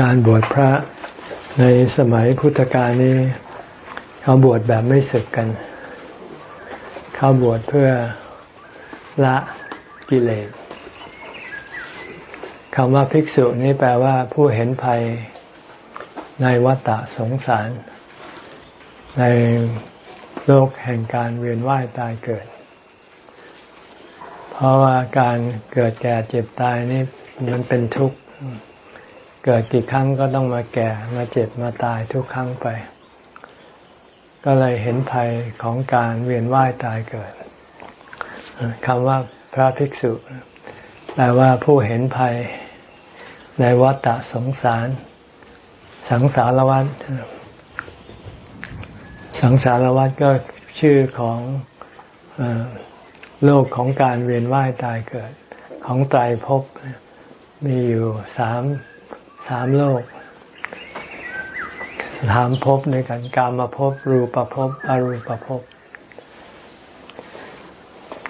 การบวชพระในสมัยพุทธกาลนี้ เขาบวชแบบไม่ศึกกัน เขาบวชเพื่อละกิเลสคำว่าภิกษุนี้แปลว่าผู้เห็นภัยในวัฏสงสาร ในโลกแห่งการเวียนว่ายตายเกิด เพราะว่าการเกิดแก่เจ็บตายนี่มันเป็นทุกข์ เกิดกี่ครั้งก็ต้องมาแก่มาเจ็บมาตายทุกครั้งไป ก็เลยเห็นภัยของการเวียนว่ายตายเกิดคำว่าพระภิกษุแปลว่าผู้เห็นภัยในวัฏสงสาร สังสารวัฏสังสารวัฏก็ชื่อของโลกของการเวียนว่ายตายเกิด ของไตรภพมีอยู่สาม สามโลก สามภพในกันกามภพรูปภพอรูปภพ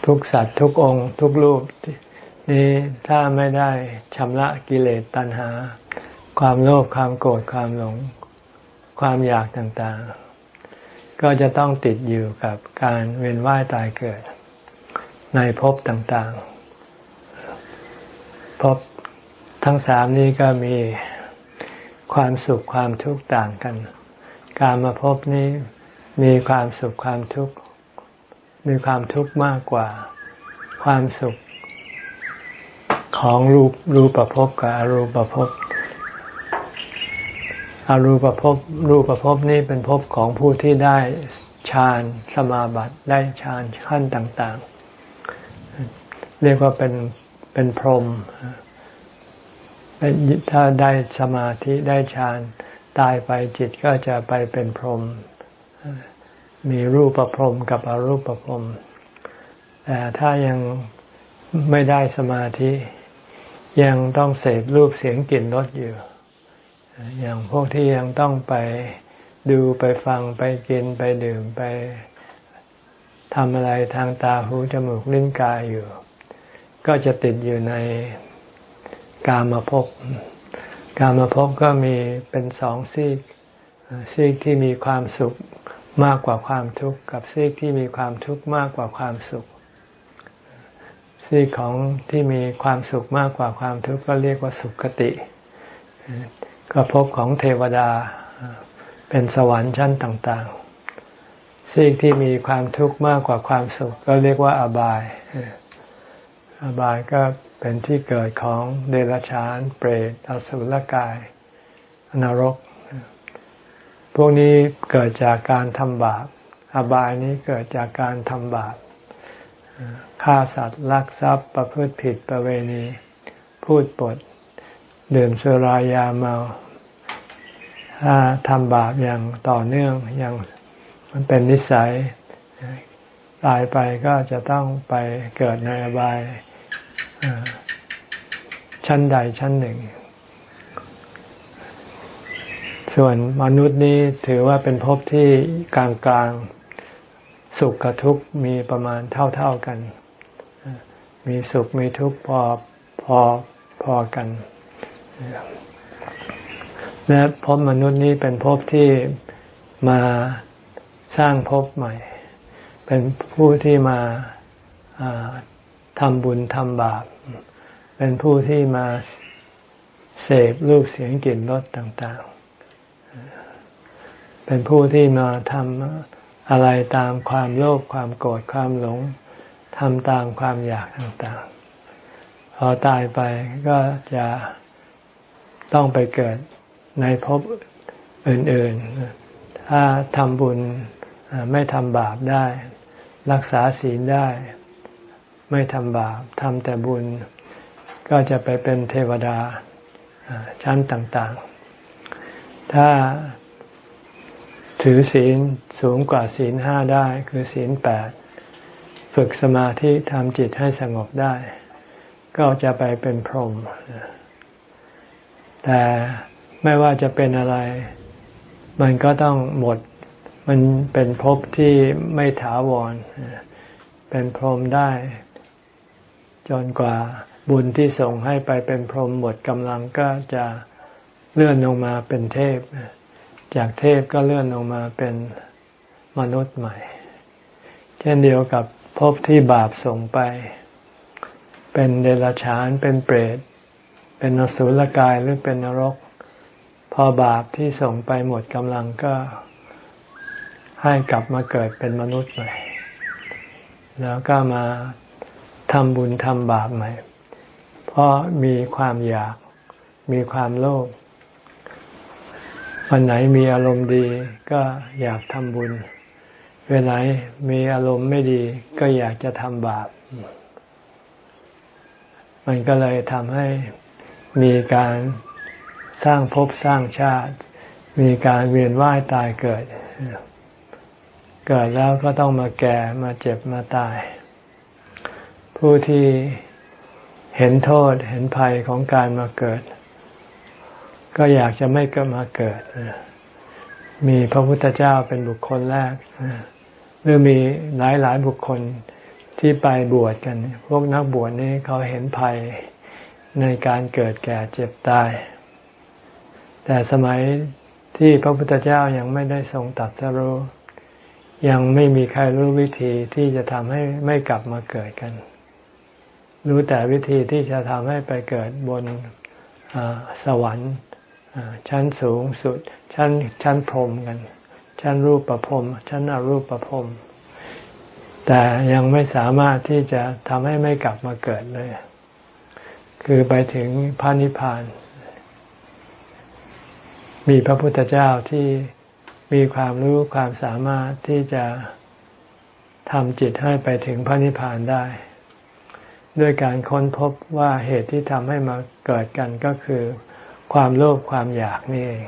ทุกสัตว์ทุกองค์ ทุกรูปนี้ถ้าไม่ได้ชำระกิเลสตัณหา ความโลภความโกรธความหลง ความอยากต่างๆ ก็จะต้องติดอยู่กับการเวียนว่ายตายเกิด ในภพต่างๆภพ ทั้งสามนี้ก็มีความสุขความทุกข์ต่างกัน การมาพบนี้มีความสุขความทุกข์มีความทุกข์มากกว่าความสุขของรูปรูปประพบกับอรูปประพบอรูปประพบรูปประพบนี้เป็นภพของผู้ที่ได้ฌานสมาบัติได้ฌานขั้นต่าง ๆ เรียกว่าเป็นเป็นพรหม ถ้าได้สมาธิได้ฌานตายไปจิตก็จะไปเป็นพรหมมีรูปประพรมกับอรูปประพรมแต่ถ้ายังไม่ได้สมาธิ ยังต้องเสพรูปเสียงกลิ่นรสอยู่ อย่างพวกที่ยังต้องไปดูไปฟังไปกินไปดื่มไปทำอะไรทางตาหูจมูกลิ้นกายอยู่ ก็จะติดอยู่ใน กามาพบกามาพบก็มีเป็นสองซีก ซีกที่มีความสุขมากกว่าความทุกข์ กับซีกที่มีความทุกข์มากกว่าความสุข ซีกของที่มีความสุขมากกว่าความทุกข์ก็เรียกว่าสุขติ ก็พบของเทวดาเป็นสวรรค์ชั้นต่าง ๆ ซีกที่มีความทุกข์มากกว่าความสุข ก็เรียกว่าอบาย อบายก็ เป็นที่เกิดของเดรัจฉาน เปรต อสุรกาย นรก พวกนี้เกิดจากการทำบาป อบายนี้เกิดจากการทำบาป ฆ่าสัตว์ ลักทรัพย์ ประพฤติผิดประเวณี พูดปด ดื่มสุรายาเมา ถ้าทำบาปอย่างต่อเนื่อง อย่างมันเป็นนิสัย ตายไปก็จะต้องไปเกิดในอบาย ชั้นใดชั้นหนึ่ง ส่วนมนุษย์นี้ถือว่าเป็นภพที่กลางกลางสุขกับทุกข์มีประมาณเท่า ๆกัน มีสุขมีทุกข์พอพอพอกัน และภพมนุษย์นี้เป็นภพที่มาสร้างภพใหม่ เป็นผู้ที่มา ทำบุญทำบาป เป็นผู้ที่มาเสพรูปเสียงกลิ่นรสต่างๆ เป็นผู้ที่มาทำอะไรตามความโลภความโกรธความหลงทำตามความอยากต่างๆ พอตายไปก็จะต้องไปเกิดในภพอื่นๆ ถ้าทำบุญไม่ทำบาปได้ รักษาศีลได้ ไม่ทำบาปทำแต่บุญ ก็จะไปเป็นเทวดาชั้นต่างๆ ถ้าถือศีลสูงกว่าศีลห้าได้คือศีลแปดฝึกสมาธิทำจิตให้สงบได้ ก็จะไปเป็นพรหมแต่ไม่ว่าจะเป็นอะไร มันก็ต้องหมดมันเป็นภพที่ไม่ถาวร เป็นพรหมได้ จนกว่าบุญที่ส่งให้ไปเป็นพรหมหมดกำลังก็จะเลื่อนลงมาเป็นเทพ จากเทพก็เลื่อนลงมาเป็นมนุษย์ใหม่ เช่นเดียวกับภพที่บาปส่งไป เป็นเดรัจฉานเป็นเปรต เป็นนสุลกายหรือเป็นนรก พอบาปที่ส่งไปหมดกำลังก็ให้กลับมาเกิดเป็นมนุษย์ใหม่ แล้วก็มา ทำบุญทำบาปใหม่ เพราะมีความอยาก มีความโลภวันไหนมีอารมณ์ดีก็อยากทำบุญ เวลามีอารมณ์ไม่ดีก็อยากจะทำบาป มันก็เลยทำให้มีการสร้างภพสร้างชาติ มีการเวียนว่ายตายเกิด เกิดแล้วก็ต้องมาแก่มาเจ็บมาตาย ผู้ที่เห็นโทษเห็นภัยของการมาเกิด ก็อยากจะไม่กิดมาเกิด มีพระพุทธเจ้าเป็นบุคคลแรกหรือมีหลายหลายบุคคลที่ไปบวชกัน พวกนักบวชนี้เขาเห็นภัยในการเกิดแก่เจ็บตาย แต่สมัยที่พระพุทธเจ้ายังไม่ได้ทรงตัดสรู้ยังไม่มีใครรู้วิธีที่จะทำให้ไม่กลับมาเกิดกัน รู้แต่วิธีที่จะทำให้ไปเกิดบนสวรรค์ชั้นสูงสุด ชั้นชั้นพรมกัน ชั้นรูปประพรมชั้นอรูปประพรมแต่ยังไม่สามารถที่จะทำให้ไม่กลับมาเกิดเลย คือไปถึงพระนิพพาน มีพระพุทธเจ้าที่มีความรู้ความสามารถที่จะทำจิตให้ไปถึงพระนิพพานได้ ด้วยการค้นพบว่าเหตุที่ทำให้มาเกิดกันก็คือ ความโลภความอยากนี่เอง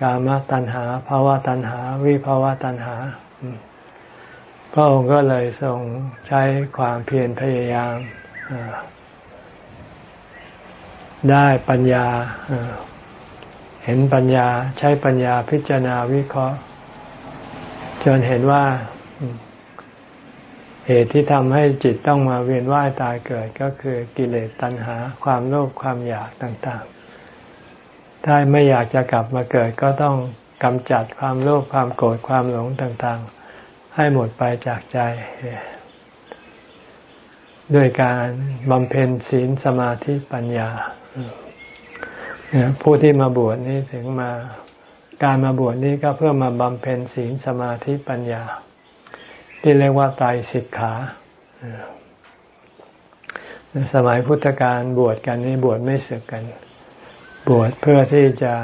กามตัณหาภาวะตัณหา วิภาวะตัณหา พระองค์ก็เลยทรงใช้ความเพียรพยายาม ได้ปัญญา เห็นปัญญาใช้ปัญญาพิจารณาวิเคราะห์ จนเห็นว่า เหตุที่ทำให้จิตต้องมาเวียนว่ายตายเกิดก็คือกิเลสตัณหา ความโลภความอยากต่างๆ ถ้าไม่อยากจะกลับมาเกิดก็ต้องกำจัดความโลภความโกรธความหลงต่างๆ ให้หมดไปจากใจ ด้วยการบำเพ็ญศีลสมาธิปัญญา ผู้ที่มาบวชนี้ถึงมาการมาบวชนี้ก็เพื่อมาบำเพ็ญศีลสมาธิปัญญา ที่เรียกว่าไตรสิกขาสมัยพุทธกาลบวชกันนี่บวชไม่สึกกัน บวชเพื่อที่จะ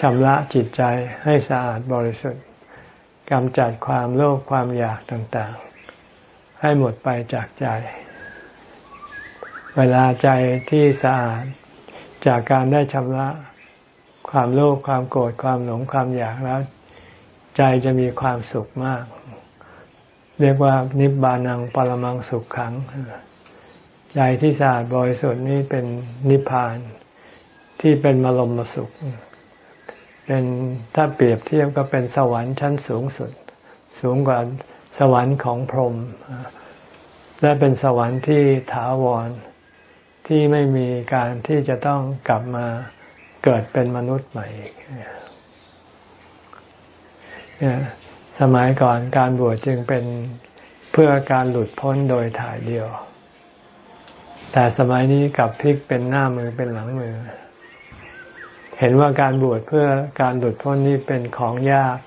ชำระจิตใจให้สะอาดบริสุทธิ์กำจัดความโลภความอยากต่างๆ ให้หมดไปจากใจ เวลาใจที่สะอาดจากการได้ชำระความโลภความโกรธความหลงความอยากแล้ว ใจจะมีความสุขมาก เรียกว่านิบานังปรมังสุขขังใจที่สะอาดบริสุทธิ์นี่เป็นนิพพานที่เป็นมรมสุข เป็นถ้าเปรียบเทียบก็เป็นสวรรค์ชั้นสูงสุด สูงกว่าสวรรค์ของพรหมและเป็นสวรรค์ที่ถาวรที่ไม่มีการที่จะต้องกลับมาเกิดเป็นมนุษย์ใหม่อีก สมัยก่อนการบวชจึงเป็นเพื่อการหลุดพ้นโดยถ่ายเดียว แต่สมัยนี้กลับพลิกเป็นหน้ามือเป็นหลังมือ เห็นว่าการบวชเพื่อการหลุดพ้นนี้เป็นของยาก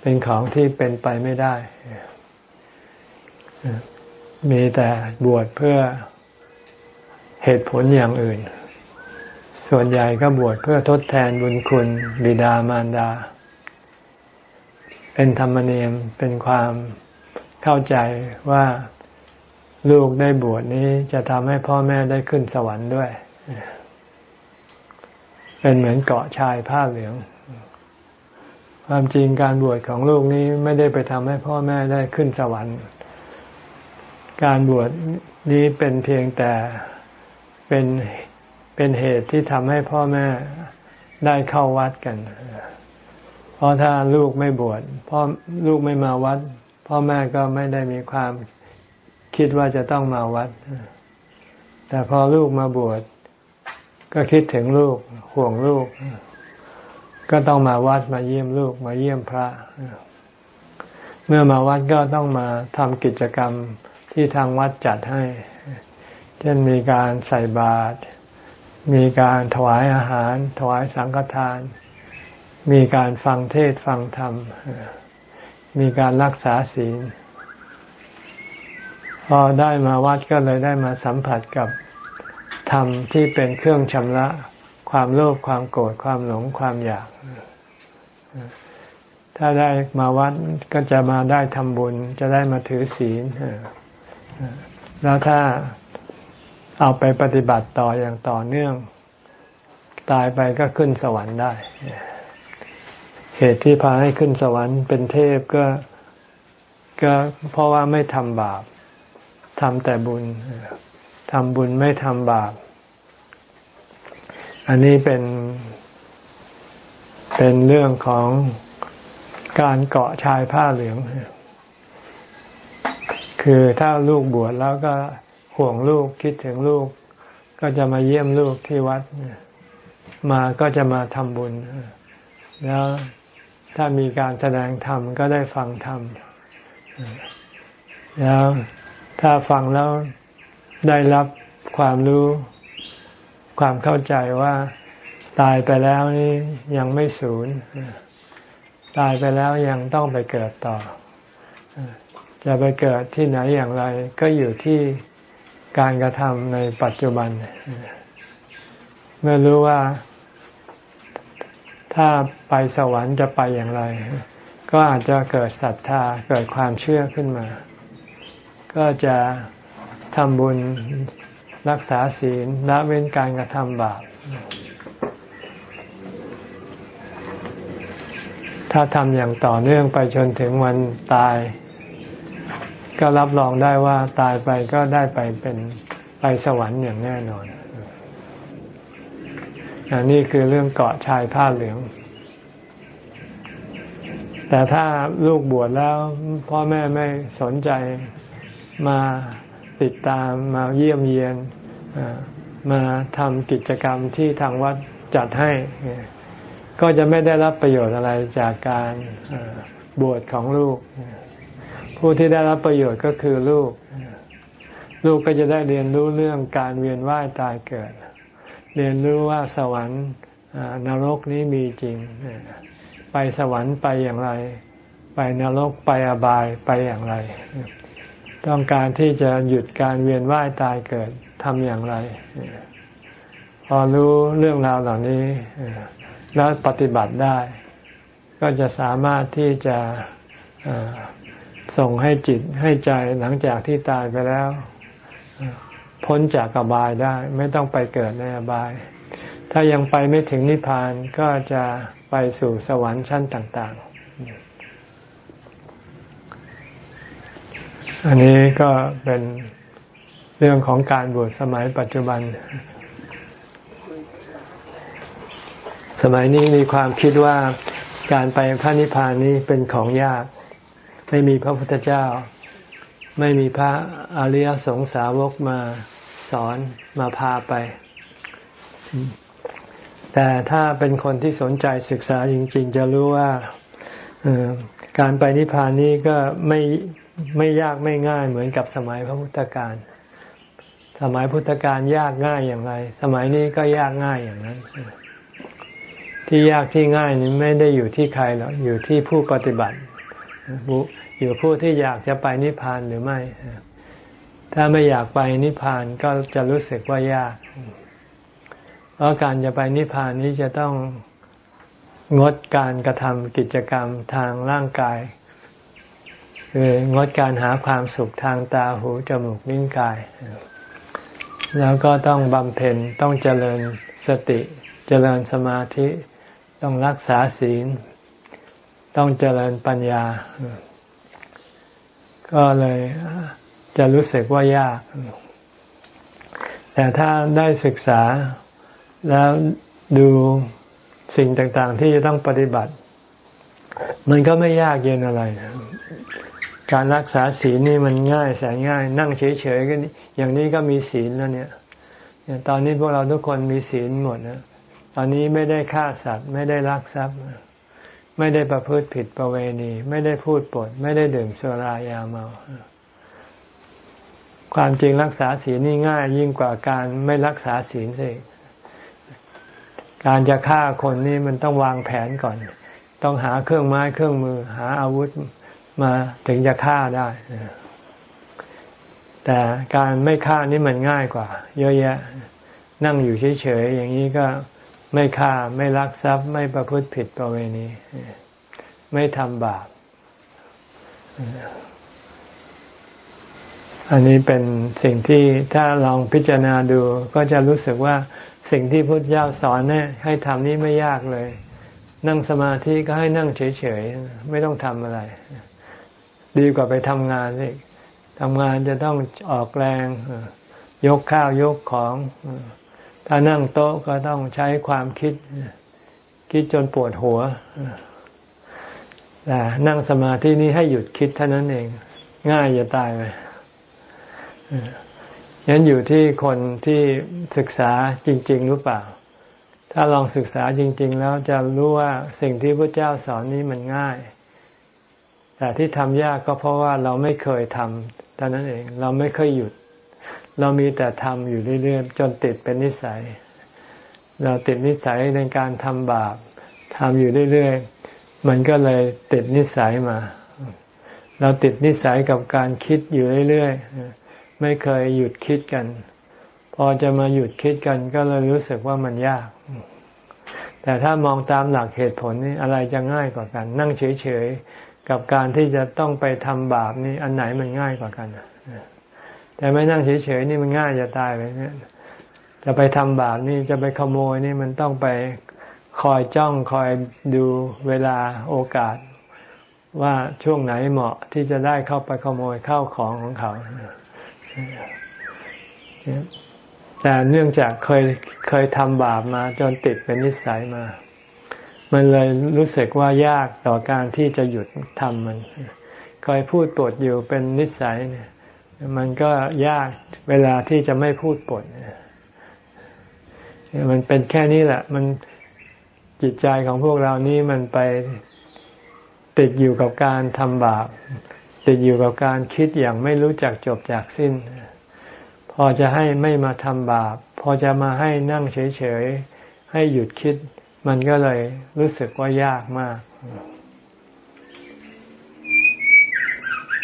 เป็นของที่เป็นไปไม่ได้ มีแต่บวชเพื่อเหตุผลอย่างอื่น ส่วนใหญ่ก็บวชเพื่อทดแทนบุญคุณบิดามารดา เป็นธรรมเนียมเป็นความเข้าใจว่าลูกได้บวชนี้จะทำให้พ่อแม่ได้ขึ้นสวรรค์ด้วย เป็นเหมือนเกาะชายผ้าเหลือง ความจริงการบวชของลูกนี้ไม่ได้ไปทำให้พ่อแม่ได้ขึ้นสวรรค์ การบวชนี้เป็นเพียงแต่เป็นเป็นเหตุที่ทำให้พ่อแม่ได้เข้าวัดกันเราะถ้าลูกไม่บวชพ่อลูกไม่มาวัด พ่อแม่ก็ไม่ได้มีความคิดว่าจะต้องมาวัด แต่พอลูกมาบวชก็คิดถึงลูกห่วงลูก ก็ต้องมาวัดมาเยี่ยมลูกมาเยี่ยมพระ เมื่อมาวัดก็ต้องมาทำกิจกรรมที่ทางวัดจัดให้ เช่นมีการใส่บาตรมีการถวายอาหาร ถวายสังฆทาน มีการฟังเทศฟังธรรม มีการรักษาศีล พอได้มาวัดก็เลยได้มาสัมผัสกับธรรมที่เป็นเครื่องชำระ ความโลภความโกรธความหลงความอยาก ถ้าได้มาวัดก็จะมาได้ทำบุญ จะได้มาถือศีล แล้วถ้าเอาไปปฏิบัติต่ออย่างต่อเนื่อง ตายไปก็ขึ้นสวรรค์ได้ เหตุที่พาให้ขึ้นสวรรค์เป็นเทพก็ก็เพราะว่าไม่ทำบาปทำแต่บุญทำบุญไม่ทำบาป อันนี้เป็น เป็นเรื่องของการเกาะชายผ้าเหลือง คือถ้าลูกบวชแล้วก็ห่วงลูกคิดถึงลูก ก็จะมาเยี่ยมลูกที่วัด มาก็จะมาทำบุญ แล้ว ถ้ามีการแสดงธรรมก็ได้ฟังธรรมแล้วถ้าฟังแล้วได้รับความรู้ความเข้าใจว่าตายไปแล้วนี่ยังไม่สูญตายไปแล้วยังต้องไปเกิดต่อ จะไปเกิดที่ไหนอย่างไร ก็อยู่ที่การกระทำในปัจจุบัน เมื่อรู้ว่า ถ้าไปสวรรค์จะไปอย่างไร ก็อาจจะเกิดศรัทธาเกิดความเชื่อขึ้นมา ก็จะทำบุญรักษาศีลละเว้นการกระทำบาป ถ้าทำอย่างต่อเนื่องไปจนถึงวันตาย ก็รับรองได้ว่าตายไปก็ได้ไปเป็นไปสวรรค์อย่างแน่นอน อันนี้คือเรื่องเกาะชายผ้าเหลือง แต่ถ้าลูกบวชแล้ว พ่อแม่ไม่สนใจมาติดตามมาเยี่ยมเยียนมาทำกิจกรรมที่ทางวัดจัดให้ ก็จะไม่ได้รับประโยชน์อะไรจากการบวชของลูก ผู้ที่ได้รับประโยชน์ก็คือลูก ลูกก็จะได้เรียนรู้เรื่องการเวียนว่ายตายเกิด เรียนรู้ว่าสวรรค์นรกนี้มีจริง ไปสวรรค์ไปอย่างไร ไปนรกไปอบายไปอย่างไร ต้องการที่จะหยุดการเวียนว่ายตายเกิดทำอย่างไร พอรู้เรื่องราวเหล่านี้ แล้วปฏิบัติได้ ก็จะสามารถที่จะส่งให้จิตให้ใจหลังจากที่ตายไปแล้ว พ้นจากอบายได้ ไม่ต้องไปเกิดในอบาย ถ้ายังไปไม่ถึงนิพพานก็จะไปสู่สวรรค์ชั้นต่าง ๆ อันนี้ก็เป็นเรื่องของการบวชสมัยปัจจุบัน สมัยนี้มีความคิดว่าการไปพระนิพพานนี้เป็นของยาก ไม่มีพระพุทธเจ้า ไม่มีพระอริยสงสาวกมาสอนมาพาไป แต่ถ้าเป็นคนที่สนใจศึกษาจริงๆ จะรู้ว่าการไปนิพพานนี้ก็ไม่ไม่ยากไม่ง่ายเหมือนกับสมัยพระพุทธการสมัยพุทธการยากง่ายอย่างไร สมัยนี้ก็ยากง่ายอย่างนั้น ที่ยากที่ง่ายนี้ไม่ได้อยู่ที่ใครหรอกอยู่ที่ผู้ปฏิบัติ อยู่ผู้ที่อยากจะไปนิพพานหรือไม่ ถ้าไม่อยากไปนิพพานก็จะรู้สึกว่ายาก เพราะการจะไปนิพพานนี้จะต้องงดการกระทำกิจกรรมทางร่างกาย คืองดการหาความสุขทางตาหูจมูกลิ้นกาย แล้วก็ต้องบำเพ็ญต้องเจริญสติเจริญสมาธิต้องรักษาศีล ต้องเจริญปัญญา ก็เลยจะรู้สึกว่ายาก แต่ถ้าได้ศึกษาแล้วดูสิ่งต่างๆ ที่จะต้องปฏิบัติ มันก็ไม่ยากเย็นอะไร การรักษาศีลนี่มันง่ายแสนง่าย นั่งเฉยๆก็อย่างนี้ก็มีศีลแล้วเนี่ย ตอนนี้พวกเราทุกคนมีศีลหมดนะตอนนี้ไม่ได้ฆ่าสัตว์ ไม่ได้ลักทรัพย์ ไม่ได้ประพฤติผิดประเวณี ไม่ได้พูดปด ไม่ได้ดื่มสุรายาเมา ความจริงรักษาศีลนี่ง่ายยิ่งกว่าการไม่รักษาศีลสิการจะฆ่าคนนี่มันต้องวางแผนก่อน ต้องหาเครื่องไม้เครื่องมือ หาอาวุธมาถึงจะฆ่าได้ แต่การไม่ฆ่านี่มันง่ายกว่า เยอะแยะ นั่งอยู่เฉยๆอย่างนี้ก็ ไม่ฆ่าไม่ลักทรัพย์ ไม่ประพฤติผิดประเวณี ไม่ทำบาป อันนี้เป็นสิ่งที่ถ้าลองพิจารณาดู ก็จะรู้สึกว่าสิ่งที่พุทธเจ้าสอนเนี่ยให้ทำนี่ไม่ยากเลย นั่งสมาธิก็ให้นั่งเฉยๆ ไม่ต้องทำอะไร ดีกว่าไปทำงานสิทำงานจะต้องออกแรง ยกข้าวยกของ ถ้านั่งโต๊ะก็ต้องใช้ความคิด คิดจนปวดหัวแต่นั่งสมาธินี้ให้หยุดคิดเท่านั้นเอง ง่ายจะตายไปยันอยู่ที่คนที่ศึกษาจริง ๆ หรือเปล่า ถ้าลองศึกษาจริง ๆ แล้วจะรู้ว่าสิ่งที่พระเจ้าสอนนี้มันง่าย แต่ที่ทำยากก็เพราะว่าเราไม่เคยทำเท่านั้นเอง เราไม่เคยหยุด เรามีแต่ทำอยู่เรื่อยๆจนติดเป็นนิสัย เราติดนิสัยในการทำบาปทำอยู่เรื่อยๆมันก็เลยติดนิสัยมา เราติดนิสัยกับการคิดอยู่เรื่อยๆไม่เคยหยุดคิดกัน พอจะมาหยุดคิดกันก็เลยรู้สึกว่ามันยาก แต่ถ้ามองตามหลักเหตุผลนี่อะไรจะง่ายกว่ากัน นั่งเฉยๆกับการที่จะต้องไปทำบาปนี่อันไหนมันง่ายกว่ากัน แต่ไม่นั่งเฉยๆนี่มันง่ายจะตายเลยเนี่ยจะไปทำบาปนี่จะไปขโมยนี่มันต้องไปคอยจ้องคอยดูเวลาโอกาส ว่าช่วงไหนเหมาะที่จะได้เข้าไปขโมยเข้าของของเขา แต่เนื่องจากเคยเคยทำบาปมาจนติดเป็นนิสัยมา มันเลยรู้สึกว่ายากต่อการที่จะหยุดทำมัน เคยพูดปดอยู่เป็นนิสัยเนี่ย มันก็ยากเวลาที่จะไม่พูดปดมันเป็นแค่นี้แหละ มันจิตใจของพวกเรานี้มันไปติดอยู่กับการทำบาป ติดอยู่กับการคิดอย่างไม่รู้จักจบจากสิ้น พอจะให้ไม่มาทำบาป พอจะมาให้นั่งเฉยๆ ให้หยุดคิด มันก็เลยรู้สึกว่ายากมาก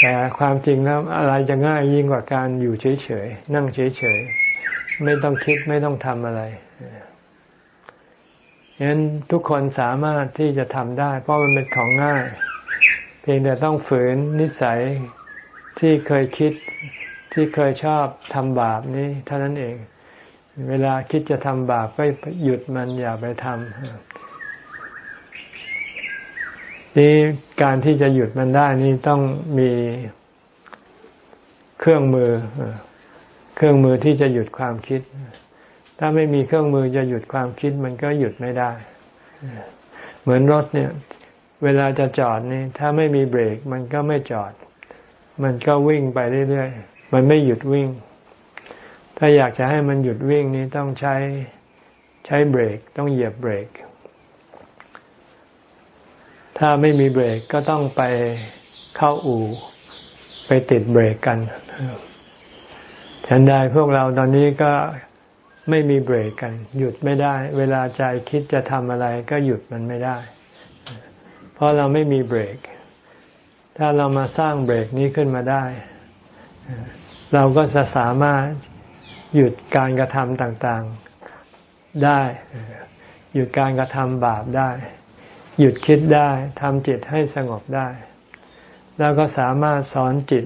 แต่ความจริงแล้วอะไรจะง่ายยิ่งกว่าการอยู่เฉยๆนั่งเฉยๆไม่ต้องคิดไม่ต้องทำอะไรฉะนั้นทุกคนสามารถที่จะทำได้ เพราะมันเป็นของง่าย เพียงแต่ต้องฝืนนิสัยที่เคยคิดที่เคยชอบทำบาปนี้เท่านั้นเอง เวลาคิดจะทำบาปก็หยุดมันอย่าไปทำ นี่การที่จะหยุดมันได้นี่ต้องมีเครื่องมือ เครื่องมือที่จะหยุดความคิด ถ้าไม่มีเครื่องมือจะหยุดความคิดมันก็หยุดไม่ได้ เหมือนรถเนี่ย เวลาจะจอดนี่ ถ้าไม่มีเบรกมันก็ไม่จอด มันก็วิ่งไปเรื่อยๆ มันไม่หยุดวิ่ง ถ้าอยากจะให้มันหยุดวิ่งนี่ต้องใช้ใช้เบรก ต้องเหยียบเบรก ถ้าไม่มีเบรกก็ต้องไปเข้าอู่ ไปติดเบรกกันฉันได้พวกเราตอนนี้ก็ไม่มีเบรกกัน หยุดไม่ได้ เวลาใจคิดจะทำอะไรก็หยุดมันไม่ได้ เพราะเราไม่มีเบรก ถ้าเรามาสร้างเบรกนี้ขึ้นมาได้ เราก็จะสามารถหยุดการกระทำต่างๆได้ หยุดการกระทำบาปได้ หยุดคิดได้ทำจิตให้สงบได้ แล้วก็สามารถสอนจิต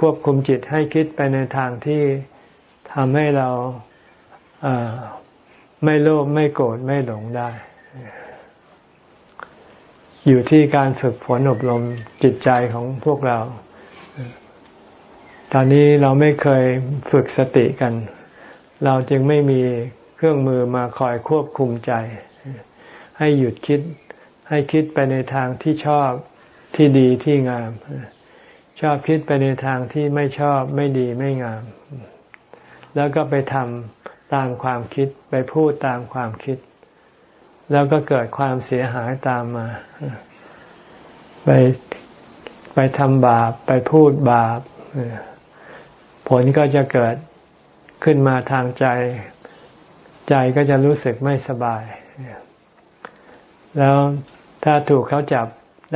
ควบคุมจิตให้คิดไปในทางที่ทำให้เราไม่โลภไม่โกรธไม่หลงได้ อยู่ที่การฝึกฝนอบรมจิตใจของพวกเรา ตอนนี้เราไม่เคยฝึกสติกัน เราจึงไม่มีเครื่องมือมาคอยควบคุมใจ ให้หยุดคิด ให้คิดไปในทางที่ชอบที่ดีที่งาม ชอบคิดไปในทางที่ไม่ชอบไม่ดีไม่งาม แล้วก็ไปทำตามความคิดไปพูดตามความคิด แล้วก็เกิดความเสียหายตามมา ไปไปทำบาปไปพูดบาปผลก็จะเกิดขึ้นมาทางใจ ใจก็จะรู้สึกไม่สบาย แล้ว ถ้าถูกเขาจับ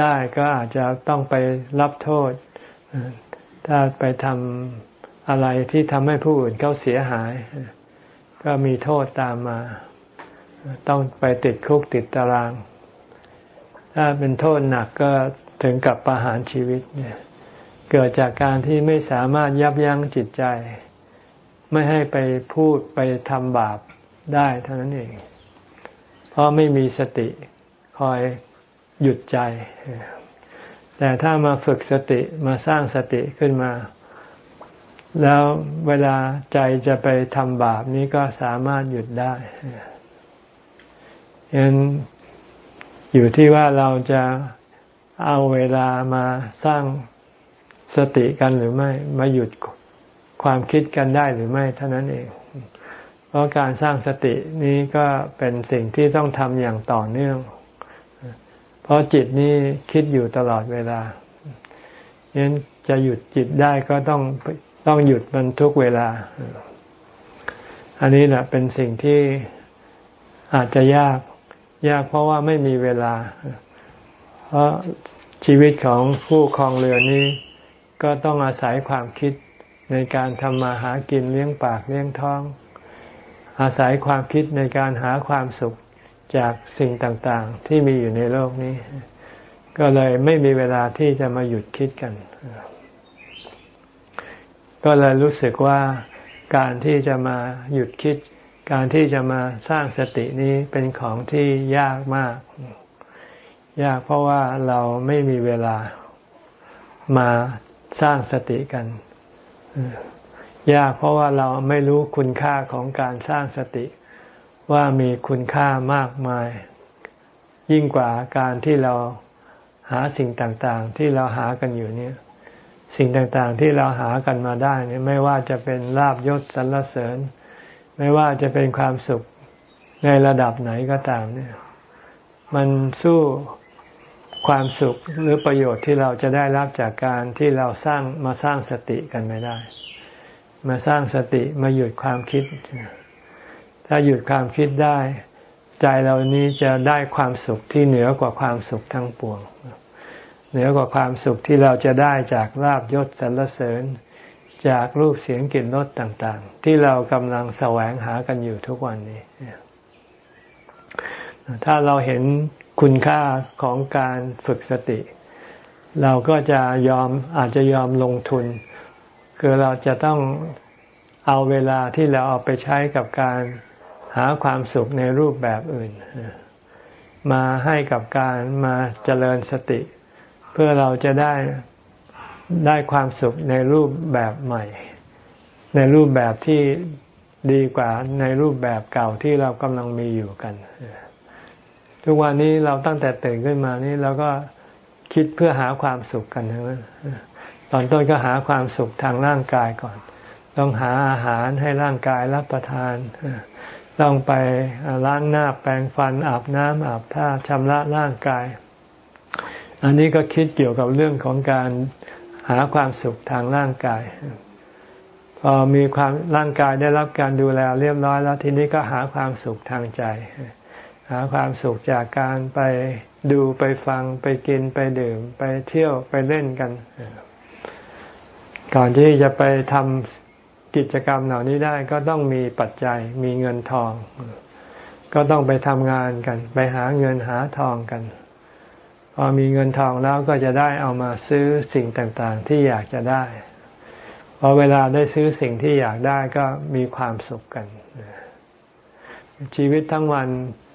ได้ก็อาจจะต้องไปรับโทษ ถ้าไปทำอะไรที่ทำให้ผู้อื่นเขาเสียหาย ก็มีโทษตามมา ต้องไปติดคุกติดตาราง ถ้าเป็นโทษหนักก็ถึงกับประหารชีวิตเนี่ยเกิดจากการที่ไม่สามารถยับยั้งจิตใจ ไม่ให้ไปพูดไปทำบาปได้เท่านั้นเอง เพราะไม่มีสติคอย หยุดใจ แต่ถ้ามาฝึกสติมาสร้างสติขึ้นมา แล้วเวลาใจจะไปทำบาปนี้ก็สามารถหยุดได้ยันอยู่ที่ว่าเราจะเอาเวลามาสร้างสติกันหรือไม่ มาหยุดความคิดกันได้หรือไม่เท่านั้นเอง เพราะการสร้างสตินี้ก็เป็นสิ่งที่ต้องทำอย่างต่อเนื่อง เพราะจิตนี้คิดอยู่ตลอดเวลาฉะนั้นจะหยุดจิตได้ก็ต้องต้องหยุดมันทุกเวลา อันนี้แหละเป็นสิ่งที่อาจจะยาก ยากเพราะว่าไม่มีเวลา เพราะชีวิตของผู้ครองเรือนี้ ก็ต้องอาศัยความคิดในการทำมาหากินเลี้ยงปากเลี้ยงท้อง อาศัยความคิดในการหาความสุข จากสิ่งต่างๆ ที่มีอยู่ในโลกนี้ ก็เลยไม่มีเวลาที่จะมาหยุดคิดกัน ก็เลยรู้สึกว่าการที่จะมาหยุดคิด การที่จะมาสร้างสตินี้เป็นของที่ยากมาก ยากเพราะว่าเราไม่มีเวลามาสร้างสติกัน ยากเพราะว่าเราไม่รู้คุณค่าของการสร้างสติ ว่ามีคุณค่ามากมาย ยิ่งกว่าการที่เราหาสิ่งต่างๆ ที่เราหากันอยู่เนี่ย สิ่งต่างๆที่เราหากันมาได้เนี่ยไม่ว่าจะเป็นลาบยศสรรเสริญ ไม่ว่าจะเป็นความสุขในระดับไหนก็ตามเนี่ย มันสู้ความสุขหรือประโยชน์ที่เราจะได้รับจากการที่เราสร้างมาสร้างสติกันไม่ได้ มาสร้างสติมาหยุดความคิด ถ้าหยุดความคิดได้ ใจเรานี้จะได้ความสุขที่เหนือกว่าความสุขทั้งปวง เหนือกว่าความสุขที่เราจะได้จากลาบยศสรรเสริญ จากรูปเสียงกลิ่นรสต่าง ๆ ที่เรากำลังแสวงหากันอยู่ทุกวันนี้ ถ้าเราเห็นคุณค่าของการฝึกสติ เราก็จะยอมอาจจะยอมลงทุน คือเราจะต้องเอาเวลาที่เราเอาไปใช้กับการ หาความสุขในรูปแบบอื่น มาให้กับการมาเจริญสติ เพื่อเราจะได้ได้ความสุขในรูปแบบใหม่ ในรูปแบบที่ดีกว่าในรูปแบบเก่าที่เรากำลังมีอยู่กัน ทุกวันนี้เราตั้งแต่ตื่นขึ้นมานี่เราก็คิดเพื่อหาความสุขกันทั้งนั้นตอนต้นก็หาความสุขทางร่างกายก่อน ต้องหาอาหารให้ร่างกายรับประทาน ต้องไปล้างหน้าแปรงฟันอาบน้ำอาบท่าชำระร่างกาย อันนี้ก็คิดเกี่ยวกับเรื่องของการหาความสุขทางร่างกาย พอมีความร่างกายได้รับการดูแลเรียบร้อยแล้วทีนี้ก็หาความสุขทางใจ หาความสุขจากการไปดูไปฟังไปกินไปดื่ม ไปเที่ยวไปเล่นกัน ก่อนที่จะไปทำ กิจกรรมเหล่านี้ได้ก็ต้องมีปัจจัยมีเงินทอง ก็ต้องไปทำงานกัน ไปหาเงินหาทองกัน พอมีเงินทองแล้วก็จะได้เอามาซื้อสิ่งต่างๆ ที่อยากจะได้พอเวลาได้ซื้อสิ่งที่อยากได้ก็มีความสุขกัน ชีวิตทั้งวัน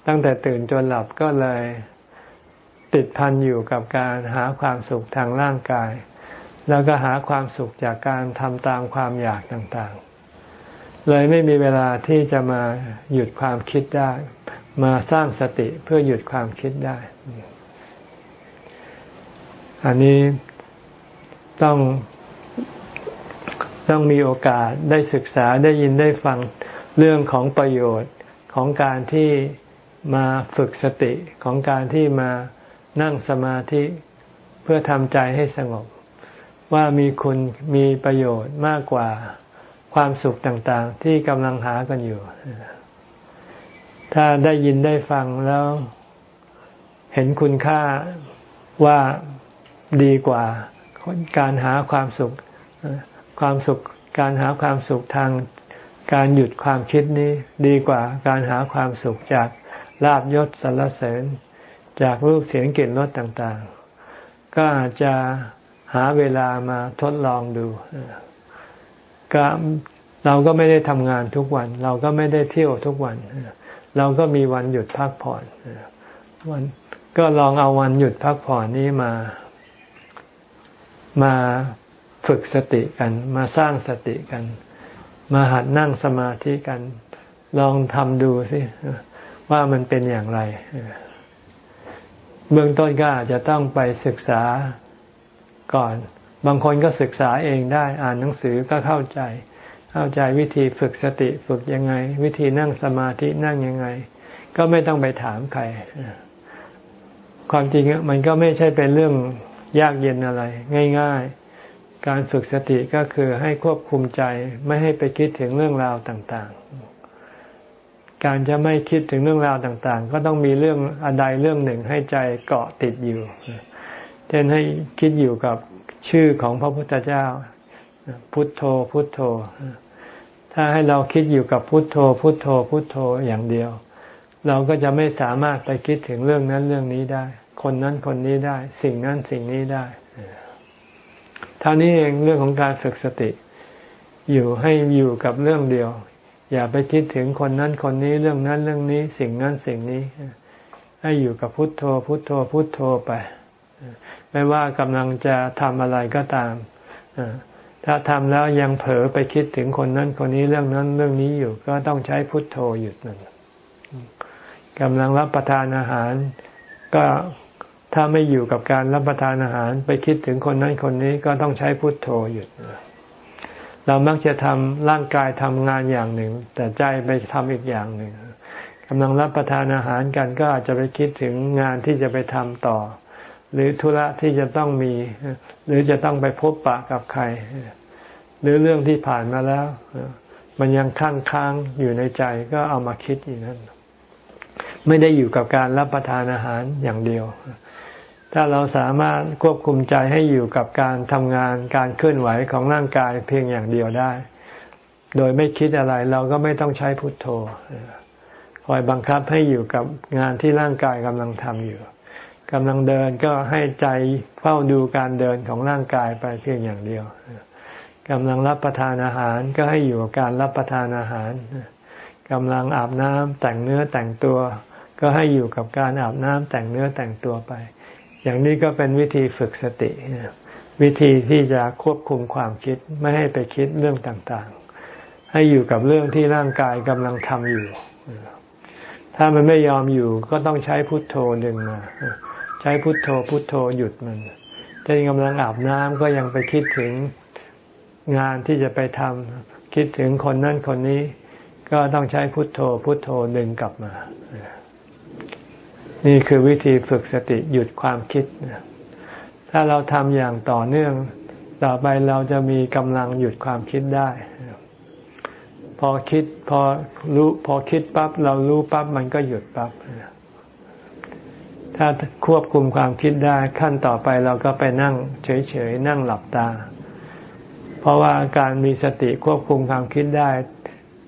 ตั้งแต่ตื่นจนหลับก็เลยติดพันอยู่กับการหาความสุขทางร่างกาย แล้วก็หาความสุขจากการทำตามความอยากต่างๆ เลยไม่มีเวลาที่จะมาหยุดความคิดได้ มาสร้างสติเพื่อหยุดความคิดได้ อันนี้ต้องต้องมีโอกาสได้ศึกษาได้ยินได้ฟังเรื่องของประโยชน์ของการที่มาฝึกสติของการที่มานั่งสมาธิเพื่อทำใจให้สงบ ว่ามีคุณมีประโยชน์มากกว่าความสุขต่างๆ ที่กำลังหากันอยู่ ถ้าได้ยินได้ฟังแล้ว เห็นคุณค่าว่าดีกว่าการหาความสุข ความสุขการหาความสุขทางการหยุดความคิดนี้ดีกว่าการหาความสุขจากลาบยศสรรเสริญ จากรูปเสียงกลิ่นรสต่างๆ ก็อาจจะ หาเวลามาทดลองดูก็เราก็ไม่ได้ทำงานทุกวัน เราก็ไม่ได้เที่ยวทุกวัน เราก็มีวันหยุดพักผ่อนวันก็ลองเอาวันหยุดพักผ่อนนี้มา มาฝึกสติกัน มาสร้างสติกัน มาหัดนั่งสมาธิกัน ลองทำดูสิว่ามันเป็นอย่างไร เบื้องต้นก็อาจจะต้องไปศึกษา ก่อน บางคนก็ศึกษาเองได้อ่านหนังสือก็เข้าใจ เข้าใจวิธีฝึกสติฝึกยังไง วิธีนั่งสมาธินั่งยังไง ก็ไม่ต้องไปถามใคร ความจริงมันก็ไม่ใช่เป็นเรื่องยากเย็นอะไร ง่าย ๆ การฝึกสติก็คือให้ควบคุมใจไม่ให้ไปคิดถึงเรื่องราวต่างๆการจะไม่คิดถึงเรื่องราวต่าง ๆ ก็ต้องมีเรื่องอะไรเรื่องหนึ่งให้ใจเกาะติดอยู่ เช่นให้คิดอยู่กับชื่อของพระพุทธเจ้า พุทโธพุทโธ ถ้าให้เราคิดอยู่กับพุทโธ พุทโธ พุทโธอย่างเดียว เราก็จะไม่สามารถไปคิดถึงเรื่องนั้นเรื่องนี้ได้ คนนั้นคนนี้ได้ สิ่งนั้นสิ่งนี้ได้ท่านี้เองเรื่องของการฝึกสติ อยู่ให้อยู่กับเรื่องเดียว อย่าไปคิดถึงคนนั้นคนนี้เรื่องนั้นเรื่องนี้ สิ่งนั้นสิ่งนี้ ให้อยู่กับพุทโธ พุทโธพุทโธไป ไม่ว่ากำลังจะทำอะไรก็ตามถ้าทำแล้วยังเผลอไปคิดถึงคนนั้นคนนี้เรื่องนั้นเรื่องนี้อยู่ ก็ต้องใช้พุทโธหยุดมันกำลังรับประทานอาหาร ก็ถ้าไม่อยู่กับการรับประทานอาหาร ไปคิดถึงคนนั้นคนนี้ก็ต้องใช้พุทโธหยุดเรามักจะทำร่างกายทำงานอย่างหนึ่ง แต่ใจไปทำอีกอย่างหนึ่งกำลังรับประทานอาหารกันก็อาจจะไปคิดถึงงานที่จะไปทำต่อ หรือธุระที่จะต้องมี หรือจะต้องไปพบปะกับใคร หรือเรื่องที่ผ่านมาแล้ว มันยังค้างค้างอยู่ในใจก็เอามาคิดอย่างนั้น ไม่ได้อยู่กับการรับประทานอาหารอย่างเดียว ถ้าเราสามารถควบคุมใจให้อยู่กับการทำงานการเคลื่อนไหวของร่างกายเพียงอย่างเดียวได้ โดยไม่คิดอะไรเราก็ไม่ต้องใช้พุทโธคอยบังคับให้อยู่กับงานที่ร่างกายกำลังทำอยู่ กำลังเดินก็ให้ใจเฝ้าดูการเดินของร่างกายไปเพียงอย่างเดียวกำลังรับประทานอาหารก็ให้อยู่กับการรับประทานอาหารกำลังอาบน้ำแต่งเนื้อแต่งตัว ก็ให้อยู่กับการอาบน้ำแต่งเนื้อแต่งตัวไป อย่างนี้ก็เป็นวิธีฝึกสติ วิธีที่จะควบคุมความคิดไม่ให้ไปคิดเรื่องต่างๆ ให้อยู่กับเรื่องที่ร่างกายกำลังทำอยู่ ถ้ามันไม่ยอมอยู่ก็ต้องใช้พุทโธดึงมา ใช้พุทโธพุทโธหยุดมันถ้ายังกำลังอาบน้ำก็ยังไปคิดถึงงานที่จะไปทำคิดถึงคนนั่นคนนี้ ก็ต้องใช้พุทโธพุทโธดึงกลับมา นี่คือวิธีฝึกสติหยุดความคิด ถ้าเราทำอย่างต่อเนื่อง ต่อไปเราจะมีกำลังหยุดความคิดได้ พอคิดพอรู้พอคิดปั๊บเรารู้ปั๊บมันก็หยุดปั๊บ ถ้าควบคุมความคิดได้ขั้นต่อไปเราก็ไปนั่งเฉยๆนั่งหลับตา เพราะว่าการมีสติควบคุมความคิดได้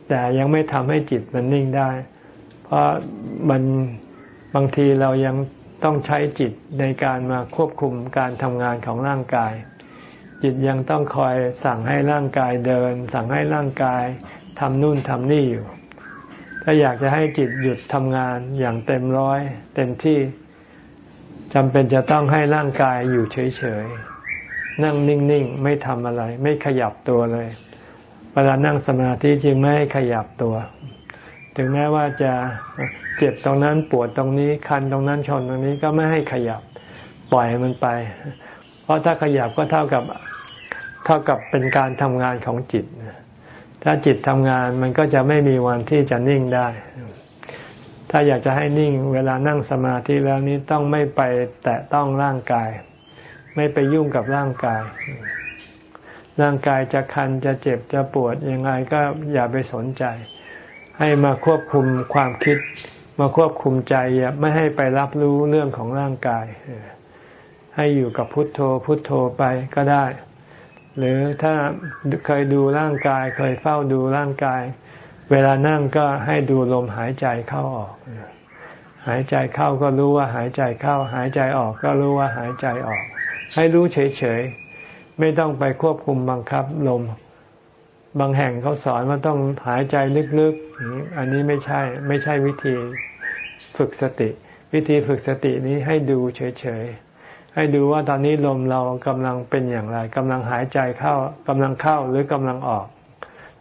แต่ยังไม่ทำให้จิตมันนิ่งได้ เพราะมันบางทีเรายังต้องใช้จิตในการมาควบคุมการทำงานของร่างกาย จิตยังต้องคอยสั่งให้ร่างกายเดิน สั่งให้ร่างกายทำนู่นทำนี่อยู่ ถ้าอยากจะให้จิตหยุดทำงานอย่างเต็มร้อย เต็มที่ จำเป็นจะต้องให้ร่างกายอยู่เฉยๆ นั่งนิ่งๆ ไม่ทำอะไร ไม่ขยับตัวเลย เวลานั่งสมาธิจึงไม่ขยับตัว ถึงแม้ว่าจะเจ็บตรงนั้นปวดตรงนี้คันตรงนั้นชนตรงนี้ก็ไม่ให้ขยับปล่อยมันไป เพราะถ้าขยับก็เท่ากับเท่ากับเป็นการทำงานของจิต ถ้าจิตทำงานมันก็จะไม่มีวันที่จะนิ่งได้ ถ้าอยากจะให้นิ่งเวลานั่งสมาธิแล้วนี้ต้องไม่ไปแตะต้องร่างกาย ไม่ไปยุ่งกับร่างกาย ร่างกายจะคันจะเจ็บจะปวดยังไงก็อย่าไปสนใจ ให้มาควบคุมความคิด มาควบคุมใจไม่ให้ไปรับรู้เรื่องของร่างกาย ให้อยู่กับพุทโธพุทโธไปก็ได้ หรือถ้าเคยดูร่างกาย เคยเฝ้าดูร่างกาย เวลานั่งก็ให้ดูลมหายใจเข้าออก หายใจเข้าก็รู้ว่าหายใจเข้า หายใจออกก็รู้ว่าหายใจออก ให้รู้เฉยๆ ไม่ต้องไปควบคุมบังคับลม บางแห่งเขาสอนว่าต้องหายใจลึกๆ อันนี้ไม่ใช่ไม่ใช่วิธีฝึกสติ วิธีฝึกสตินี้ให้ดูเฉยๆให้ดูว่าตอนนี้ลมเรากำลังเป็นอย่างไรกำลังหายใจเข้ากำลังเข้าหรือกำลังออก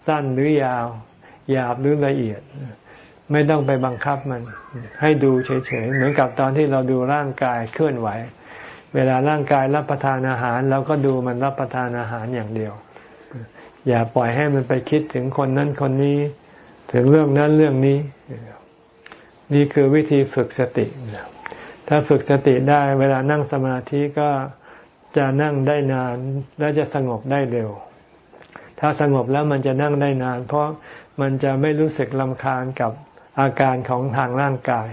สั้นหรือยาว หยาบหรือละเอียด ไม่ต้องไปบังคับมัน ให้ดูเฉยๆเหมือนกับตอนที่เราดูร่างกายเคลื่อนไหว เวลาร่างกายรับประทานอาหารเราก็ดูมันรับประทานอาหารอย่างเดียว อย่าปล่อยให้มันไปคิดถึงคนนั้นคนนี้ ถึงเรื่องนั้นเรื่องนี้ นี่คือวิธีฝึกสติ ถ้าฝึกสติได้เวลานั่งสมาธิก็จะนั่งได้นานและจะสงบได้เร็ว ถ้าสงบแล้วมันจะนั่งได้นาน เพราะ มันจะไม่รู้สึกลำคาญกับอาการของทางร่างกาย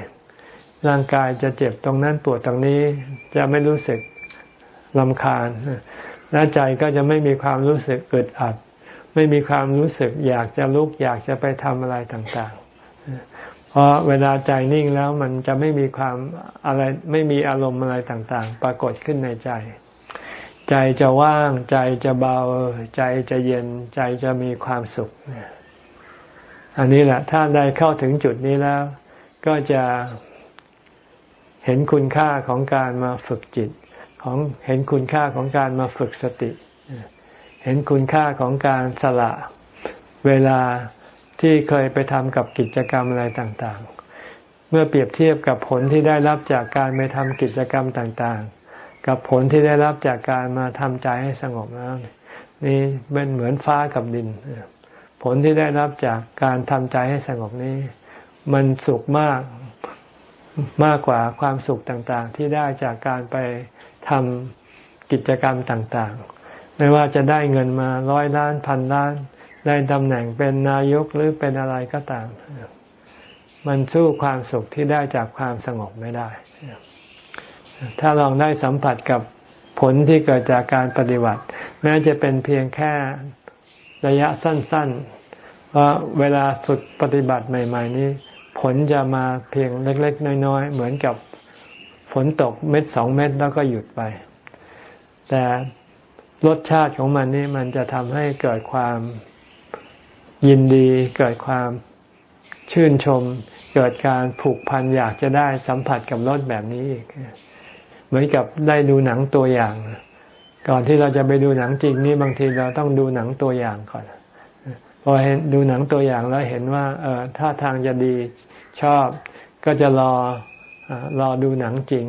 ร่างกายจะเจ็บตรงนั้นปวดตรงนี้จะไม่รู้สึกลำคาญ และใจก็จะไม่มีความรู้สึกอึดอัด ไม่มีความรู้สึกอยากจะลุกอยากจะไปทำอะไรต่างๆ เพราะเวลาใจนิ่งแล้วมันจะไม่มีความอะไรไม่มีอารมณ์อะไรต่างๆ ปรากฏขึ้นในใจใจจะว่างใจจะเบา ใจจะเย็นใจจะมีความสุข อันนี้แหละ ถ้าได้เข้าถึงจุดนี้แล้ว ก็จะเห็นคุณค่าของการมาฝึกจิต ของเห็นคุณค่าของการมาฝึกสติ เห็นคุณค่าของการสละเวลาที่เคยไปทำกับกิจกรรมอะไรต่างๆ เมื่อเปรียบเทียบกับผลที่ได้รับจากการไปทำกิจกรรมต่างๆ กับผลที่ได้รับจากการมาทำใจให้สงบแล้วนี่เป็นเหมือนฟ้ากับดิน ผลที่ได้รับจากการทำใจให้สงบนี้ มันสุขมากมากกว่าความสุขต่างๆ ที่ได้จากการไปทำกิจกรรมต่างๆ ไม่ว่าจะได้เงินมาร้อยล้านพันล้าน ได้ตำแหน่งเป็นนายกหรือเป็นอะไรก็ตาม มันสู้ความสุขที่ได้จากความสงบไม่ได้ ถ้าลองได้สัมผัสกับผลที่เกิดจากการปฏิบัติ แม้จะเป็นเพียงแค่ ระยะสั้นๆเพราะเวลาฝึกปฏิบัติใหม่ ๆ นี้ ผลจะมาเพียงเล็ก ๆ น้อย ๆ เหมือนกับฝนตกเม็ดสองเม็ดแล้วก็หยุดไป แต่รสชาติของมันนี่มันจะทำให้เกิดความยินดีเกิดความชื่นชม เกิดการผูกพันอยากจะได้สัมผัสกับรถแบบนี้อีกเหมือนกับได้ดูหนังตัวอย่าง ก่อนที่เราจะไปดูหนังจริงนี่บางทีเราต้องดูหนังตัวอย่างก่อนพอเห็นดูหนังตัวอย่างแล้วเห็นว่า เออถ้าทางจะดีชอบ ก็จะรอรอดูหนังจริง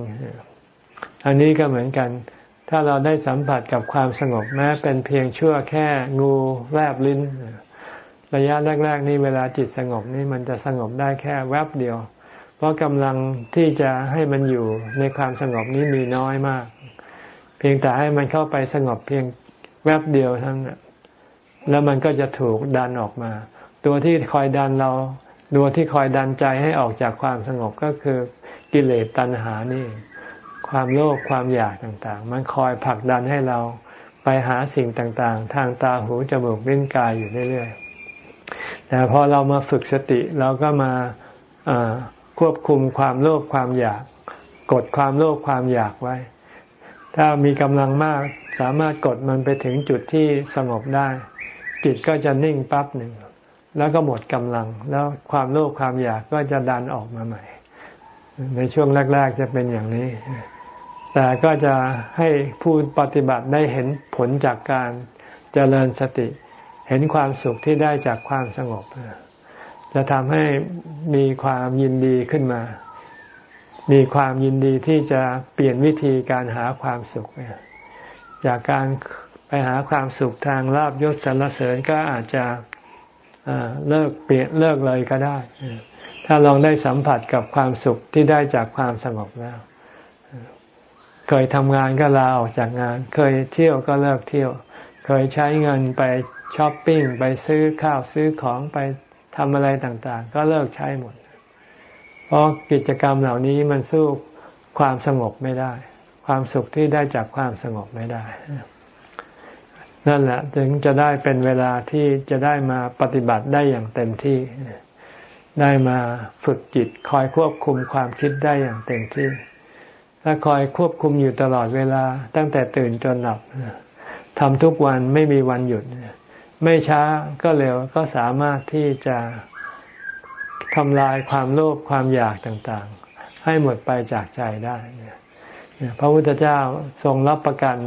อันนี้ก็เหมือนกัน ถ้าเราได้สัมผัสกับความสงบแม้เป็นเพียงชั่วแค่งูแลบลิ้น ระยะแรก ๆ นี่เวลาจิตสงบนี่มันจะสงบได้แค่แวบเดียว เพราะกำลังที่จะให้มันอยู่ในความสงบนี้มีน้อยมาก เพียงแต่ให้มันเข้าไปสงบเพียงแวบเดียวทั้งนั้นแล้วมันก็จะถูกดันออกมา ตัวที่คอยดันเราตัวที่คอยดันใจให้ออกจากความสงบก็คือกิเลสตัณหานี่ ความโลภความอยากต่างๆ มันคอยผลักดันให้เราไปหาสิ่งต่างๆ ทางตาหูจมูกลิ้นกายอยู่เรื่อยๆแต่พอเรามาฝึกสติเราก็มาควบคุมความโลภความอยาก กดความโลภความอยากไว้ ถ้ามีกำลังมากสามารถกดมันไปถึงจุดที่สงบได้ จิตก็จะนิ่งปั๊บหนึ่ง แล้วก็หมดกำลัง แล้วความโลภความอยากก็จะดันออกมาใหม่ ในช่วงแรก ๆ จะเป็นอย่างนี้ แต่ก็จะให้ผู้ปฏิบัติได้เห็นผลจากการเจริญสติ เห็นความสุขที่ได้จากความสงบ จะทำให้มีความยินดีขึ้นมา มีความยินดีที่จะเปลี่ยนวิธีการหาความสุขจากการไปหาความสุขทางลาบยศสรรเสริญก็อาจจะเลิกเปลี่ยนเลิกเลยก็ได้ ถ้าลองได้สัมผัสกับความสุขที่ได้จากความสงบแล้ว เคยทำงานก็ลาออกจากงาน เคยเที่ยวก็เลิกเที่ยว เคยใช้เงินไปช้อปปิ้งไปซื้อข้าวซื้อของไปทำอะไรต่างๆ ก็เลิกใช้หมด เพราะกิจกรรมเหล่านี้มันสู้ความสงบไม่ได้ ความสุขที่ได้จากความสงบไม่ได้ นั่นแหละถึงจะได้เป็นเวลาที่จะได้มาปฏิบัติได้อย่างเต็มที่ ได้มาฝึกจิตคอยควบคุมความคิดได้อย่างเต็มที่ ถ้าคอยควบคุมอยู่ตลอดเวลาตั้งแต่ตื่นจนหลับทำทุกวันไม่มีวันหยุด ไม่ช้าก็เร็วก็สามารถที่จะ ทำลายความโลภความอยากต่างๆ ให้หมดไปจากใจได้พระพุทธเจ้าทรงรับประกัน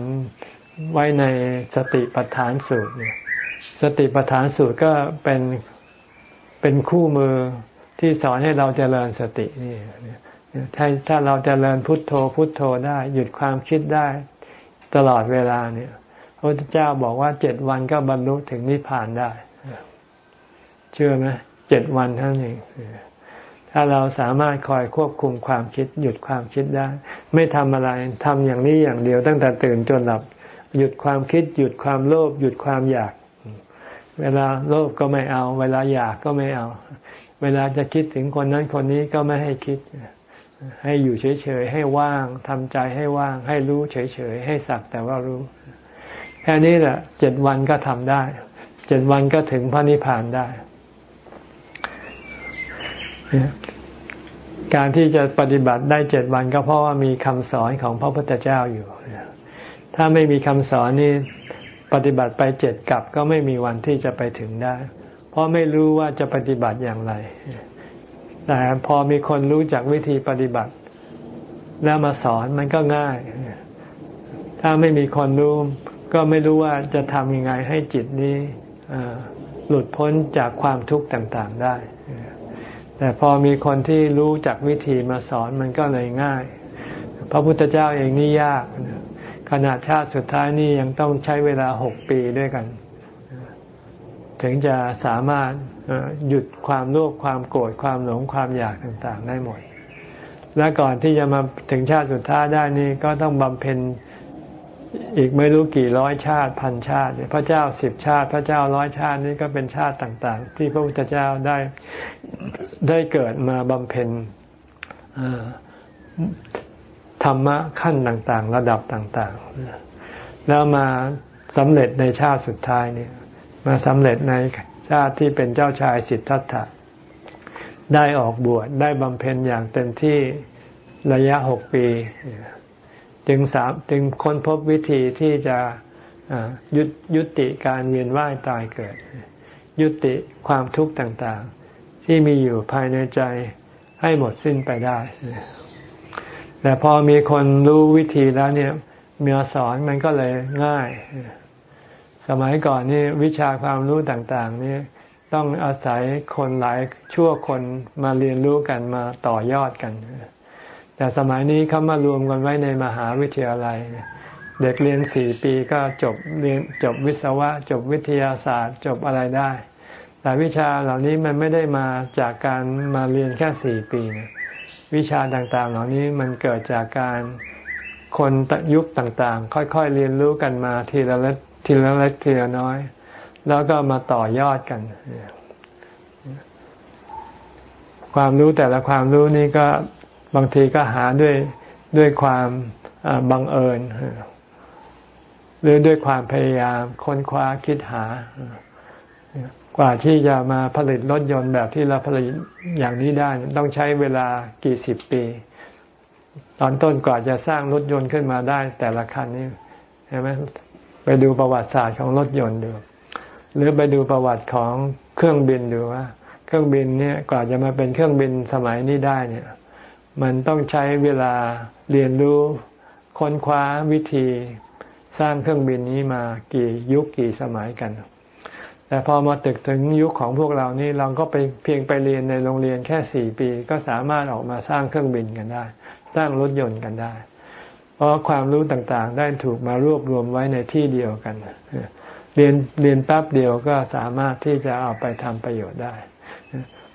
ไว้ในสติปัฏฐานสูตรเนี่ยสติปัฏฐานสูตรก็เป็นเป็นคู่มือที่สอนให้เราเจริญสตินี่ถ้าถ้าเราจเจริญพุทโธพุทโธได้ หยุดความคิดได้ตลอดเวลาเนี่ยพระพุทธเจ้าบอกว่าเจ็ดวันก็บรรลุถึงนิพพานได้ เชื่อไหม เจ็ดวันเท่านั้นเองถ้าเราสามารถคอยควบคุมความคิด หยุดความคิดได้ ไม่ทำอะไรทำอย่างนี้อย่างเดียว ตั้งแต่ตื่นจนหลับ หยุดความคิด หยุดความโลภหยุดความอยาก เวลาโลภก็ไม่เอา เวลาอยากก็ไม่เอา เวลาจะคิดถึงคนนั้นคนนี้ก็ไม่ให้คิด ให้อยู่เฉยๆให้ว่างทำใจให้ว่าง ให้รู้เฉยๆให้สักแต่ว่ารู้แค่นี้แหละเจ็ดวันก็ทำได้เจ็ดวันก็ถึงพระนิพพานได้ การที่จะปฏิบัติได้เจ็ดวันก็เพราะว่ามีคำสอนของพระพุทธเจ้าอยู่ ถ้าไม่มีคำสอนนี่ปฏิบัติไปเจ็ดกลับก็ไม่มีวันที่จะไปถึงได้ เพราะไม่รู้ว่าจะปฏิบัติอย่างไร แต่พอมีคนรู้จักวิธีปฏิบัติ แล้วมาสอนมันก็ง่าย ถ้าไม่มีคนรู้ก็ไม่รู้ว่าจะทำยังไงให้จิตนี้หลุดพ้นจากความทุกข์ต่าง ๆ ได้ แต่พอมีคนที่รู้จักวิธีมาสอนมันก็เลยง่าย พระพุทธเจ้าเองนี่ยากขนาดชาติสุดท้ายนี่ยังต้องใช้เวลาหกปีด้วยกัน ถึงจะสามารถหยุดความโลภความโกรธความหลงความอยากต่างๆ ได้หมด และก่อนที่จะมาถึงชาติสุดท้ายได้นี่ก็ต้องบำเพ็ญ อีกไม่รู้กี่ร้อยชาติพันชาติพระเจ้าสิบชาติ พระเจ้าร้อยชาตินี้ก็เป็นชาติต่าง ๆ ที่พระพุทธเจ้าได้ได้เกิดมาบำเพ็ญธรรมะขั้นต่างๆ ระดับต่างๆ แล้วมาสำเร็จในชาติสุดท้ายเนี่ย มาสำเร็จในชาติที่เป็นเจ้าชายสิทธัตถะได้ออกบวชได้บำเพ็ญอย่างเต็มที่ระยะหกปี จึงสามจึงค้นพบวิธีที่จะยุยุติการเวียนว่ายตายเกิด ยุติความทุกข์ต่างๆ ที่มีอยู่ภายในใจให้หมดสิ้นไปได้ แต่พอมีคนรู้วิธีแล้วเนี่ยมีสอนมันก็เลยง่าย สมัยก่อนนี่วิชาความรู้ต่างๆนี่ต้องอาศัยคนหลายชั่วคนมาเรียนรู้กันมาต่อยอดกัน แต่สมัยนี้เขามารวมกันไว้ในมหาวิทยาลัย เด็กเรียนสี่ปีก็จบเรียนจบวิศวะ จบวิทยาศาสตร์ จบอะไรได้ แต่วิชาเหล่านี้มันไม่ได้มาจากการมาเรียนแค่สี่ปีนะวิชาต่างๆ เหล่านี้มันเกิดจากการคนยุคต่างๆ ค่อยๆเรียนรู้กันมาทีละเล็กทีละเล็กทีละน้อย แล้วก็มาต่อยอดกัน ความรู้แต่ละความรู้นี่ก็ บางทีก็หาด้วยด้วยความบังเอิญ หรือด้วยความพยายามค้นคว้าคิดหา กว่าที่จะมาผลิตรถยนต์แบบที่เราผลิตอย่างนี้ได้ ต้องใช้เวลากี่สิบปี ตอนต้นกว่าจะสร้างรถยนต์ขึ้นมาได้ แต่ละคันนี้เห็นไหมไปดูประวัติศาสตร์ของรถยนต์ดูหรือไปดูประวัติของเครื่องบินดูว่า เครื่องบินเนี่ยกว่าจะมาเป็นเครื่องบินสมัยนี้ได้เนี่ย มันต้องใช้เวลาเรียนรู้ค้นคว้าวิธีสร้างเครื่องบินนี้มากี่ยุคกี่สมัยกัน แต่พอมาตึกถึงยุคของพวกเรานี่เราก็ไปเพียงไปเรียนในโรงเรียนแค่สี่ปี ก็สามารถออกมาสร้างเครื่องบินกันได้ สร้างรถยนต์กันได้ เพราะความรู้ต่างๆ ได้ถูกมารวบรวมไว้ในที่เดียวกัน เรียนเรียนแป๊บเดียวก็สามารถที่จะเอาไปทำประโยชน์ได้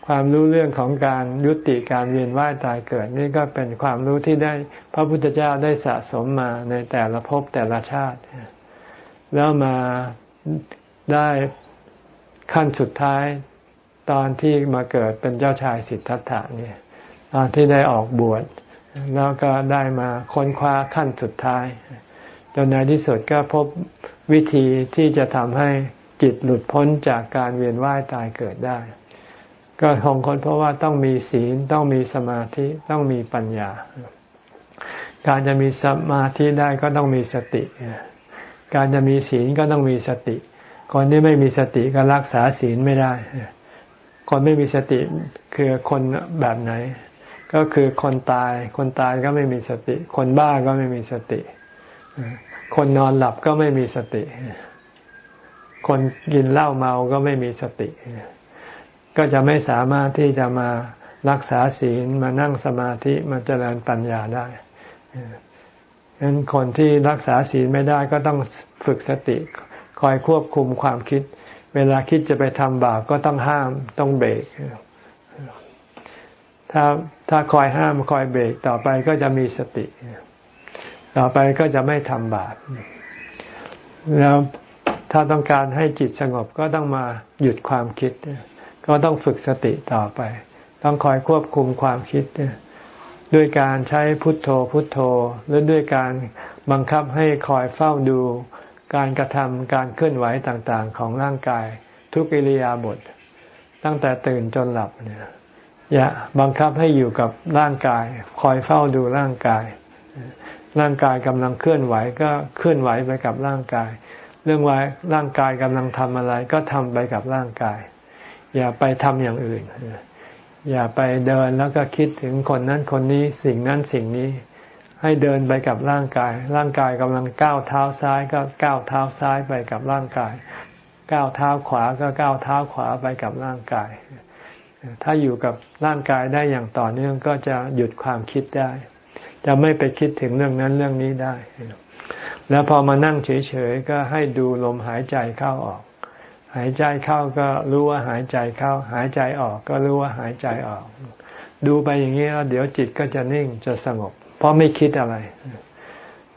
ความรู้เรื่องของการยุติการเวียนว่ายตายเกิด นี่ก็เป็นความรู้ที่ได้พระพุทธเจ้าได้สะสมมาในแต่ละภพแต่ละชาติ แล้วมาได้ขั้นสุดท้ายตอนที่มาเกิดเป็นเจ้าชายสิทธัตถะเนี่ย ตอนที่ได้ออกบวชแล้วก็ได้มาค้นคว้าขั้นสุดท้าย จนในที่สุดก็พบวิธีที่จะทำให้จิตหลุดพ้นจากการเวียนว่ายตายเกิดได้ ก็คงคนเพราะว่าต้องมีศีลต้องมีสมาธิต้องมีปัญญา การจะมีสมาธิได้ก็ต้องมีสติ การจะมีศีลก็ต้องมีสติ คนที่ไม่มีสติก็รักษาศีลไม่ได้ คนไม่มีสติคือคนแบบไหน ก็คือคนตาย คนตายก็ไม่มีสติ คนบ้าก็ไม่มีสติ คนนอนหลับก็ไม่มีสติ คนกินเหล้าเมาก็ไม่มีสติ ก็จะไม่สามารถที่จะมารักษาศีลมานั่งสมาธิมาเจริญปัญญาได้ฉะนั้นคนที่รักษาศีลไม่ได้ก็ต้องฝึกสติ คอยควบคุมความคิด เวลาคิดจะไปทำบาปก็ต้องห้ามต้องเบรกถ้าถ้าคอยห้ามคอยเบรกต่อไปก็จะมีสติ ต่อไปก็จะไม่ทำบาปแล้วถ้าต้องการให้จิตสงบก็ต้องมาหยุดความคิด ก็ต้องฝึกสติต่อไป ต้องคอยควบคุมความคิด ด้วยการใช้พุทโธพุทโธ หรือด้วยการบังคับให้คอยเฝ้าดู การกระทำการเคลื่อนไหวต่างๆ ของร่างกาย ทุกิริยาบทตั้งแต่ตื่นจนหลับเนี่ยอย่าบังคับให้อยู่กับร่างกาย คอยเฝ้าดูร่างกาย ร่างกายกำลังเคลื่อนไหวก็เคลื่อนไหวไปกับร่างกาย เรื่องว่าร่างกายกำลังทำอะไร ก็ทำไปกับร่างกาย อย่าไปทำอย่างอื่น อย่าไปเดินแล้วก็คิดถึงคนนั้นคนนี้สิ่งนั้นสิ่งนี้ ให้เดินไปกับร่างกาย ร่างกายกำลังก้าวเท้าซ้ายก็ก้าวเท้าซ้ายไปกับร่างกาย ก้าวเท้าขวาก็ก้าวเท้าขวาไปกับร่างกาย ถ้าอยู่กับร่างกายได้อย่างต่อเนื่องก็จะหยุดความคิดได้ จะไม่ไปคิดถึงเรื่องนั้นเรื่องนี้ได้ แล้วพอมานั่งเฉยๆก็ให้ดูลมหายใจเข้าออก หายใจเข้าก็รู้ว่าหายใจเข้า หายใจออกก็รู้ว่าหายใจออก ดูไปอย่างนี้แล้วเดี๋ยวจิตก็จะนิ่งจะสงบ เพราะไม่คิดอะไร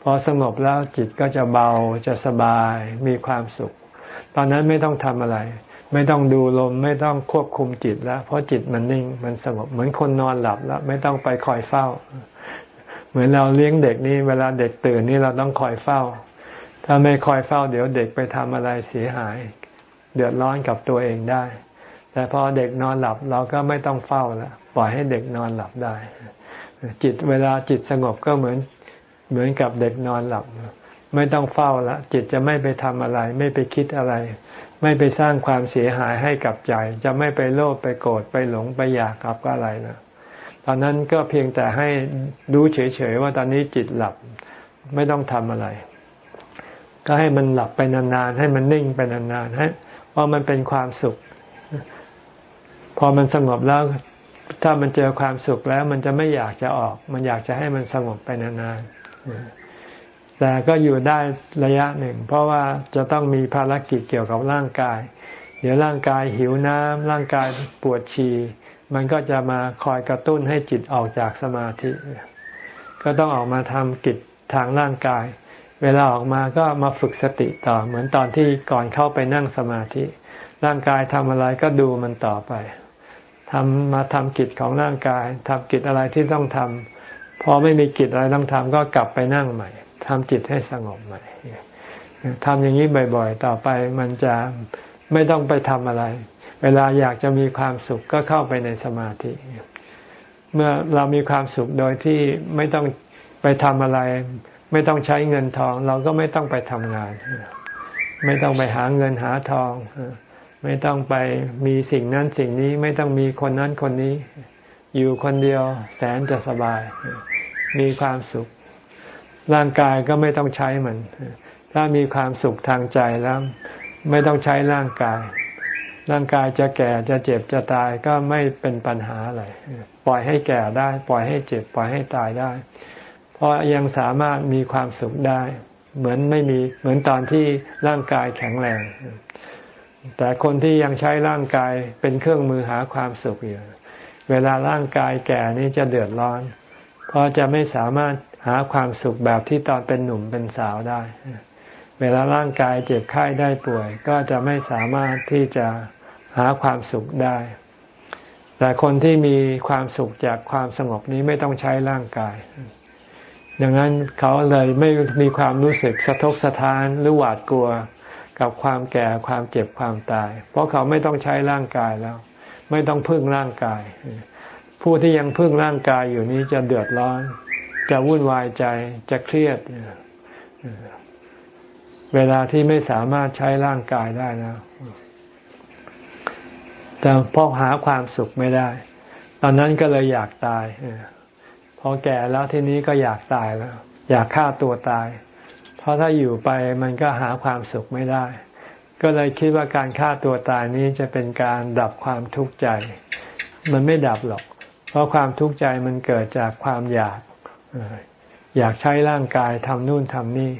พอสงบแล้วจิตก็จะเบาจะสบายมีความสุข ตอนนั้นไม่ต้องทำอะไร ไม่ต้องดูลมไม่ต้องควบคุมจิตแล้ว เพราะจิตมันนิ่งมันสงบเหมือนคนนอนหลับแล้ว ไม่ต้องไปคอยเฝ้า เหมือนเราเลี้ยงเด็กนี่เวลาเด็กตื่นนี่เราต้องคอยเฝ้า ถ้าไม่คอยเฝ้า เดี๋ยวเด็กไปทำอะไรเสียหาย เดือดร้อนกับตัวเองได้ แต่พอเด็กนอนหลับเราก็ไม่ต้องเฝ้าแล้วปล่อยให้เด็กนอนหลับได้ จิตเวลาจิตสงบก็เหมือนเหมือนกับเด็กนอนหลับ ไม่ต้องเฝ้าละจิตจะไม่ไปทำอะไร ไม่ไปคิดอะไร ไม่ไปสร้างความเสียหายให้กับใจ จะไม่ไปโลภไปโกรธไปหลงไปอยากกับอะไรนะตอนนั้นก็เพียงแต่ให้ดูเฉยๆว่าตอนนี้จิตหลับไม่ต้องทำอะไร ก็ให้มันหลับไปนานๆให้มันนิ่งไปนานๆให้ ราะมันเป็นความสุข พอมันสงบแล้ว ถ้ามันเจอความสุขแล้ว มันจะไม่อยากจะออก มันอยากจะให้มันสงบไปนานๆแต่ก็อยู่ได้ระยะหนึ่ง เพราะว่าจะต้องมีภารกิจเกี่ยวกับร่างกาย เดี๋ยวร่างกายหิวน้ำร่างกายปวดฉี่มันก็จะมาคอยกระตุ้นให้จิตออกจากสมาธิ ก็ต้องออกมาทำกิจทางร่างกาย เวลาออกมาก็มาฝึกสติต่อ เหมือนตอนที่ก่อนเข้าไปนั่งสมาธิ ร่างกายทำอะไรก็ดูมันต่อไปทำมาทำกิจของร่างกายทำกิจอะไรที่ต้องทำพอไม่มีกิจอะไรต้องทำก็กลับไปนั่งใหม่ทำจิตให้สงบใหม่ทำอย่างนี้บ่อยๆ ต่อไปมันจะไม่ต้องไปทำอะไร เวลาอยากจะมีความสุขก็เข้าไปในสมาธิ เมื่อเรามีความสุขโดยที่ไม่ต้องไปทำอะไร ไม่ต้องใช้เงินทอง เราก็ไม่ต้องไปทำงาน ไม่ต้องไปหาเงินหาทอง ไม่ต้องไปมีสิ่งนั้นสิ่งนี้ไม่ต้องมีคนนั้นคนนี้ อยู่คนเดียวแสนจะสบาย มีความสุข ร่างกายก็ไม่ต้องใช้มัน ถ้ามีความสุขทางใจแล้ว ไม่ต้องใช้ร่างกาย ร่างกายจะแก่จะเจ็บจะตายก็ไม่เป็นปัญหาอะไร ปล่อยให้แก่ได้ ปล่อยให้เจ็บ ปล่อยให้ตายได้ เพราะยังสามารถมีความสุขได้ เหมือนไม่มีเหมือนตอนที่ร่างกายแข็งแรง แต่คนที่ยังใช้ร่างกายเป็นเครื่องมือหาความสุขอยู่เวลาร่างกายแก่นี้จะเดือดร้อน เพราะจะไม่สามารถหาความสุขแบบที่ตอนเป็นหนุ่มเป็นสาวได้ เวลาร่างกายเจ็บไข้ได้ป่วย ก็จะไม่สามารถที่จะหาความสุขได้ แต่คนที่มีความสุขจากความสงบนี้ไม่ต้องใช้ร่างกาย ดังนั้นเขาเลยไม่มีความรู้สึกสะทกสะท้านหรือหวาดกลัว กับความแก่ความเจ็บความตาย เพราะเขาไม่ต้องใช้ร่างกายแล้ว ไม่ต้องพึ่งร่างกาย ผู้ที่ยังพึ่งร่างกายอยู่นี้จะเดือดร้อน จะวุ่นวายใจจะเครียด เวลาที่ไม่สามารถใช้ร่างกายได้แล้วแต่พอหาความสุขไม่ได้ ตอนนั้นก็เลยอยากตาย พอแก่แล้วทีนี้ก็อยากตายแล้ว อยากฆ่าตัวตาย เพราะถ้าอยู่ไปมันก็หาความสุขไม่ได้ ก็เลยคิดว่าการฆ่าตัวตายนี้จะเป็นการดับความทุกข์ใจ มันไม่ดับหรอก เพราะความทุกข์ใจมันเกิดจากความอยาก อยากใช้ร่างกายทำนู่นทำนี่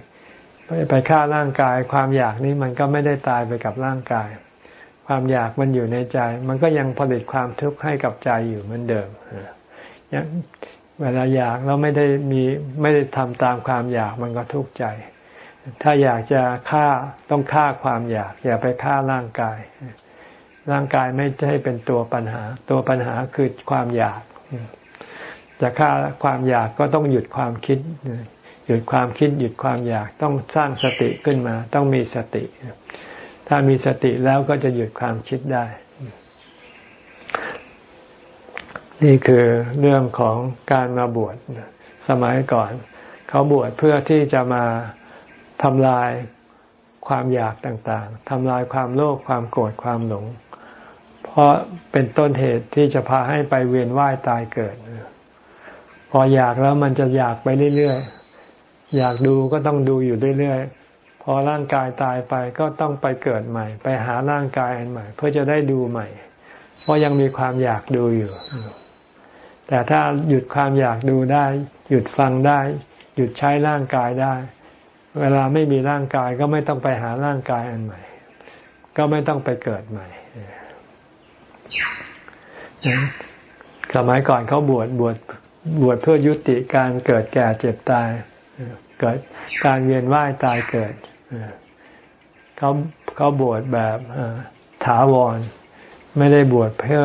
ไปฆ่าร่างกาย ความอยากนี้มันก็ไม่ได้ตายไปกับร่างกาย ความอยากมันอยู่ในใจ มันก็ยังผลิตความทุกข์ให้กับใจอยู่เหมือนเดิม เวลาอยากแล้วไม่ได้มีไม่ได้ทำตามความอยากมันก็ทุกข์ใจ ถ้าอยากจะฆ่าต้องฆ่าความอยาก อย่าไปฆ่าร่างกาย ร่างกายไม่ใช่เป็นตัวปัญหา ตัวปัญหาคือความอยาก จะฆ่าความอยากก็ต้องหยุดความคิด หยุดความคิดหยุดความอยากต้องสร้างสติขึ้นมา ต้องมีสติ ถ้ามีสติแล้วก็จะหยุดความคิดได้ นี่คือเรื่องของการมาบวชสมัยก่อน เขาบวชเพื่อที่จะมาทำลายความอยากต่างๆทำลายความโลภความโกรธความหลง เพราะเป็นต้นเหตุที่จะพาให้ไปเวียนว่ายตายเกิด พออยากแล้วมันจะอยากไปเรื่อยๆ อยากดูก็ต้องดูอยู่เรื่อยๆ พอร่างกายตายไปก็ต้องไปเกิดใหม่ ไปหาร่างกายอันใหม่ เพื่อจะได้ดูใหม่ เพราะยังมีความอยากดูอยู่ แต่ถ้าหยุดความอยากดูได้ หยุดฟังได้ หยุดใช้ร่างกายได้ เวลาไม่มีร่างกายก็ไม่ต้องไปหาร่างกายอันใหม่ ก็ไม่ต้องไปเกิดใหม่สมัยก่อนเขาบวชบวชบวชเพื่อยุติการเกิดแก่เจ็บตาย เกิดการเวียนว่ายตายเกิดเขาเขาบวชแบบถาวร ไม่ได้บวชเพื่อ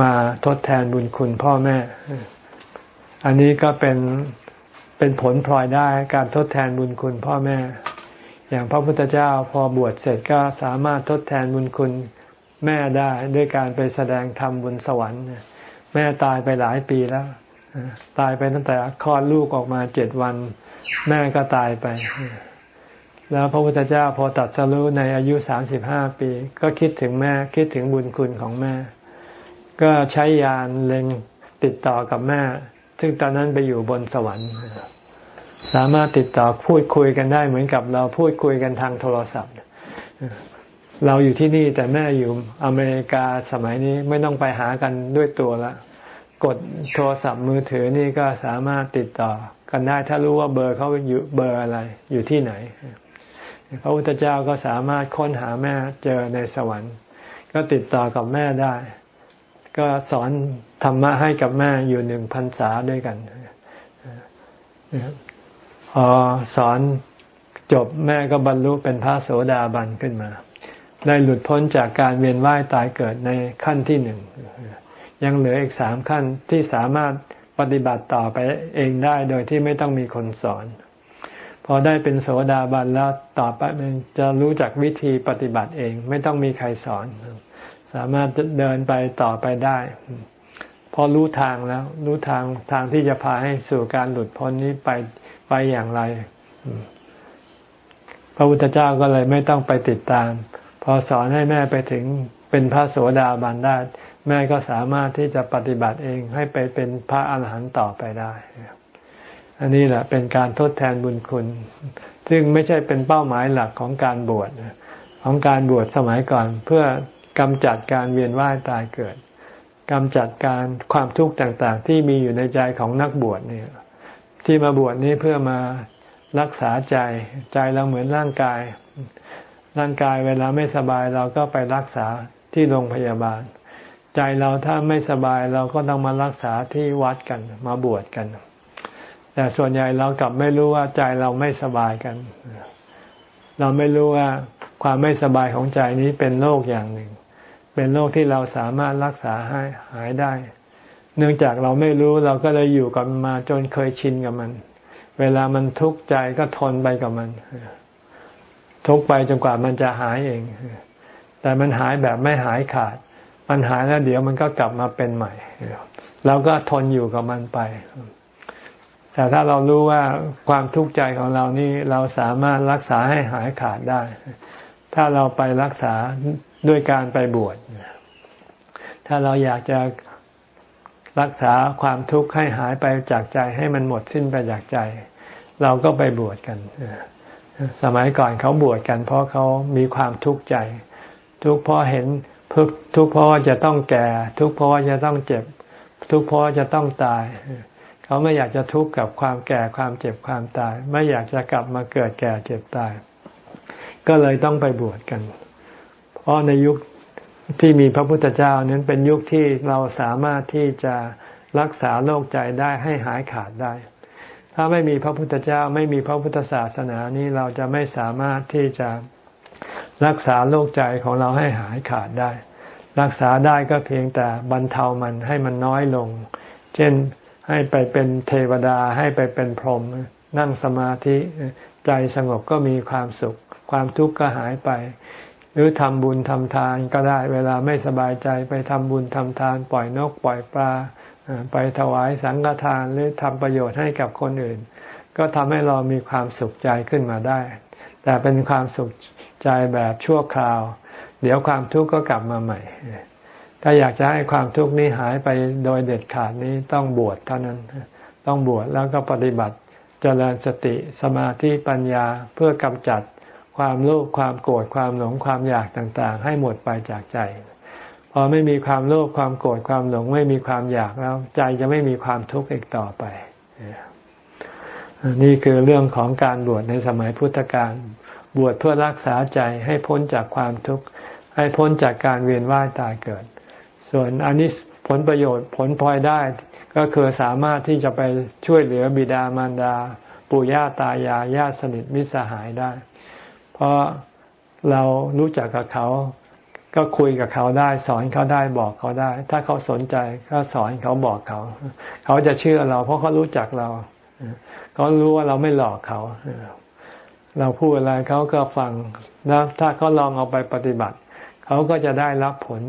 มาทดแทนบุญคุณพ่อแม่ อันนี้ก็เป็นเป็นผลพลอยได้การทดแทนบุญคุณพ่อแม่ อย่างพระพุทธเจ้าพอบวชเสร็จก็สามารถทดแทนบุญคุณแม่ได้ด้วยการไปแสดงธรรมบนสวรรค์ แม่ตายไปหลายปีแล้ว ตายไปตั้งแต่คลอดลูกออกมาเจ็ดวัน แม่ก็ตายไป แล้วพระพุทธเจ้าพอตัดสรู้ในอายุสามสิบห้าปี ก็คิดถึงแม่คิดถึงบุญคุณของแม่ ก็ใช้ยานเล็งติดต่อกับแม่ ซึ่งตอนนั้นไปอยู่บนสวรรค์ สามารถติดต่อพูดคุยกันได้เหมือนกับเราพูดคุยกันทางโทรศัพท์ เราอยู่ที่นี่แต่แม่อยู่อเมริกาสมัยนี้ไม่ต้องไปหากันด้วยตัวละกดโทรศัพท์มือถือนี่ก็สามารถติดต่อกันได้ถ้ารู้ว่าเบอร์เขาอยู่เบอร์อะไรอยู่ที่ไหน พระพุทธเจ้าก็สามารถค้นหาแม่เจอในสวรรค์ ก็ติดต่อกับแม่ได้ ก็สอนธรรมะให้กับแม่อยู่หนึ่งพรรษาด้วยกันพอสอนจบแม่ก็บรรลุเป็นพระโสดาบันขึ้นมา ได้หลุดพ้นจากการเวียนว่ายตายเกิดในขั้นที่หนึ่ง ยังเหลืออีกสามขั้นที่สามารถปฏิบัติต่อไปเองได้โดยที่ไม่ต้องมีคนสอน พอได้เป็นโสดาบันแล้วต่อไปมันจะรู้จักวิธีปฏิบัติเอง ไม่ต้องมีใครสอน สามารถเดินไปต่อไปได้ พอรู้ทางแล้ว รู้ทางทางที่จะพาให้สู่การหลุดพ้นนี้ไปไปอย่างไร พระพุทธเจ้าก็เลยไม่ต้องไปติดตาม พอสอนให้แม่ไปถึงเป็นพระโสดาบันได้ แม่ก็สามารถที่จะปฏิบัติเองให้ไปเป็นพระอาหารหันต์ต่อไปได้ อันนี้แหละเป็นการทดแทนบุญคุณ ซึ่งไม่ใช่เป็นเป้าหมายหลักของการบวชของการบวชสมัยก่อนเพื่อกำจัดการเวียนว่ายตายเกิดกำจัดการความทุกข์ต่างๆ ที่มีอยู่ในใจของนักบวชเนี่ยที่มาบวชนี้เพื่อมารักษาใจใจเราเหมือนร่างกาย ร่างกายเวลาไม่สบายเราก็ไปรักษาที่โรงพยาบาล ใจเราถ้าไม่สบายเราก็ต้องมารักษาที่วัดกันมาบวชกัน แต่ส่วนใหญ่เรากลับไม่รู้ว่าใจเราไม่สบายกัน เราไม่รู้ว่าความไม่สบายของใจนี้เป็นโรคอย่างหนึ่ง เป็นโรคที่เราสามารถรักษาให้หายได้ เนื่องจากเราไม่รู้เราก็เลยอยู่กับมาจนเคยชินกับมัน เวลามันทุกข์ใจก็ทนไปกับมัน ทุกไปจนกว่ามันจะหายเอง แต่มันหายแบบไม่หายขาด มันหายแล้วเดี๋ยวมันก็กลับมาเป็นใหม่ เราก็ทนอยู่กับมันไป แต่ถ้าเรารู้ว่าความทุกข์ใจของเรานี่เราสามารถรักษาให้หายขาดได้ ถ้าเราไปรักษาด้วยการไปบวชถ้าเราอยากจะรักษาความทุกข์ให้หายไปจากใจให้มันหมดสิ้นไปจากใจ เราก็ไปบวชกันสมัยก่อนเขาบวชกัน เพราะเขามีความทุกข์ใจ ทุกข์เพราะเห็นทุกข์เพราะว่าจะต้องแก่ ทุกข์เพราะว่าจะต้องเจ็บ ทุกข์เพราะจะต้องตาย เขาไม่อยากจะทุกข์กับความแก่ความเจ็บความตาย ไม่อยากจะกลับมาเกิดแก่เจ็บตาย ก็เลยต้องไปบวชกัน เพราะในยุคที่มีพระพุทธเจ้านั้นเป็นยุคที่เราสามารถที่จะรักษาโรคใจได้ให้หายขาดได้ ถ้าไม่มีพระพุทธเจ้าไม่มีพระพุทธศาสนานี้เราจะไม่สามารถที่จะรักษาโรคใจของเราให้หายขาดได้ รักษาได้ก็เพียงแต่บรรเทามันให้มันน้อยลง เช่น ให้ไปเป็นเทวดาให้ไปเป็นพรหมนั่งสมาธิใจสงบก็มีความสุข ความทุกข์ก็หายไป หรือทำบุญทำทานก็ได้เวลาไม่สบายใจไปทำบุญทำทาน ปล่อยนกปล่อยปลาไปถวายสังฆทานหรือทำประโยชน์ให้กับคนอื่น ก็ทำให้เรามีความสุขใจขึ้นมาได้ แต่เป็นความสุขใจแบบชั่วคราว เดี๋ยวความทุกข์ก็กลับมาใหม่ ถ้าอยากจะให้ความทุกข์นี้หายไปโดยเด็ดขาดนี้ต้องบวชเท่านั้น ต้องบวชแล้วก็ปฏิบัติเจริญสติสมาธิปัญญาเพื่อกำจัดความโลภความโกรธความหลงความอยากต่างๆ ให้หมดไปจากใจ พอไม่มีความโลภความโกรธความหลงไม่มีความอยากแล้ว ใจจะไม่มีความทุกข์อีกต่อไป นี่คือเรื่องของการบวชในสมัยพุทธกาลบวชเพื่อรักษาใจให้พ้นจากความทุกข์ให้พ้นจากการเวียนว่ายตายเกิด ส่วนอันนี้ผลประโยชน์ผลพลอยได้ ก็คือสามารถที่จะไปช่วยเหลือบิดามารดา ปู่ย่าตายายญาติสนิทมิตรสหายได้ เพราะเรารู้จักกับเขา ก็คุยกับเขาได้ สอนเขาได้บอกเขาได้ ถ้าเขาสนใจก็สอนเขาบอกเขา เขาจะเชื่อเราเพราะเขารู้จักเราเขารู้ว่าเราไม่หลอกเขาเราพูดอะไรเขาก็ฟังนะถ้าเขาลองเอาไปปฏิบัติ เขาก็จะได้รับผล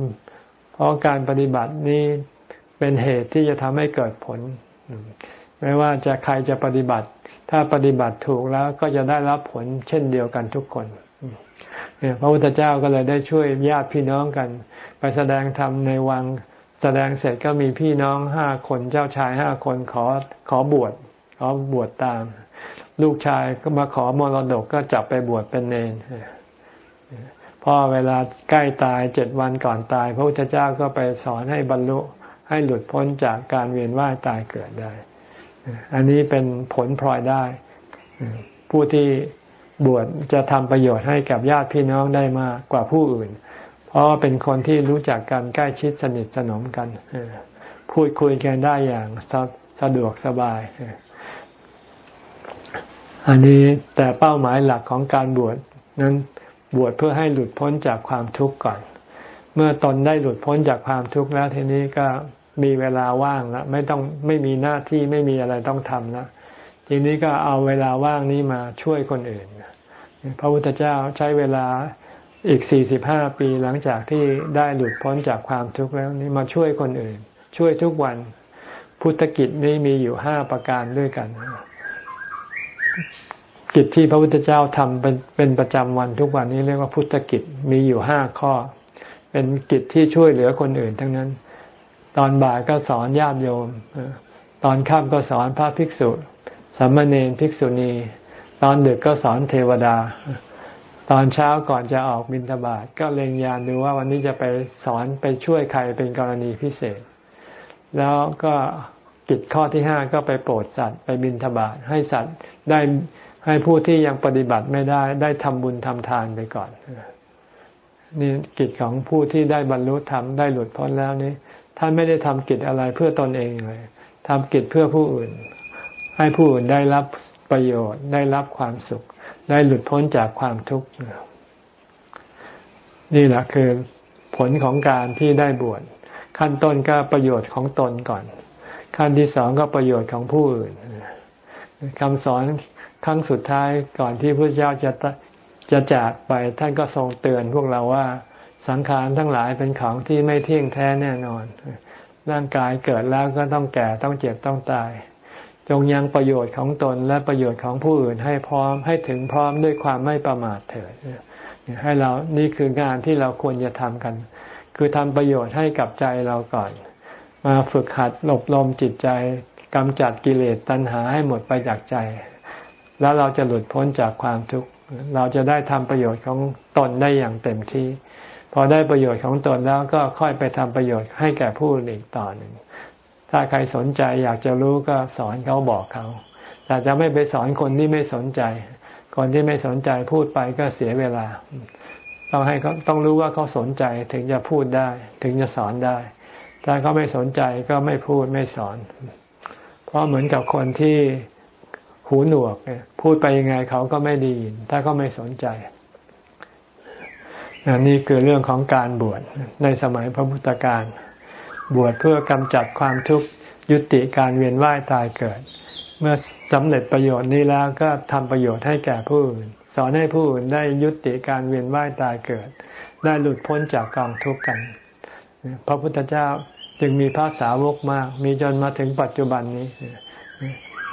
เพราะการปฏิบัตินี้เป็นเหตุที่จะทำให้เกิดผล ไม่ว่าจะใครจะปฏิบัติ ถ้าปฏิบัติถูกแล้วก็จะได้รับผลเช่นเดียวกันทุกคนเนี่ยพระพุทธเจ้าก็เลยได้ช่วยญาติพี่น้องกัน ไปแสดงธรรมในวังแสดงเสร็จก็มีพี่น้องห้าคนเจ้าชายห้าคนขอขอบวชขอบวชตาม ลูกชายก็มาขอมรดกก็จับไปบวชเป็นเนร พอเวลาใกล้ตายเจ็ดวันก่อนตาย พระพุทธเจ้าก็ไปสอนให้บรรลุให้หลุดพ้นจากการเวียนว่ายตายเกิดได้ อันนี้เป็นผลพลอยได้ ผู้ที่บวชจะทำประโยชน์ให้กับญาติพี่น้องได้มากกว่าผู้อื่น เพราะเป็นคนที่รู้จักกันใกล้ชิดสนิทสนมกัน พูดคุยกันได้อย่างสสะดวกสบาย อันนี้แต่เป้าหมายหลักของการบวชนั้น บวชเพื่อให้หลุดพ้นจากความทุกข์ก่อน เมื่อตอนได้หลุดพ้นจากความทุกข์แล้วทีนี้ก็มีเวลาว่างแล้วไม่ต้องไม่มีหน้าที่ไม่มีอะไรต้องทำแล้วทีนี้ก็เอาเวลาว่างนี้มาช่วยคนอื่นพระพุทธเจ้าใช้เวลาอีกสี่สิบห้าปีหลังจากที่ได้หลุดพ้นจากความทุกข์แล้วนี่มาช่วยคนอื่น ช่วยทุกวัน พุทธกิจนี้มีอยู่ห้าประการด้วยกัน กิจที่พระพุทธเจ้าทำเป็นเป็นประจำวันทุกวันนี้เรียกว่าพุทธกิจมีอยู่ห้าข้อ เป็นกิจที่ช่วยเหลือคนอื่นทั้งนั้น ตอนบ่ายก็สอนญาติโยม ตอนค่ำก็สอนพระภิกษุสามเณรภิกษุณี ตอนดึกก็สอนเทวดา ตอนเช้าก่อนจะออกบิณฑบาตก็เล็งยานดูว่าวันนี้จะไปสอนไปช่วยใครเป็นกรณีพิเศษ แล้วก็กิจข้อที่ห้าก็ไปโปรดสัตว์ไปบิณฑบาตให้สัตว์ได้ ให้ผู้ที่ยังปฏิบัติไม่ได้ได้ทำบุญทำทานไปก่อนนี่กิจของผู้ที่ได้บรรลุธรรมได้หลุดพ้นแล้วนี้ท่านไม่ได้ทำกิจอะไรเพื่อตนเองเลยทำกิจเพื่อผู้อื่น ให้ผู้อื่นได้รับประโยชน์ ได้รับความสุข ได้หลุดพ้นจากความทุกข์นี่แหละคือผลของการที่ได้บวชขั้นต้นก็ประโยชน์ของตนก่อน ขั้นที่สองก็ประโยชน์ของผู้อื่นคำสอน ครั้งสุดท้ายก่อนที่พระเจ้าจะจะจากไปท่านก็ทรงเตือนพวกเราว่าสังขารทั้งหลายเป็นของที่ไม่เที่ยงแท้แน่นอน ร่างกายเกิดแล้วก็ต้องแก่ต้องเจ็บต้องตาย จงยังประโยชน์ของตนและประโยชน์ของผู้อื่นให้พร้อมให้ถึงพร้อมด้วยความไม่ประมาทเถิดให้เรานี่คืองานที่เราควรจะทำกัน คือทำประโยชน์ให้กับใจเราก่อน มาฝึกหัดหลบรมจิตใจกำจัดกิเลสตัณหาให้หมดไปจากใจ แล้วเราจะหลุดพ้นจากความทุกข์เราจะได้ทำประโยชน์ของตนได้อย่างเต็มที่ พอได้ประโยชน์ของตนแล้วก็ค่อยไปทำประโยชน์ให้แก่ผู้อื่นอีกต่อหนึ่ง ถ้าใครสนใจอยากจะรู้ก็สอนเขาบอกเขา แต่จะไม่ไปสอนคนที่ไม่สนใจ คนที่ไม่สนใจพูดไปก็เสียเวลา ต้องให้เขาต้องรู้ว่าเขาสนใจถึงจะพูดได้ ถึงจะสอนได้ ถ้าเขาไม่สนใจก็ไม่พูดไม่สอน เพราะเหมือนกับคนที่ หูหนวกพูดไปยังไงเขาก็ไม่ดียิน ถ้าเขาไม่สนใจนี่คือเรื่องของการบวชในสมัยพระพุทธการ บวชเพื่อกำจัดความทุกข์ยุติการเวียนว่ายตายเกิด เมื่อสำเร็จประโยชน์นี้แล้วก็ทำประโยชน์ให้แก่ผู้อื่น สอนให้ผู้อื่นได้ยุติการเวียนว่ายตายเกิด ได้หลุดพ้นจากกองทุกข์กัน พระพุทธเจ้าจึงมีพระสาวกมาก มีจนมาถึงปัจจุบันนี้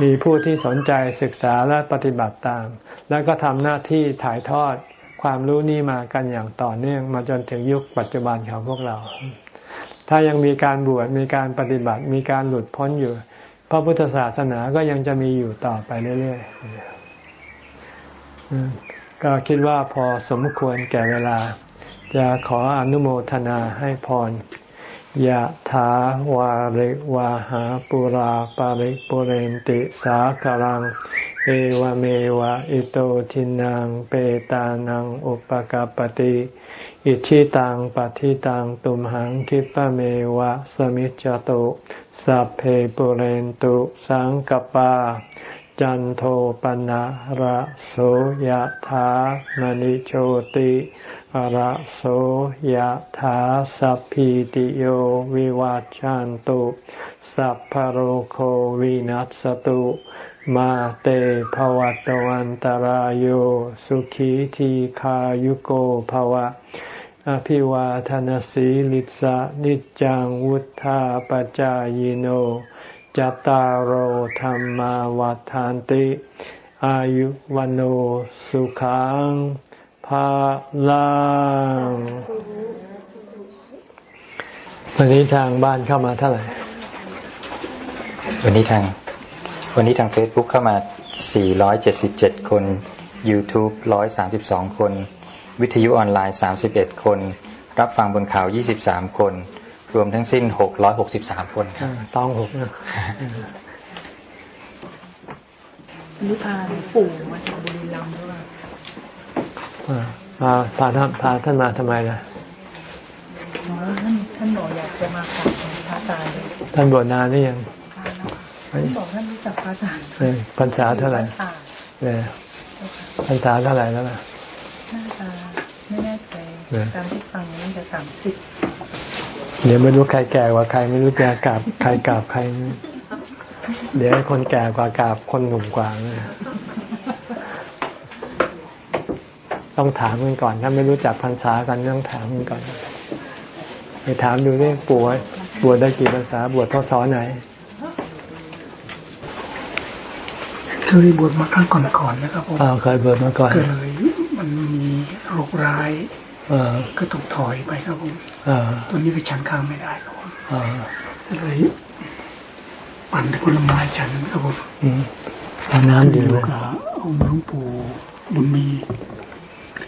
มีผู้ที่สนใจศึกษาและปฏิบัติตาม แล้วก็ทำหน้าที่ถ่ายทอดความรู้นี้มากันอย่างต่อเนื่องมาจนถึงยุคปัจจุบันของพวกเรา ถ้ายังมีการบวชมีการปฏิบัติมีการหลุดพ้นอยู่ พระพุทธศาสนาก็ยังจะมีอยู่ต่อไปเรื่อยๆ ก็คิดว่าพอสมควรแก่เวลา จะขออนุโมทนาให้พร ยะถาวาริวาหาปุราปาริปุเรนติสาคลัง เอวเมวะอิโตทินังเปตานังอุปกาปติอิชิตังปฏิตังตุมหังคิปะเมวะสมิจจตุสัพเพปุเรนตุสังกปา จันโทปนะระโสยะถามณิโชติ ระโสยถาสัพพิติโยวิวาจันตุ สัพพโรโควินัสตุ มาเตภวัตวันตารโยสุขีทีขายุโกภวะ อภิวาทนสีลิสะนิจังวุธาปจายโนจตารโหธรรมวาทานติ อายุวันโอสุขัง พลังวันนี้ทางบ้านเข้ามาเท่าไหร่ วันนี้ทาง วันนี้ทาง Facebook เข้ามา 477 คน YouTube 132 คน วิทยุออนไลน์ 31 คน รับฟังบนข่าว 23 คน รวมทั้งสิ้น 663 คนครับต้องหกนะนิพพานปู่มาจากบุรีรัมย์ด้วย พาพาท่านพาท่านมาทำไมล่ะท่านท่านบอกอยากจะมาขอบพระอาจารย์ท่านบวชนานนี่ยังท่านบอกท่านรู้จักพระอาจารย์พรรษาเท่าไหร่เนี่ยพรรษาเท่าไหร่แล้วล่ะน่าจะไม่แน่ใจตามที่ฟังน่าจะสามสิบเดี๋ยวไม่รู้ใครแก่กว่าใครไม่รู้แก่กราบใครกราบใคร เดี๋ยวคนแก่กว่ากราบคนหนุ่มกว่าเนี่ย ต้องถามกันก่อน ถ้าไม่รู้จักพรรษากันต้องถามกันก่อนไปถามดูนี่ปวดบวชได้กี่พรรษาบวชพศไหนเคยบวชมาครั้งก่อนๆนะครับผมเคยบวชมาก่อนก็เลยมันมีโรคร้ายก็ต้องถอยไปครับผมตอนนี้ก็ฉันข้าวไม่ได้ครับผมก็เลยปั่นผลไม้ฉันครับผมน้ำดีเลยเอาหลวงปู่บุญมี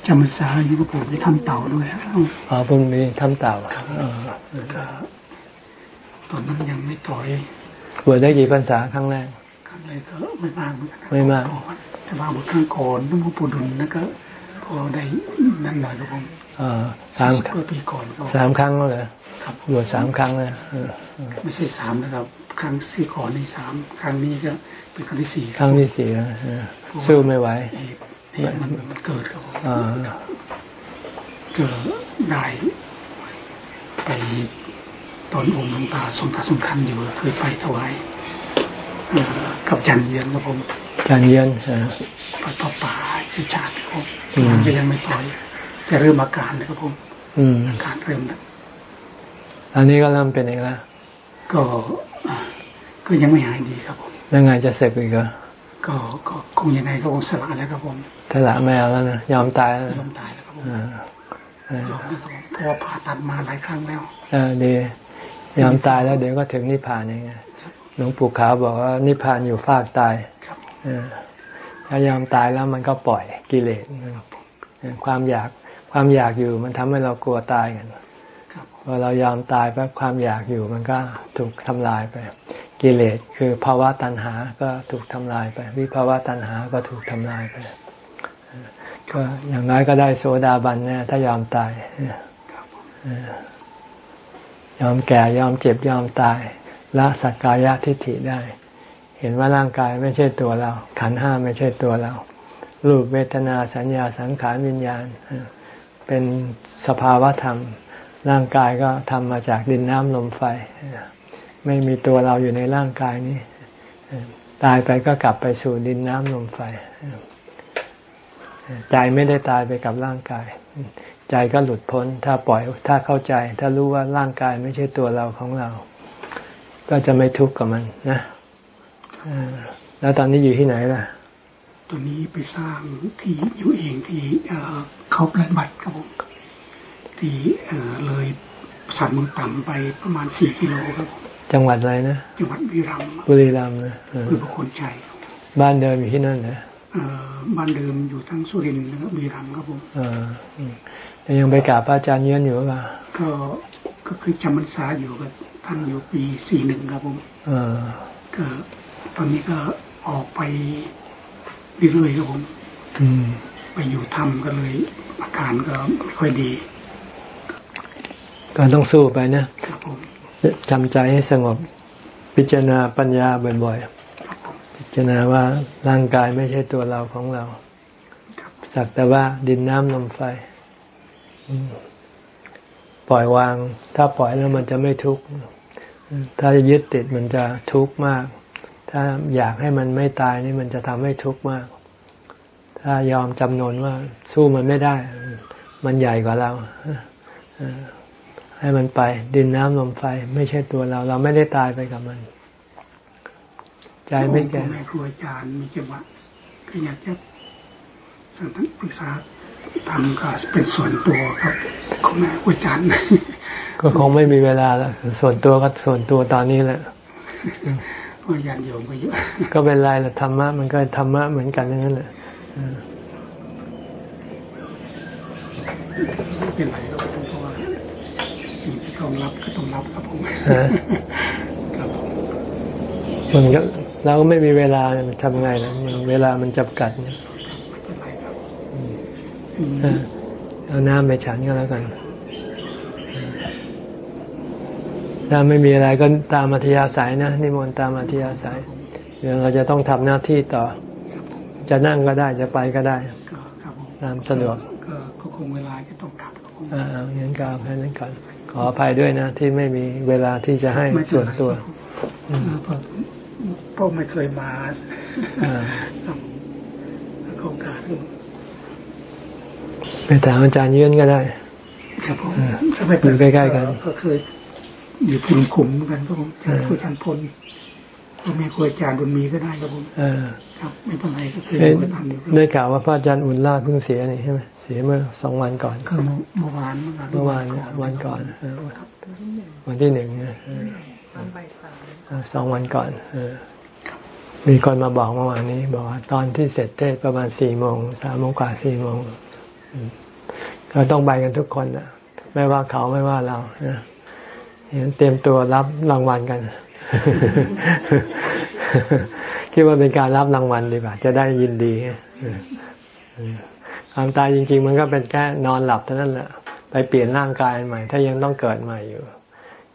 จำพรรษาอยู่กับผมที่ทำเต่าด้วยอ๋อพรุ่งนี้ทำเต่าตอนนั้นยังไม่ต่อยบวชได้กี่พรรษาครั้งแรกครั้งอะไรก็ไม่มากเหมือนกันไม่มากแต่ว่าบทข้างก่อนนุ่งปูดุลนั่นก็พอได้นั่นหน่อยครับผมสามปีก่อนสามครั้งเลยครับบวชสามครั้งเลยไม่ใช่สามนะครับ ครั้งสี่ก่อนในสามครั้งนี้ก็เป็นครั้งที่สี่ครั้งที่สี่แล้วสู้ไม่ไหว มันมันเกิดครับผมเกิดได้ไปตอนองค์หลวงตาสมตาสมคัญอยู่เคยไปถวายกับจันเยียนครับผมจันเยียนไปป่าป่าที่ชาติครับมันก็ยังไม่ต่อยแต่เริ่มอาการนะครับผมอาการเริ่มแล้วอันนี้ก็เริ่มเป็นอีกแล้วก็ก็ยังไม่หายดีครับผมยังไงจะเสร็จอีกเหรอ ก็ก็คงยังไงก็คงสละแล้วครับผมสละแมวแล้วนะยอมตายแล้วยอมตายแล้วครับผมยอมแล้วครับผมเพราะผ่าตัดมาหลายครั้งแล้วเออดียอมตายแล้วเดี๋ยวก็ถึงนิพพานเองหลวงปู่ขาวบอกว่านิพพานอยู่ฟากตายถ้ายอมตายแล้วมันก็ปล่อยกิเลสความอยากความอยากอยู่มันทำให้เรากลัวตายกันพ อเรายอมตายแป๊บความอยากอยู่มันก็ถูกทำลายไป กิเลสคือภาวะตัณหาก็ถูกทำลายไป วิภาวะตัณหาก็ถูกทำลายไป ก็อย่างน้อยก็ได้โสดาบันเนี่ยถ้ายอมตายยอมแก่ยอมเจ็บยอมตายละสักกายทิฏฐิได้ เห็นว่าร่างกายไม่ใช่ตัวเรา ขันห้าไม่ใช่ตัวเรารูปเวทนาสัญญาสังขารวิญญาณ เป็นสภาวะธรรม ร่างกายก็ทำมาจากดินน้ำลมไฟ ไม่มีตัวเราอยู่ในร่างกายนี้ ตายไปก็กลับไปสู่ดินน้ำลมไฟ ใจไม่ได้ตายไปกับร่างกาย ใจก็หลุดพ้น ถ้าปล่อยถ้าเข้าใจ ถ้ารู้ว่าร่างกายไม่ใช่ตัวเราของเรา ก็จะไม่ทุกข์กับมันนะแล้วตอนนี้อยู่ที่ไหนล่ะตอนนี้ไปสร้างที่อยู่เองที่เขาปฏิบัติครับผม ที่เลยสันมึงต่ำไปประมาณสี่กิโลครับ จังหวัดอะไรนะ จังหวัดบุรีรัมย์บุรีรัมย์นะคือพระคนใจบ้านเดิมอยู่ที่นั่นนะบ้านเดิมอยู่ทั้งสุรินทร์และบุรีรัมย์ครับผมยังไปกราบพระอาจารย์เยือนอยู่ป่ะก็ก็คือจำพรรษาอยู่กับท่านอยู่ปีสี่หนึ่งครับผมก็ตอนนี้ก็ออกไปเรื่อยๆครับผมไปอยู่ถ้ำก็เลยอาการก็ไม่ค่อยดี ก็ต้องสู้ไปนะครับผมจำใจให้สงบ พิจารณาปัญญาบ่อยๆ พิจารณาว่าร่างกายไม่ใช่ตัวเราของเรา สักแต่ว่าดินน้ำลมไฟ ปล่อยวาง ถ้าปล่อยแล้วมันจะไม่ทุกข์ ถ้ายึดติดมันจะทุกข์มาก ถ้าอยากให้มันไม่ตายนี่มันจะทำให้ทุกข์มาก ถ้ายอมจำนนว่าสู้มันไม่ได้ มันใหญ่กว่าเรา ให้มันไป ดินน้ำลมไฟ ไม่ใช่ตัวเรา เราไม่ได้ตายไปกับมัน ใจไม่แก่ครูอาจารย์มีจังหวะก็อยากจะสั่งปรึกษาทำก็เป็นส่วนตัวครับของแม่อาจารย์ก็คงไม่มีเวลาแล้วส่วนตัวก็ส่วนตัวตอนนี้แหละก็ยันโยมก็เยอะก็เป็นไรละธรรมะมันก็ธรรมะเหมือนกันนั่นแหละไม่เป็นไรครับเพราะว่าสิ่งที่ ต้องรับก็ต้องรับครับผมครับมันก็เราก็ไม่มีเวลาทำไงนะมันเวลามันจำกัดเนี่ยเอาน้ำไปฉันก็แล้วกันถ้าไม่มีอะไรก็ตามอัธยาศัยนะนิมนต์ตามอัธยาศัยเดี๋ยวเราจะต้องทำหน้าที่ต่อ จะนั่งก็ได้จะไปก็ได้ตามสะดวกก็คงเวลาจะต้องกลับอ่างั้นก็แค่นั้นก่อน ขออภัยด้วยนะ ที่ไม่มีเวลาที่จะให้ส่วนตัวเพราะไม่เคยมาโอกาสไปถามอาจารย์ยืนก็ได้ครับผมอยู่ใกล้ๆกันก็เคยอยู่คุมขุมกันก็ผมอาจารย์ผู้ชันพลก็ไม่คุยอาจารย์บุญมีก็ได้ครับผม ครับไม่เป็นไรก็คือทำอยู่ได้กล่าวว่าพระอาจารย์อุ่นลาเพิ่งเสียนี่ใช่ไหมเสียเมื่อสองวันก่อนเมื่อวานเมื่อวานวันก่อนวันที่หนึ่งสองวันก่อนมีคนมาบอกเมื่อวานนี้ บอกว่าตอนที่เสร็จเทศประมาณสี่โมงสามโมงกว่าสี่โมงก็ต้องไปกันทุกคนนะไม่ว่าเขาไม่ว่าเราเห็นเตรียมตัวรับรางวัลกัน คิดว่าเป็นการรับรางวัลดีกว่า จะได้ยินดีความตายจริง ๆ มันก็เป็นแค่นอนหลับเท่านั้นแหละไปเปลี่ยนร่างกายใหม่ ถ้ายังต้องเกิดใหม่อยู่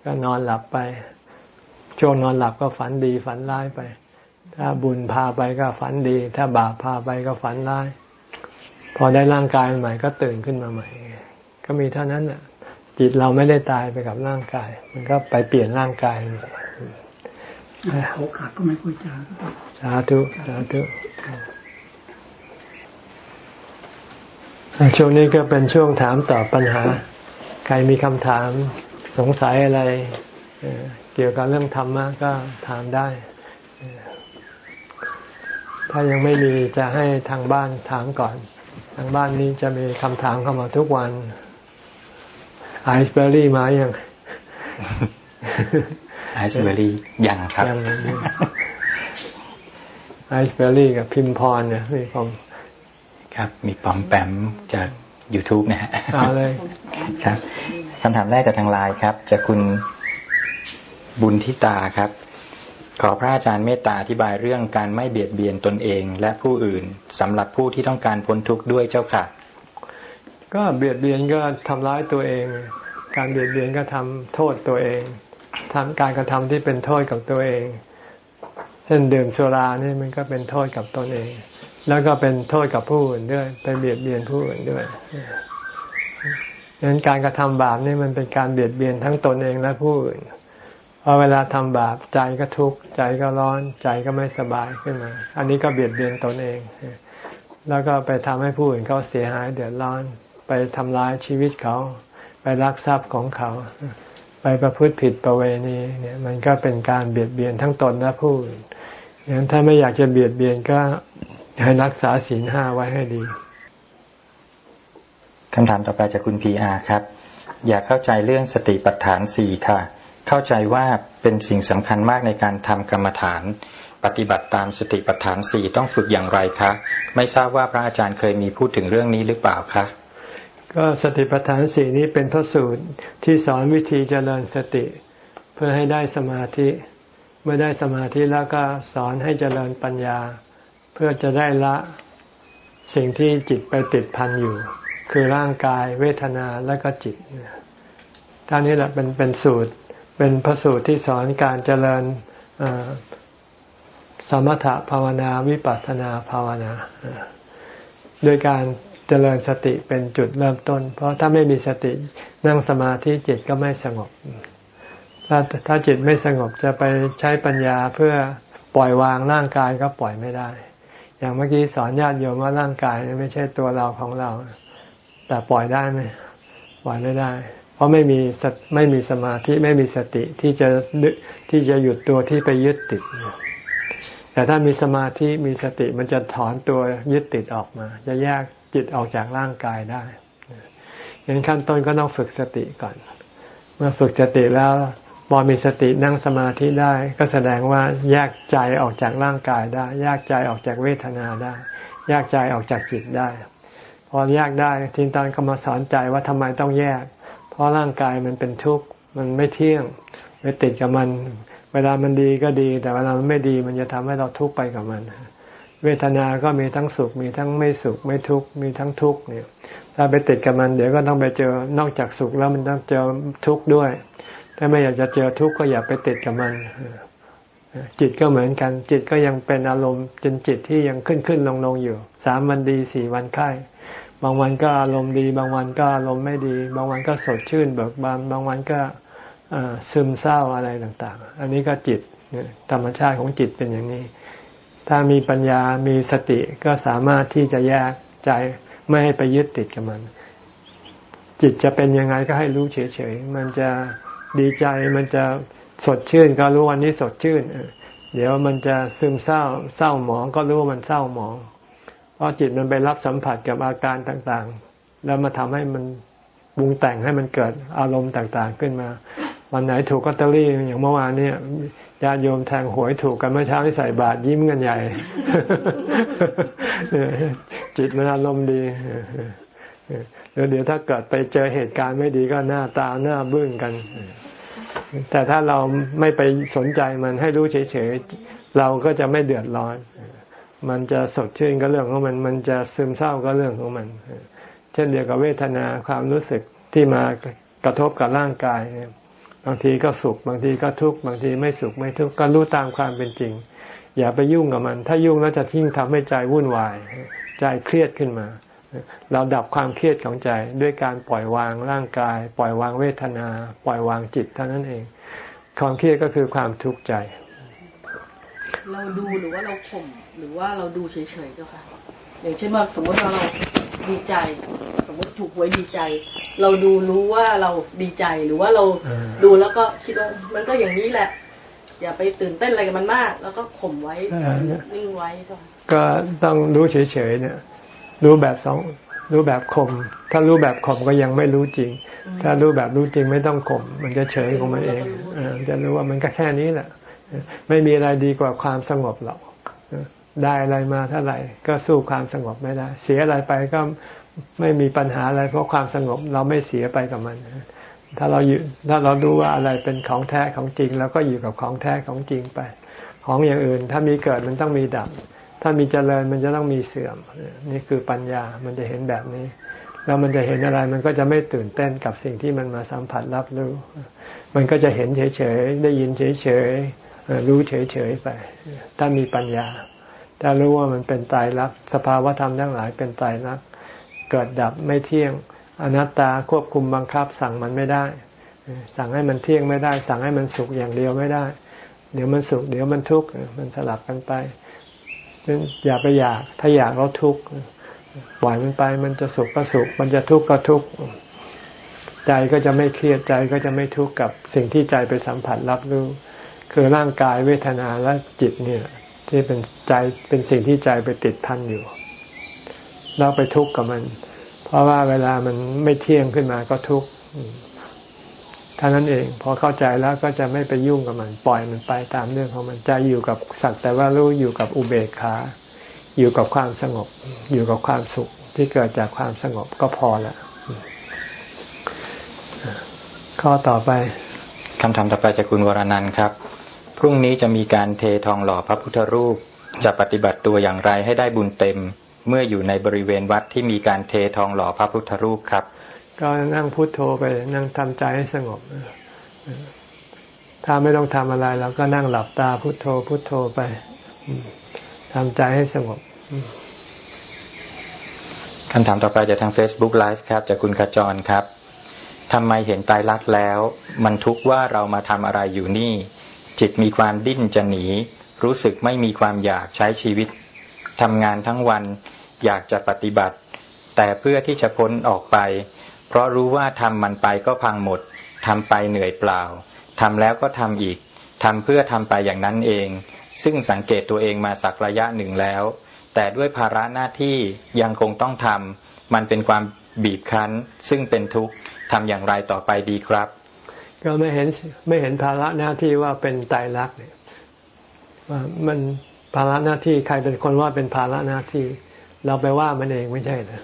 ก็นอนหลับไป ช่วงนอนหลับก็ฝันดีฝันร้ายไป ถ้าบุญพาไปก็ฝันดี ถ้าบาปพาไปก็ฝันร้าย พอได้ร่างกายใหม่ก็ตื่นขึ้นมาใหม่ ก็มีเท่านั้นอะ จิตเราไม่ได้ตายไปกับร่างกาย มันก็ไปเปลี่ยนร่างกาย โอกาสก็ไม่คุยจาสาธุสาธุช่วงนี้ก็เป็นช่วงถามตอบปัญหา ใครมีคำถามสงสัยอะไร เกี่ยวกับเรื่องธรรมะก็ถามได้ ถ้ายังไม่มีจะให้ทางบ้านถามก่อน ทางบ้านนี้จะมีคำถามเข้ามาทุกวันไอซ์เบอรี่มาอย่าง ไอซ์เบอรี่ยังครับไอซ์เบอรี่กับพิมพรเนี่ยมีความครับ มีปอมแปมจาก YouTube นะฮะเอาเลยครับคำถามแรกจากทางไลน์ครับ จากคุณบุญทิตาครับ ขอพระอาจารย์เมตตาอธิบายเรื่องการไม่เบียดเบียนตนเอง และผู้อื่นสำหรับผู้ที่ต้องการพ้นทุกข์ด้วยเจ้าค่ะ ก็เบียดเบียนก็ทำร้ายตัวเอง การเบียดเบียนก็ทำโทษตัวเอง ทำการกระทำที่เป็นโทษกับตัวเอง เช่นดื่มสุรานี่มันก็เป็นโทษกับตนเอง แล้วก็เป็นโทษกับผู้อื่นด้วย ไปเบียดเบียนผู้อื่นด้วยดังนั้นการกระทำบาปนี่มันเป็นการเบียดเบียนทั้งตนเองและผู้อื่นพอเวลาทำบาปใจก็ทุกข์ใจก็ร้อนใจก็ไม่สบายขึ้นมา อันนี้ก็เบียดเบียนตนเอง แล้วก็ไปทำให้ผู้อื่นเขาเสียหายเดือดร้อน ไปทำร้ายชีวิตเขา ไปลักทรัพย์ของเขา ไปประพฤติผิดประเวณีเนี่ย มันก็เป็นการเบียดเบียนทั้งตนและผู้อื่นอย่างนั้นถ้าไม่อยากจะเบียดเบียนก็ให้รักษาศีลห้าไว้ให้ดีคำถามต่อไปจากคุณพีอาครับ อยากเข้าใจเรื่องสติปัฏฐานสี่ค่ะ เข้าใจว่าเป็นสิ่งสำคัญมากในการทำกรรมฐาน ปฏิบัติตามสติปัฏฐานสี่ต้องฝึกอย่างไรคะ ไม่ทราบว่าพระอาจารย์เคยมีพูดถึงเรื่องนี้หรือเปล่าคะ ก็สติปัฏฐานสี่นี้เป็นพระสูตรที่สอนวิธีเจริญสติ เพื่อให้ได้สมาธิ เมื่อได้สมาธิแล้วก็สอนให้เจริญปัญญา เพื่อจะได้ละสิ่งที่จิตไปติดพันอยู่ คือร่างกายเวทนาและก็จิตท่านี้แหละเป็นเป็นสูตรเป็นพระสูตรที่สอนการเจริญสมถภาวนาวิปัสสนาภาวนา โดยการ จริญสติเป็นจุดเริ่มต้น เพราะถ้าไม่มีสตินั่งสมาธิจิตก็ไม่สงบ ถ้าถ้าจิตไม่สงบจะไปใช้ปัญญาเพื่อปล่อยวางร่างกายก็ปล่อยไม่ได้ อย่างเมื่อกี้สอนญาติโยมว่าร่างกายไม่ใช่ตัวเราของเรา แต่ปล่อยได้ไหมปล่อยไม่ได้ เพราะไม่มีไม่มีสมาธิไม่มีสติที่จะที่จะหยุดตัวที่ไปยึดติดแต่ถ้ามีสมาธิมีสติมันจะถอนตัวยึดติดออกมา จะแยก จิตออกจากร่างกายได้ย่างขั้นต้นก็ต้องฝึกสติก่อน เมื่อฝึกสติแล้วพอมีสตินั่งสมาธิได้ ก็แสดงว่าแยกใจออกจากร่างกายได้แยกใจออกจากเวทนาได้แยกใจออกจากจิตได้ พอแยกได้ทีตอนก็มาสอนใจว่าทำไมต้องแยก เพราะร่างกายมันเป็นทุกข์มันไม่เที่ยงไปติดกับมัน เวลามันดีก็ดี แต่เวลามันไม่ดีมันจะทำให้เราทุกข์ไปกับมัน เวทนาก็มีทั้งสุข มีทั้งไม่สุข ไม่ทุกข์ มีทั้งทุกข์เนี่ย ถ้าไปติดกับมันเดี๋ยวก็ต้องไปเจอนอกจากสุขแล้วมันต้องเจอทุกข์ด้วย ถ้าไม่อยากจะเจอทุกข์ก็อย่าไปติดกับมัน จิตก็เหมือนกัน จิตก็ยังเป็นอารมณ์จนจิตที่ยังขึ้นขึ้นลงลงอยู่ สามวันดีสี่วันไข้ บางวันก็อารมณ์ดี บางวันก็อารมณ์ไม่ดี บางวันก็สดชื่นเบิกบาน บางวันก็ซึมเศร้าอะไรต่าง ๆ อันนี้ก็จิตธรรมชาติของจิตเป็นอย่างนี้ ถ้ามีปัญญามีสติก็สามารถที่จะแยกใจไม่ให้ไปยึดติดกับมัน จิตจะเป็นยังไงก็ให้รู้เฉยๆ มันจะดีใจมันจะสดชื่นก็รู้วันนี้สดชื่น เดี๋ยวมันจะซึมเศร้าเศร้าหมองก็รู้ว่ามันเศร้าหมอง เพราะจิตมันไปรับสัมผัสกับอาการต่างๆ แล้วมาทำให้มันบุงแต่งให้มันเกิดอารมณ์ต่างๆขึ้นมา วันไหนถูกก็ตเตอรี่อย่างเมื่อวานเนี่ยญาติโยมแทงหวยถูกกันเมื่อเช้าที่ใส่บาตรยิ้มกันใหญ่จิตมันอารมณ์ดีเดี๋ยวเดี๋ยวถ้าเกิดไปเจอเหตุการณ์ไม่ดีก็หน้าตาหน้าบึ้งกัน แต่ถ้าเราไม่ไปสนใจมันให้รู้เฉยๆเราก็จะไม่เดือดร้อน มันจะสดชื่นก็เรื่องของมัน มันจะซึมเศร้าก็เรื่องของมัน เช่นเดียวกับเวทนาความรู้สึกที่มากระทบกับร่างกาย บางทีก็สุข บางทีก็ทุกข์บางทีไม่สุขไม่ทุกข์ก็รู้ตามความเป็นจริง อย่าไปยุ่งกับมัน ถ้ายุ่งแล้วจะทิ้งทำให้ใจวุ่นวาย ใจเครียดขึ้นมา เราดับความเครียดของใจด้วยการปล่อยวางร่างกาย ปล่อยวางเวทนา ปล่อยวางจิตเท่านั้นเอง ความเครียดก็คือความทุกข์ใจ เราดูหรือว่าเราข่มหรือว่าเราดูเฉยๆเจ้าค่ะ อย่างเช่นว่าสมมติว่าเราดีใจ สมมติถูกหวยดีใจ เราดูรู้ว่าเราดีใจหรือว่าเราดูแล้วก็คิดว่ามันก็อย่างนี้แหละ อย่าไปตื่นเต้นอะไรกับมันมาก แล้วก็ข่มไว้นิ่งไว้ก็ก็ต้องรู้เฉยๆเนี่ยรู้แบบสองรู้แบบข่มถ้ารู้แบบข่มก็ยังไม่รู้จริง ถ้ารู้แบบรู้จริงไม่ต้องข่มมันจะเฉยของมันเองอจะรู้ว่ามันก็แค่นี้แหละ ไม่มีอะไรดีกว่าความสงบหรอก ได้อะไรมาเท่าไหร่ ก็สู้ความสงบไม่ได้ เสียอะไรไปก็ไม่มีปัญหาอะไร เพราะความสงบเราไม่เสียไปกับมัน ถ้าเราอยู่ถ้าเรารู้ว่าอะไรเป็นของแท้ของจริงเราก็อยู่กับของแท้ของจริงไป ของอย่างอื่น ถ้ามีเกิดมันต้องมีดับ ถ้ามีเจริญมันจะต้องมีเสื่อม นี่คือปัญญามันจะเห็นแบบนี้ แล้วมันจะเห็นอะไรมันก็จะไม่ตื่นเต้นกับสิ่งที่มันมาสัมผัสรับรู้ มันก็จะเห็นเฉยๆได้ยินเฉยๆรู้เฉยๆไป ถ้ามีปัญญา ถ้ารู้ว่ามันเป็นตายรักสภาวธรรมทั้งหลายเป็นตายรักเกิดดับไม่เที่ยง อนัตตาควบคุมบังคับ สั่งมันไม่ได้ สั่งให้มันเที่ยงไม่ได้ สั่งให้มันสุขอย่างเดียวไม่ได้ เดี๋ยวมันสุข เดี๋ยวมันทุกข์มันสลับกันไปอย่าไปอยาก ถ้าอยากเราทุกข์ปล่อยมันไป มันจะสุขก็สุข มันจะทุกข์ก็ทุกข์ใจก็จะไม่เครียดใจก็จะไม่ทุกข์กับสิ่งที่ใจไปสัมผัสรับรู้คือร่างกายเวทนาและจิตเนี่ย ที่เป็นใจเป็นสิ่งที่ใจไปติดพันอยู่เราไปทุกข์กับมัน เพราะว่าเวลามันไม่เที่ยงขึ้นมาก็ทุกข์ท่านั้นเอง พอเข้าใจแล้วก็จะไม่ไปยุ่งกับมัน ปล่อยมันไปตามเรื่องของมันใจอยู่กับสักแต่ว่ารู้อยู่กับอุเบกขาอยู่กับความสงบ อยู่กับความสุขที่เกิดจากความสงบก็พอแล้วข้อต่อไปคำถามต่อไปจากคุณวรนันท์ครับ รุ่งนี้จะมีการเททองหล่อพระพุทธรูป จะปฏิบัติตัวอย่างไรให้ได้บุญเต็ม เมื่ออยู่ในบริเวณวัดที่มีการเททองหล่อพระพุทธรูปครับ ก็นั่งพุโทโธไปนั่งทำใจให้สงบ ถ้าไม่ต้องทำอะไรเราก็นั่งหลับตาพุโทโธพุโทโธไปทำใจให้สงบคำถามต่อไปจากทาง Facebook Live ครับจากคุณขจรครับทำไมเห็นตายรักแล้ว มันทุกข์ว่าเรามาทำอะไรอยู่นี่ จิตมีความดิ้นจะหนี รู้สึกไม่มีความอยากใช้ชีวิตทำงานทั้งวันอยากจะปฏิบัติ แต่เพื่อที่จะพ้นออกไป เพราะรู้ว่าทำมันไปก็พังหมดทำไปเหนื่อยเปล่าทำแล้วก็ทำอีกทำเพื่อทำไปอย่างนั้นเอง ซึ่งสังเกตตัวเองมาสักระยะหนึ่งแล้ว แต่ด้วยภาระหน้าที่ยังคงต้องทำมันเป็นความบีบคั้น ซึ่งเป็นทุกข์ทำอย่างไรต่อไปดีครับ ก็ไม่เห็นไม่เห็นภาระหน้าที่ว่าเป็นไตายรักเนี่ยว่ามันภาระหน้าที่ใครเป็นคนว่าเป็นภาระหน้าที่ เราไปว่ามันเองไม่ใช่นะ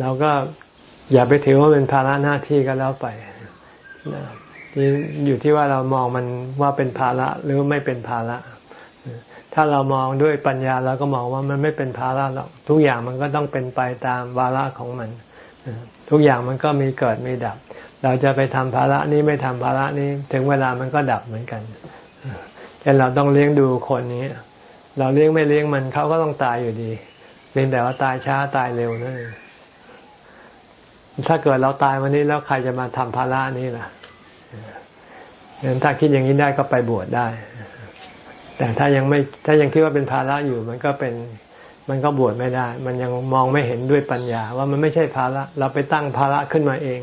เราก็อย่าไปถือว่าเป็นภาระหน้าที่ก็แล้วไปนี่อยู่ที่ว่าเรามองมันว่าเป็นภาระหรือไม่เป็นภาระถ้าเรามองด้วยปัญญาเราก็มองว่ามันไม่เป็นภาระหรอกทุกอย่างมันก็ต้องเป็นไปตามวาระของมัน ทุกอย่างมันก็มีเกิดมีดับ เราจะไปทำภาระนี้ไม่ทำภาระนี้ ถึงเวลามันก็ดับเหมือนกันเช่นเราต้องเลี้ยงดูคนนี้ เราเลี้ยงไม่เลี้ยงมันเขาก็ต้องตายอยู่ดีเพียงแต่ว่าตายช้าตายเร็วนั่นถ้าเกิดเราตายวันนี้แล้วใครจะมาทำภาระนี้ล่ะงั้นถ้าคิดอย่างนี้ได้ก็ไปบวชได้ แต่ถ้ายังไม่ถ้ายังคิดว่าเป็นภาระอยู่ มันก็เป็นมันก็บวชไม่ได้ มันยังมองไม่เห็นด้วยปัญญา ว่ามันไม่ใช่ภาระ เราไปตั้งภาระขึ้นมาเอง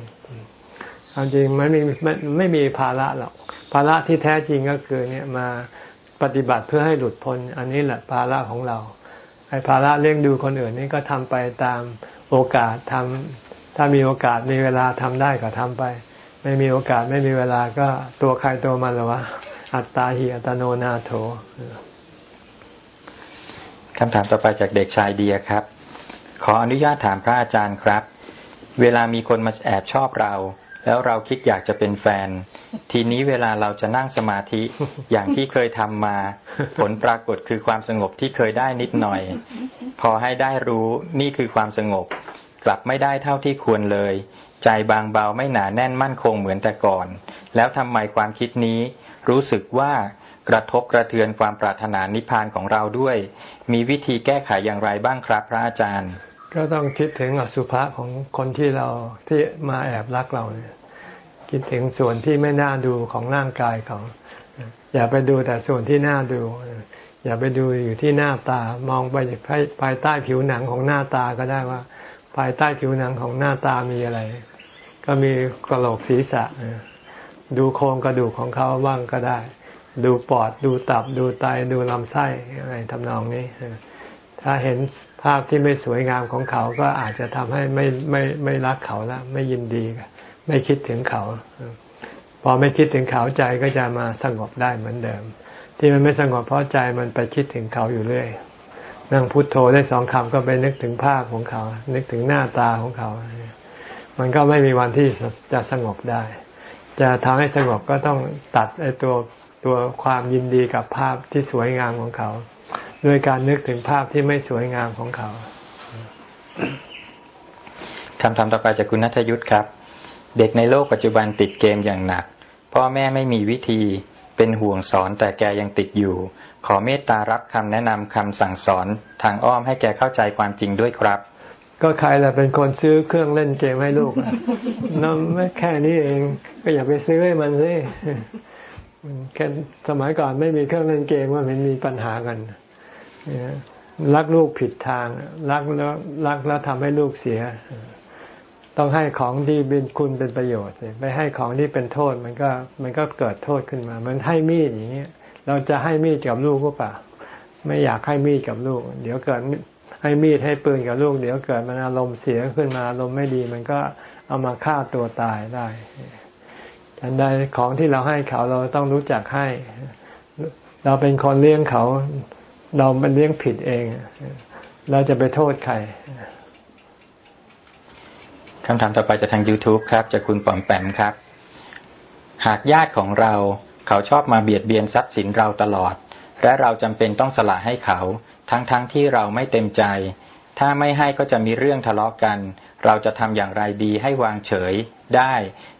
ความจริงมันไม่ไม่ไม่มีภาระหรอกภาระที่แท้จริงก็คือเนี่ยมาปฏิบัติเพื่อให้หลุดพ้น อันนี้แหละภาระของเราไอ้ภาระเลี้ยงดูคนอื่นนี่ก็ทำไปตามโอกาสทำถ้ามีโอกาสมีเวลาทำได้ก็ทำไป ไม่มีโอกาสไม่มีเวลาก็ตัวใครตัวมันหรอวะอัตตาหิอัตโนนาโถคำถามต่อไปจากเด็กชายเดียครับ ขออนุญาตถามพระอาจารย์ครับ เวลามีคนมาแอบชอบเรา แล้วเราคิดอยากจะเป็นแฟน ทีนี้เวลาเราจะนั่งสมาธิอย่างที่เคยทำมา ผลปรากฏคือความสงบที่เคยได้นิดหน่อย พอให้ได้รู้นี่คือความสงบ กลับไม่ได้เท่าที่ควรเลย ใจบางเบาไม่หนาแน่นมั่นคงเหมือนแต่ก่อน แล้วทำไมความคิดนี้ รู้สึกว่ากระทบกระเทือนความปรารถนานิพพานของเราด้วย มีวิธีแก้ไขอย่างไรบ้างครับพระอาจารย์ ก็ต้องคิดถึงอสุภะของคนที่เราที่มาแอบรักเราเนี่ยคิดถึงส่วนที่ไม่น่าดูของร่างกายเขาอย่าไปดูแต่ส่วนที่น่าดู อย่าไปดูอยู่ที่หน้าตามองไปภายใต้ผิวหนังของหน้าตาก็ได้ว่า ภายใต้ผิวหนังของหน้าตามีอะไร ก็มีกระโหลกศีรษะ ดูโครงกระดูกของเขาบ้างก็ได้ ดูปอดดูตับดูไตดูลำไส้อะไรทำนองนี้ถ้าเห็น ภาพที่ไม่สวยงามของเขาก็อาจจะทำให้ไม่ไม่ไม่รักเขาแล้วไม่ยินดีไม่คิดถึงเขา พอไม่คิดถึงเขาใจก็จะมาสงบได้เหมือนเดิม ที่มันไม่สงบเพราะใจมันไปคิดถึงเขาอยู่เรื่อยนั่งพุโทโธได้สองคำก็ไปนึกถึงภาพของเขา นึกถึงหน้าตาของเขา มันก็ไม่มีวันที่จะสงบได้ จะทำให้สงบก็ต้องตัดไอ้ตัวตัวความยินดีกับภาพที่สวยงามของเขา ด้วยการนึกถึงภาพที่ไม่สวยงามของเขาคำถามต่อไปจากคุณนัทยุทธครับ เด็กในโลกปัจจุบันติดเกมอย่างหนัก พ่อแม่ไม่มีวิธีเป็นห่วงสอนแต่แกยังติดอยู่ ขอเมตตารับคำแนะนำคำสั่งสอนทางอ้อมให้แกเข้าใจความจริงด้วยครับ ก็ใครแหละเป็นคนซื้อเครื่องเล่นเกมให้ลูกนั่นไม่แค่นี้เองก็อย่าไปซื้อให้มันสิแค่สมัยก่อนไม่มีเครื่องเล่นเกมว่ามันมีปัญหากัน รักลูกผิดทางรักแล้วรักแล้วทำให้ลูกเสีย ต้องให้ของที่เป็นคุณเป็นประโยชน์ไปให้ของที่เป็นโทษมันก็มันก็เกิดโทษขึ้นมามันให้มีดอย่างเงี้ยเราจะให้มีดกับลูกก็ป่ะไม่อยากให้มีดกับลูก เดี๋ยวเกิดให้มีดให้ปืนกับลูก เดี๋ยวเกิดมันอารมณ์เสียขึ้นมาอารมณ์ไม่ดี มันก็เอามาฆ่าตัวตายได้ฉันใดของที่เราให้เขาเราต้องรู้จักให้ เราเป็นคนเลี้ยงเขา เราเป็นเลี้ยงผิดเองเราจะไปโทษใครคำถามต่อไปจากทาง YouTube ครับจากคุณปอมแปมครับ หากญาติของเราเขาชอบมาเบียดเบียนทรัพย์สินเราตลอด และเราจำเป็นต้องสละให้เขา ทั้งๆทที่เราไม่เต็มใจ ถ้าไม่ให้ก็จะมีเรื่องทะเลาะกัน เราจะทำอย่างไรดีให้วางเฉยได้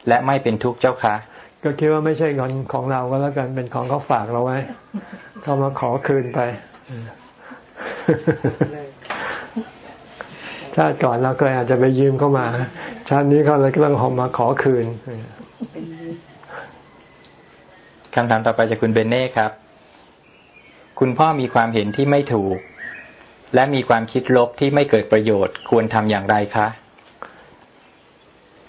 และไม่เป็นทุกข์เจ้าคะ ก็คิดว่าไม่ใช่เงินของเราก็แล้วกันเป็นของเขาฝากเราไว้เขามาขอคืนไป ชาติก่อนเราเคยอาจจะไปยืมเข้ามา ชาตินี้เขาเลยต้องหอมมาขอคืนคำถามต่อไปจากคุณเบนเน่ครับ คุณพ่อมีความเห็นที่ไม่ถูก และมีความคิดลบที่ไม่เกิดประโยชน์ ควรทำอย่างไรคะ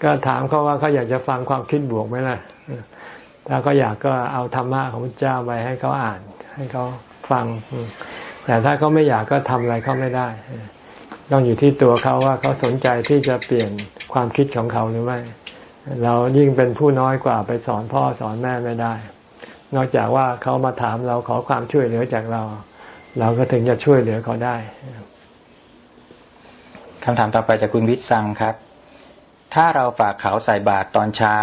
ก็ถามเขาว่าเขาอยากจะฟังความคิดบวกไหมล่ะถ้าเขาอยากก็เอาธรรมะของเจ้าไปให้เขาอ่าน ให้เขา ฟัง แต่ถ้าเขาไม่อยากก็ทำอะไรเขาไม่ได้ต้องอยู่ที่ตัวเขาว่าเขาสนใจที่จะเปลี่ยนความคิดของเขาหรือไม่ เรายิ่งเป็นผู้น้อยกว่าไปสอนพ่อสอนแม่ไม่ได้ นอกจากว่าเขามาถามเราขอความช่วยเหลือจากเรา เราก็ถึงจะช่วยเหลือเขาได้คำถามต่อไปจากคุณวิทย์สังครับ ถ้าเราฝากเขาใส่บาตรตอนเช้า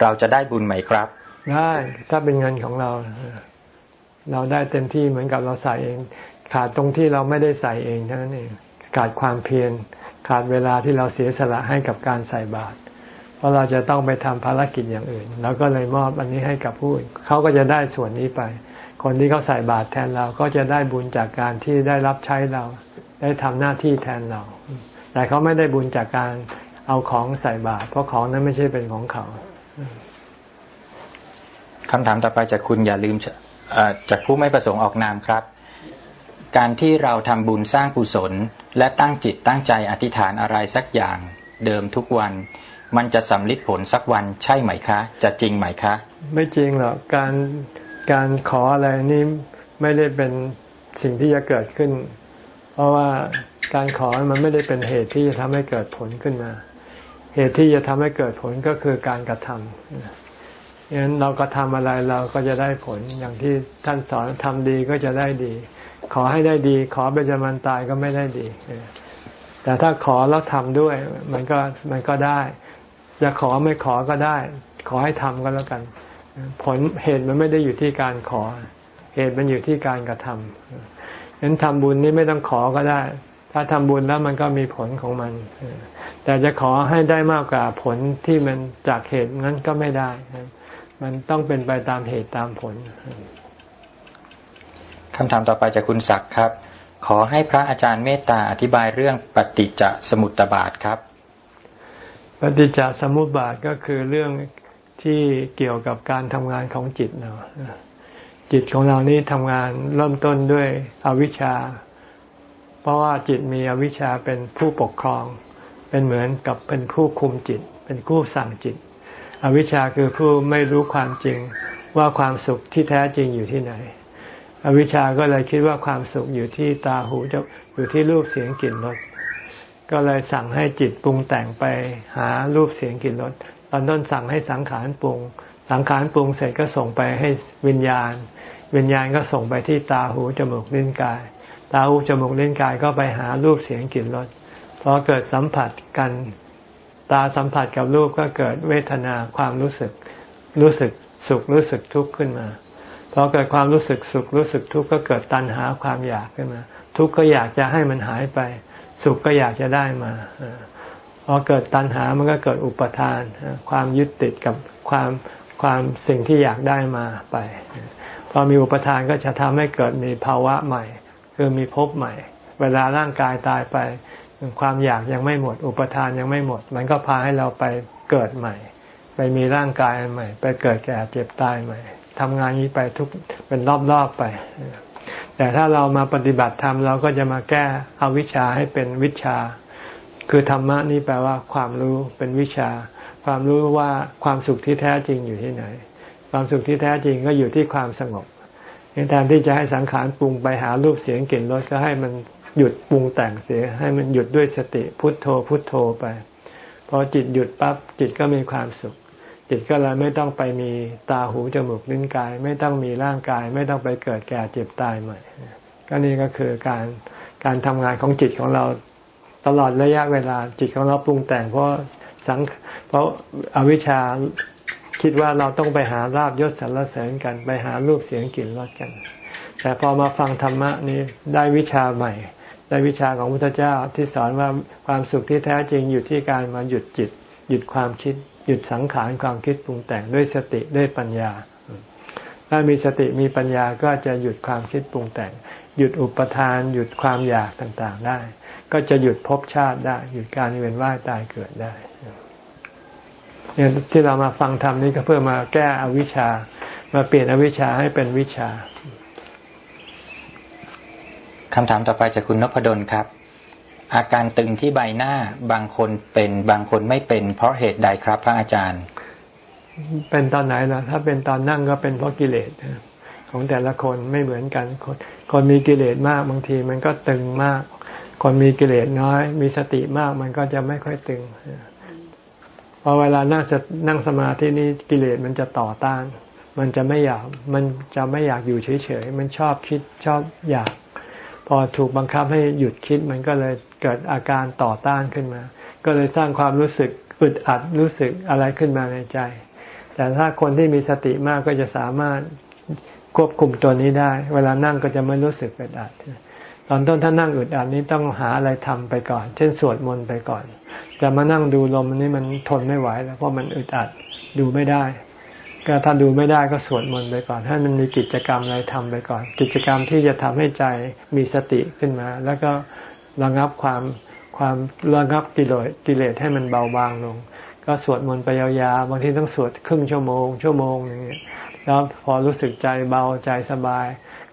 เราจะได้บุญไหมครับ ได้ ถ้าเป็นเงินของเรา เราได้เต็มที่เหมือนกับเราใส่เอง ขาดตรงที่เราไม่ได้ใส่เองเท่านั้นเองขาดความเพียรขาดเวลาที่เราเสียสละให้กับการใส่บาตรเพราะเราจะต้องไปทำภารกิจอย่างอื่นเราก็เลยมอบอันนี้ให้กับผู้อื่นเขาก็จะได้ส่วนนี้ไป คนที่เขาใส่บาตรแทนเราก็จะได้บุญจากการที่ได้รับใช้เรา ได้ทำหน้าที่แทนเรา แต่เขาไม่ได้บุญจากการเอาของใส่บาตรเพราะของนั้นไม่ใช่เป็นของเขาคำถามต่อไปจากคุณอย่าลืม จากผู้ไม่ประสงค์ออกนามครับ การที่เราทำบุญสร้างกุศล และตั้งจิตตั้งใจอธิษฐานอะไรสักอย่างเดิมทุกวัน มันจะสำลิดผลสักวันใช่ไหมคะ จะจริงไหมคะ ไม่จริงหรอกการการขออะไรนี่ไม่ได้เป็นสิ่งที่จะเกิดขึ้น เพราะว่าการขอมันไม่ได้เป็นเหตุที่จะทำให้เกิดผลขึ้นมา เหตุที่จะทำให้เกิดผลก็คือการกระทำ งั้นเราก็ทำอะไรเราก็จะได้ผลอย่างที่ท่านสอนทำดีก็จะได้ดี ขอให้ได้ดี ขอเป็นจมันตายก็ไม่ได้ดี แต่ถ้าขอแล้วทำด้วย มันก็มันก็ได้ จะขอไม่ขอก็ได้ ขอให้ทำก็แล้วกัน ผลเหตุมันไม่ได้อยู่ที่การขอ เหตุมันอยู่ที่การกระทำงั้นทำบุญนี่ไม่ต้องขอก็ได้ ถ้าทำบุญแล้วมันก็มีผลของมัน แต่จะขอให้ได้มากกว่าผลที่มันจากเหตุนั้นก็ไม่ได้ มันต้องเป็นไปตามเหตุตามผลคำถามต่อไปจากคุณศักดิ์ครับ ขอให้พระอาจารย์เมตตาอธิบายเรื่องปฏิจจสมุตบาทครับ ปฏิจจสมุปบาทก็คือเรื่องที่เกี่ยวกับการทำงานของจิตเราจิตของเรานี้ทำงานเริ่มต้นด้วยอวิชชา เพราะว่าจิตมีอวิชชาเป็นผู้ปกครอง เป็นเหมือนกับเป็นผู้คุมจิต เป็นผู้สั่งจิต อวิชชาคือผู้ไม่รู้ความจริงว่าความสุขที่แท้จริงอยู่ที่ไหน อวิชชาก็เลยคิดว่าความสุขอยู่ที่ตาหูจอยู่ที่รูปเสียงกลิ่นรสก็เลยสั่งให้จิตปรุงแต่งไปหารูปเสียงกลิ่นรสตอนต้นสั่งให้สังขารปรุง สังขารปรุงเสร็จก็ส่งไปให้วิญญาณ วิญญาณก็ส่งไปที่ตาหูจมูกลิ้นกาย ตาหูจมูกลิ้นกายก็ไปหารูปเสียงกลิ่นรสพอเกิดสัมผัสกัน ตาสัมผัสกับรูปก็เกิดเวทนาความรู้สึก รู้สึกสุขรู้สึกทุกข์ขึ้นมาพอเกิดความรู้สึกสุขรู้สึกทุกข์ก็เกิดตัณหาความอยากขึ้นมา ทุกข์ก็อยากจะให้มันหายไป สุขก็อยากจะได้มาพอเกิดตัณหามันก็เกิดอุปทาน ความยึดติดกับความความสิ่งที่อยากได้มาไป พอมีอุปทานก็จะทำให้เกิดมีภาวะใหม่ คือมีภพใหม่ เวลาร่างกายตายไป ความอยากยังไม่หมด อุปทานยังไม่หมด มันก็พาให้เราไปเกิดใหม่ ไปมีร่างกายใหม่ ไปเกิดแก่เจ็บตายใหม่ทำงานนี้ไปทุกเป็นรอบๆไป แต่ถ้าเรามาปฏิบัติธรรมเราก็จะมาแก้เอาวิชาให้เป็นวิชา คือธรรมะนี่แปลว่าความรู้เป็นวิชา ความรู้ว่าความสุขที่แท้จริงอยู่ที่ไหน ความสุขที่แท้จริงก็อยู่ที่ความสงบแทนที่จะให้สังขารปรุงไปหารูปเสียงกลิ่นรสก็ให้มัน หยุดปรุงแต่งเสียให้มันหยุดด้วยสติพุทโธพุทโธไปพอจิตหยุดปั๊บจิตก็มีความสุข จิตก็เลยไม่ต้องไปมีตาหูจมูกลิ้นกาย ไม่ต้องมีร่างกาย ไม่ต้องไปเกิดแก่เจ็บตายใหม่ก็นี่ก็คือการการทำงานของจิตของเราตลอดระยะเวลาจิตของเราปรุงแต่งเพราะสังเพราะอาวิชชาคิดว่าเราต้องไปหาราบยศสรรเสริญกัน ไปหารูปเสียงกลิ่นรสกัน แต่พอมาฟังธรรมะนี้ได้วิชาใหม่ ได้วิชาของพระพุทธเจ้าที่สอนว่าความสุขที่แท้จริงอยู่ที่การมาหยุดจิต หยุดความคิด หยุดสังขารความคิดปรุงแต่งด้วยสติด้วยปัญญา ถ้ามีสติมีปัญญาก็จะหยุดความคิดปรุงแต่ง หยุดอุปทาน หยุดความอยากต่างๆได้ ก็จะหยุดภพชาติได้ หยุดการเวียนว่ายตายเกิดได้เนี่ยที่เรามาฟังธรรมนี้ก็เพื่อมาแก้อวิชชามาเปลี่ยนอวิชชาให้เป็นวิชา คำถามต่อไปจากคุณนพดลครับ อาการตึงที่ใบหน้าบางคนเป็นบางคนไม่เป็น เพราะเหตุใดครับ พระอาจารย์ เป็นตอนไหนล่ะ ถ้าเป็นตอนนั่งก็เป็นเพราะกิเลสของแต่ละคนไม่เหมือนกันคนคนมีกิเลสมากบางทีมันก็ตึงมาก คนมีกิเลสน้อย มีสติมากมันก็จะไม่ค่อยตึงพอเวลานั่งนั่งสมาธินี้กิเลสมันจะต่อต้าน มันจะไม่อยาก มันจะไม่อยากอยู่เฉยๆ มันชอบคิดชอบอยาก พอถูกบังคับให้หยุดคิดมันก็เลยเกิดอาการต่อต้านขึ้นมา ก็เลยสร้างความรู้สึกอึดอัดรู้สึกอะไรขึ้นมาในใจ แต่ถ้าคนที่มีสติมากก็จะสามารถควบคุมตัวนี้ได้ เวลานั่งก็จะไม่รู้สึกอึดอัด ตอนต้นถ้านั่งอึดอัดนี้ต้องหาอะไรทำไปก่อน เช่นสวดมนต์ไปก่อน จะมานั่งดูลมนี้มันทนไม่ไหวแล้วเพราะมันอึดอัดดูไม่ได้ ก็ถ้าดูไม่ได้ก็สวดมนต์ไปก่อน ให้มันมีกิจกรรมอะไรทำไปก่อน กิจกรรมที่จะทำให้ใจมีสติขึ้นมา แล้วก็ระงับความความระงับกิเลสกิเลสให้มันเบาบางลง ก็สวดมนต์ไปยาวๆบางทีต้องสวดครึ่งชั่วโมง ชั่วโมงอย่างเงี้ยแล้วพอรู้สึกใจเบาใจสบาย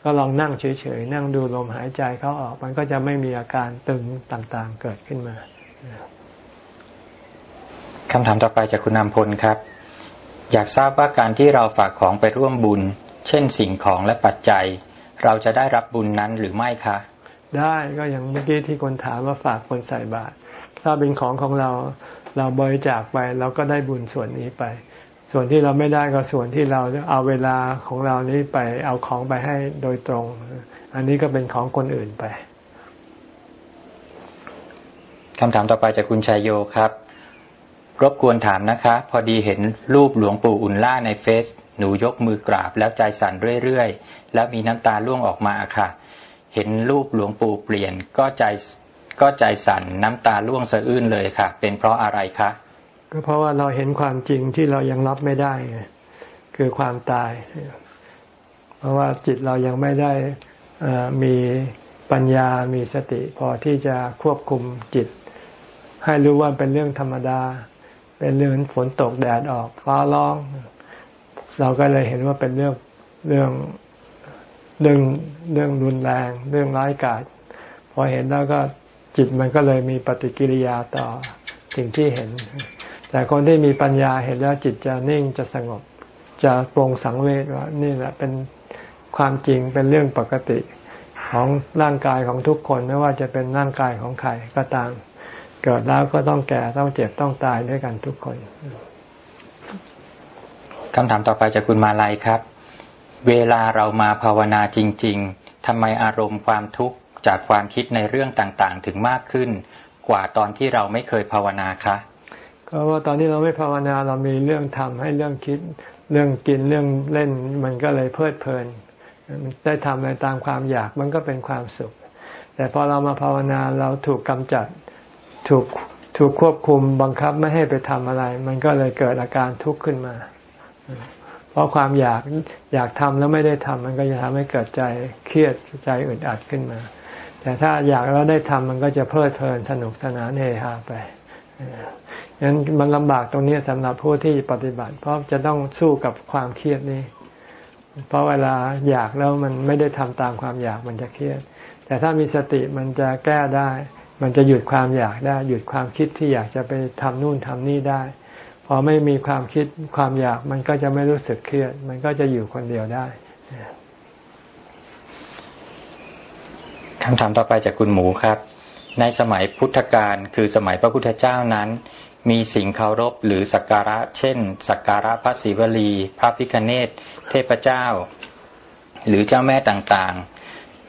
ก็ลองนั่งเฉยๆนั่งดูลมหายใจเขาออก มันก็จะไม่มีอาการตึงต่างๆเกิดขึ้นมาคำถามต่อไปจากคุณนำพลครับ อยากทราบว่าการที่เราฝากของไปร่วมบุญ เช่นสิ่งของและปัจจัย เราจะได้รับบุญนั้นหรือไม่คะ ได้ก็อย่างเมื่อกี้ที่คนถามว่าฝากคนใส่บาตรถ้าเป็นของของเราเราบริจาคไปเราก็ได้บุญส่วนนี้ไป ส่วนที่เราไม่ได้ก็ส่วนที่เราเอาเวลาของเรานี้ไปเอาของไปให้โดยตรง อันนี้ก็เป็นของคนอื่นไปคำถามต่อไปจากคุณชายโยครับ รบกวนถามนะคะ พอดีเห็นรูปหลวงปู่อุ่นล่าในเฟซหนูยกมือกราบแล้วใจสั่นเรื่อยๆ แล้วมีน้ำตาล่วงออกมาค่ะ เห็นรูปหลวงปู่เปลี่ยนก็ใจก็ใจสั่นน้ำตาล่วงสะอื้นเลยค่ะ เป็นเพราะอะไรคะ ก็เพราะว่าเราเห็นความจริงที่เรายังรับไม่ได้ไงคือความตาย เพราะว่าจิตเรายังไม่ได้มีปัญญา มีสติ พอที่จะควบคุมจิต ให้รู้ว่าเป็นเรื่องธรรมดา เป็นเรื่องฝนตกแดดออกฟ้าร้อง เราก็เลยเห็นว่าเป็นเรื่องเรื่องเรื่องเรื่องรุนแรง เรื่องร้ายกาจพอเห็นแล้วก็จิตมันก็เลยมีปฏิกิริยาต่อสิ่งที่เห็น แต่คนที่มีปัญญาเห็นแล้วจิตจะนิ่งจะสงบ จะปรงสังเวชว่านี่แหละเป็นความจริงเป็นเรื่องปกติของร่างกายของทุกคนไม่ว่าจะเป็นร่างกายของใครก็ตาม เกิดแล้วก็ต้องแก่ต้องเจ็บต้องตายด้วยกันทุกคนคำถามต่อไปจากคุณมาลัยครับ เวลาเรามาภาวนาจริง ๆทำไมอารมณ์ความทุกข์จากความคิดในเรื่องต่างๆ ถึงมากขึ้น กว่าตอนที่เราไม่เคยภาวนาคะก็ว่าตอนนี้เราไม่ภาวนาเรามีเรื่องทำให้เรื่องคิด เรื่องกินเรื่องเล่น มันก็เลยเพลิดเพลิน ได้ทำอะไรตามความอยากมันก็เป็นความสุข แต่พอเรามาภาวนาเราถูกกำจัด ถูกถูกควบคุมบังคับไม่ให้ไปทำอะไร มันก็เลยเกิดอาการทุกข์ขึ้นมา เพราะความอยากอยากทำแล้วไม่ได้ทำมันก็จะทำให้เกิดใจเครียดใจอึดอัดขึ้นมา แต่ถ้าอยากแล้วได้ทำมันก็จะเพลิดเพลินสนุกสนานเฮฮาไปงั้นมันลำบากตรงนี้สำหรับผู้ที่ปฏิบัติ เพราะจะต้องสู้กับความเครียดนี้ เพราะเวลาอยากแล้วมันไม่ได้ทำตามความอยากมันจะเครียด แต่ถ้ามีสติมันจะแก้ได้ มันจะหยุดความอยากได้ หยุดความคิดที่อยากจะไปทำนู่นทำนี่ได้ พอไม่มีความคิดความอยากมันก็จะไม่รู้สึกเครียด มันก็จะอยู่คนเดียวได้คำถามต่อไปจากคุณหมูครับ ในสมัยพุทธกาลคือสมัยพระพุทธเจ้านั้น มีสิ่งเคารพหรือสักการะ เช่น สักการะพระศิวลี พระพิคเนตเทพเจ้า หรือเจ้าแม่ต่าง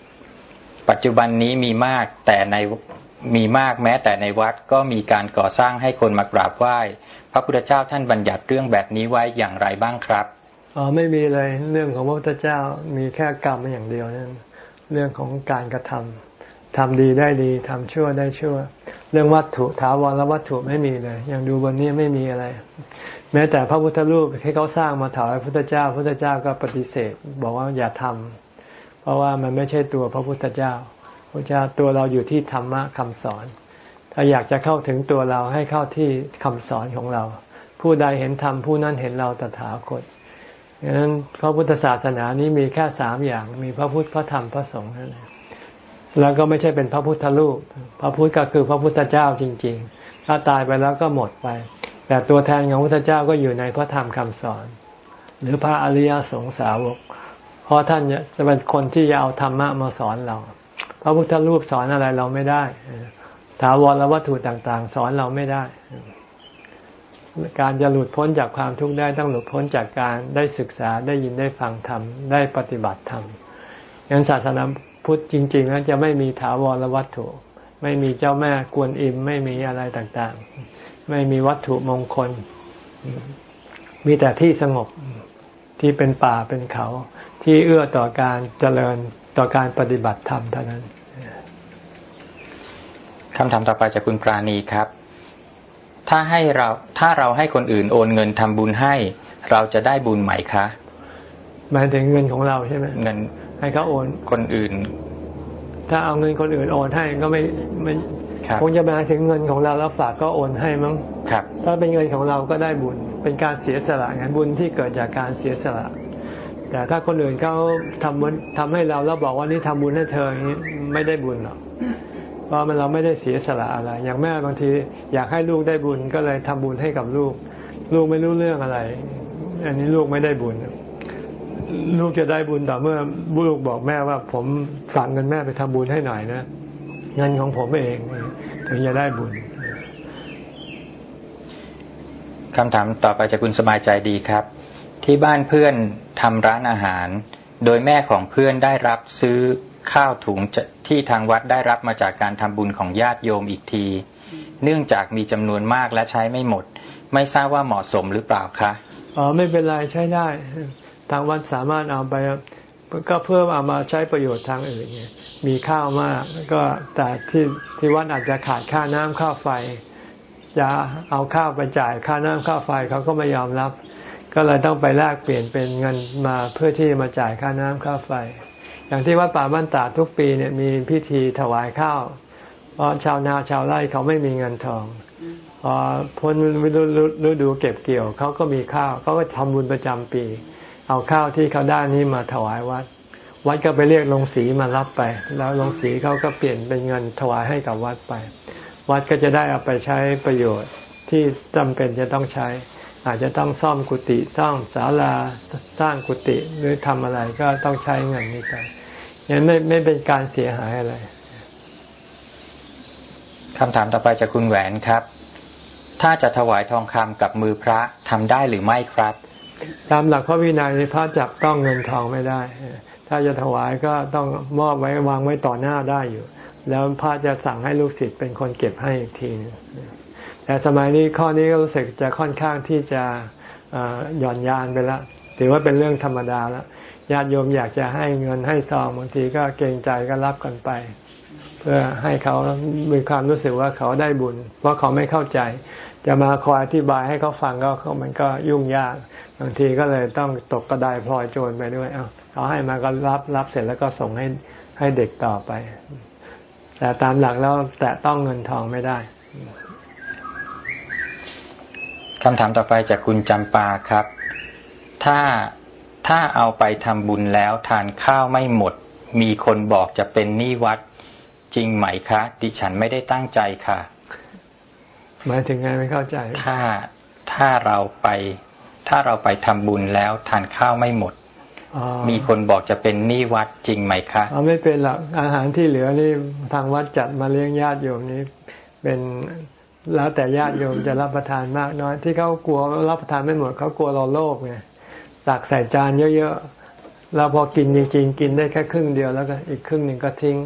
ๆ ปัจจุบันนี้มีมากแต่ใน มีมากแม้แต่ในวัดก็มีการก่อสร้างให้คนมากราบไหว้ พระพุทธเจ้าท่านบัญญัติเรื่องแบบนี้ไว้อย่างไรบ้างครับอ๋อไม่มีเลยเรื่องของพระพุทธเจ้ามีแค่กรรมอย่างเดียวนั่นเรื่องของการกระทำทำดีได้ดีทำชั่วได้ชั่ว เรื่องวัตถุถาวรและวัตถุไม่มีเลย อย่างดูบนนี้ไม่มีอะไร แม้แต่พระพุทธรูปที่เขาสร้างมาถวายพระพุทธเจ้าพระพุทธเจ้าก็ปฏิเสธ บอกว่าอย่าทำเพราะว่ามันไม่ใช่ตัวพระพุทธเจ้า พระเจ้าตัวเราอยู่ที่ธรรมะคำสอน ถ้าอยากจะเข้าถึงตัวเราให้เข้าที่คำสอนของเรา ผู้ใดเห็นธรรมผู้นั้นเห็นเราตถาคตดังนั้นพระพุทธศาสนานี้มีแค่สามอย่าง มีพระพุทธพระธรรมพระสงฆ์นั่นเองแล้วก็ไม่ใช่เป็นพระพุทธรูป พระพุทธก็คือพระพุทธเจ้าจริง ๆ ถ้าตายไปแล้วก็หมดไป แต่ตัวแทนของพระพุทธเจ้าก็อยู่ในพระธรรมคำสอน หรือพระอริยสงสาวก เพราะท่านจะเป็นคนที่จะเอาธรรมะมาสอนเรา พระพุทธรูปสอนอะไรเราไม่ได้ถาวรวัตถุต่างๆ สอนเราไม่ได้ การจะหลุดพ้นจากความทุกข์ได้ต้องหลุดพ้นจากการได้ศึกษาได้ยินได้ฟังธรรมได้ปฏิบัติธรรมยันศาสนาพุทธจริงๆแล้วจะไม่มีถาวรวัตถุ ไม่มีเจ้าแม่กวนอิมไม่มีอะไรต่างๆ ไม่มีวัตถุมงคล มีแต่ที่สงบที่เป็นป่าเป็นเขาที่เอื้อต่อการเจริญ ต่อการปฏิบัติธรรมเท่านั้นคำถามต่อไปจากคุณปราณีครับ ถ้าให้เราถ้าเราให้คนอื่นโอนเงินทำบุญให้ เราจะได้บุญไหมคะหมายถึงเงินของเราใช่ไหมเงิน ให้เขาโอนคนอื่น ถ้าเอาเงินคนอื่นโอนให้ก็ไม่ไม่คงจะมาถึงเงินของเราแล้วฝากก็โอนให้มั้งครับถ้าเป็นเงินของเราก็ได้บุญ เป็นการเสียสละงานบุญที่เกิดจากการเสียสละ แต่ถ้าคนอื่นเขาทำบุญทำให้เราแล้วบอกว่านี่ทำบุญให้เธออย่างนี้ไม่ได้บุญหรอกเพราะมันเราไม่ได้เสียสละอะไร อย่างแม่บางทีอยากให้ลูกได้บุญก็เลยทำบุญให้กับลูก ลูกไม่รู้เรื่องอะไร อันนี้ลูกไม่ได้บุญ ลูกจะได้บุญต่อเมื่อลูกบอกแม่ว่า ผมฝากเงินแม่ไปทำบุญให้หน่อยนะเงินของผมเอง ถึงจะได้บุญคำถามต่อไปจากคุณสบายใจดีครับ ที่บ้านเพื่อน ทำร้านอาหาร โดยแม่ของเพื่อนได้รับซื้อข้าวถุงที่ทางวัดได้รับมาจากการทำบุญของญาติโยมอีกที เนื่องจากมีจำนวนมากและใช้ไม่หมด ไม่ทราบว่าเหมาะสมหรือเปล่าคะอ๋อไม่เป็นไรใช้ได้ ทางวัดสามารถเอาไปก็เพื่อเอามาใช้ประโยชน์ทางอื่นไงมีข้าวมากก็แต่ที่ที่วัดอาจจะขาดค่าน้ำค่าไฟจะเอาข้าวไปจ่ายค่าน้ำค่าไฟเขาก็ไม่ยอมรับ ก็เลยต้องไปแลกเปลี่ยนเป็นเงินมาเพื่อที่จะมาจ่ายค่าน้ำค่าไฟ อย่างที่วัดป่าบ้านตาทุกปีเนี่ยมีพิธีถวายข้าว เพราะชาวนาชาวไร่เขาไม่มีเงินทองพอพ้นฤดูเก็บเกี่ยวเขาก็มีข้าวเขาก็ทำบุญประจำปี เอาข้าวที่เขาได้นี้มาถวายวัด วัดก็ไปเรียกลงสีมารับไป แล้วลงสีเขาก็เปลี่ยนเป็นเงินถวายให้กับวัดไป วัดก็จะได้เอาไปใช้ประโยชน์ที่จำเป็นจะต้องใช้ อาจจะต้องซ่อมกุฏิซ่อมศาลาสร้างกุฏิหรือทำอะไรก็ต้องใช้เงินนี้ไปยังไม่ไม่เป็นการเสียหายอะไรคำถามต่อไปจากคุณแหวนครับ ถ้าจะถวายทองคำกับมือพระทำได้หรือไม่ครับ ตามหลักพระวินัยพระจับต้องเงินทองไม่ได้ ถ้าจะถวายก็ต้องมอบไว้วางไว้ต่อหน้าได้อยู่ แล้วพระจะสั่งให้ลูกศิษย์เป็นคนเก็บให้อีกทีนึง แต่สมัยนี้ข้อนี้ก็รู้สึกจะค่อนข้างที่จะหย่อนยานไปแล้วถือว่าเป็นเรื่องธรรมดาแล้วญาติโยมอยากจะให้เงินให้ซองบางทีก็เกรงใจก็รับกันไป เพื่อให้เขามีความรู้สึกว่าเขาได้บุญ เพราะเขาไม่เข้าใจ จะมาคอยอธิบายให้เขาฟังก็มันก็ยุ่งยากบางทีก็เลยต้องตกกระไดพลอยโจรไปด้วยเอาเขาให้มาก็รับรับเสร็จแล้วก็ส่งให้ให้เด็กต่อไป แต่ตามหลักแล้วแต่ต้องเงินทองไม่ได้ คำถามต่อไปจากคุณจำปาครับ ถ้าถ้าเอาไปทำบุญแล้วทานข้าวไม่หมด มีคนบอกจะเป็นหนี้วัดจริงไหมคะ ดิฉันไม่ได้ตั้งใจค่ะ หมายถึงไงไม่เข้าใจ ถ้าถ้าเราไป ถ้าเราไปทำบุญแล้วทานข้าวไม่หมดมีคนบอกจะเป็นหนี้วัดจริงไหมคะอ๋อไม่เป็นหรอกอาหารที่เหลือนี่ทางวัดจัดมาเลี้ยงญาติโยมนี้ เป็น แล้วแต่ญาติโยมจะรับประทานมากน้อย ที่เขากลัวรับประทานไม่หมดเขากลัวเราโลภไงตักใส่จานเยอะๆแล้วพอกินจริงๆ กินได้แค่ครึ่งเดียวแล้วก็อีกครึ่งหนึ่งก็ทิ้ง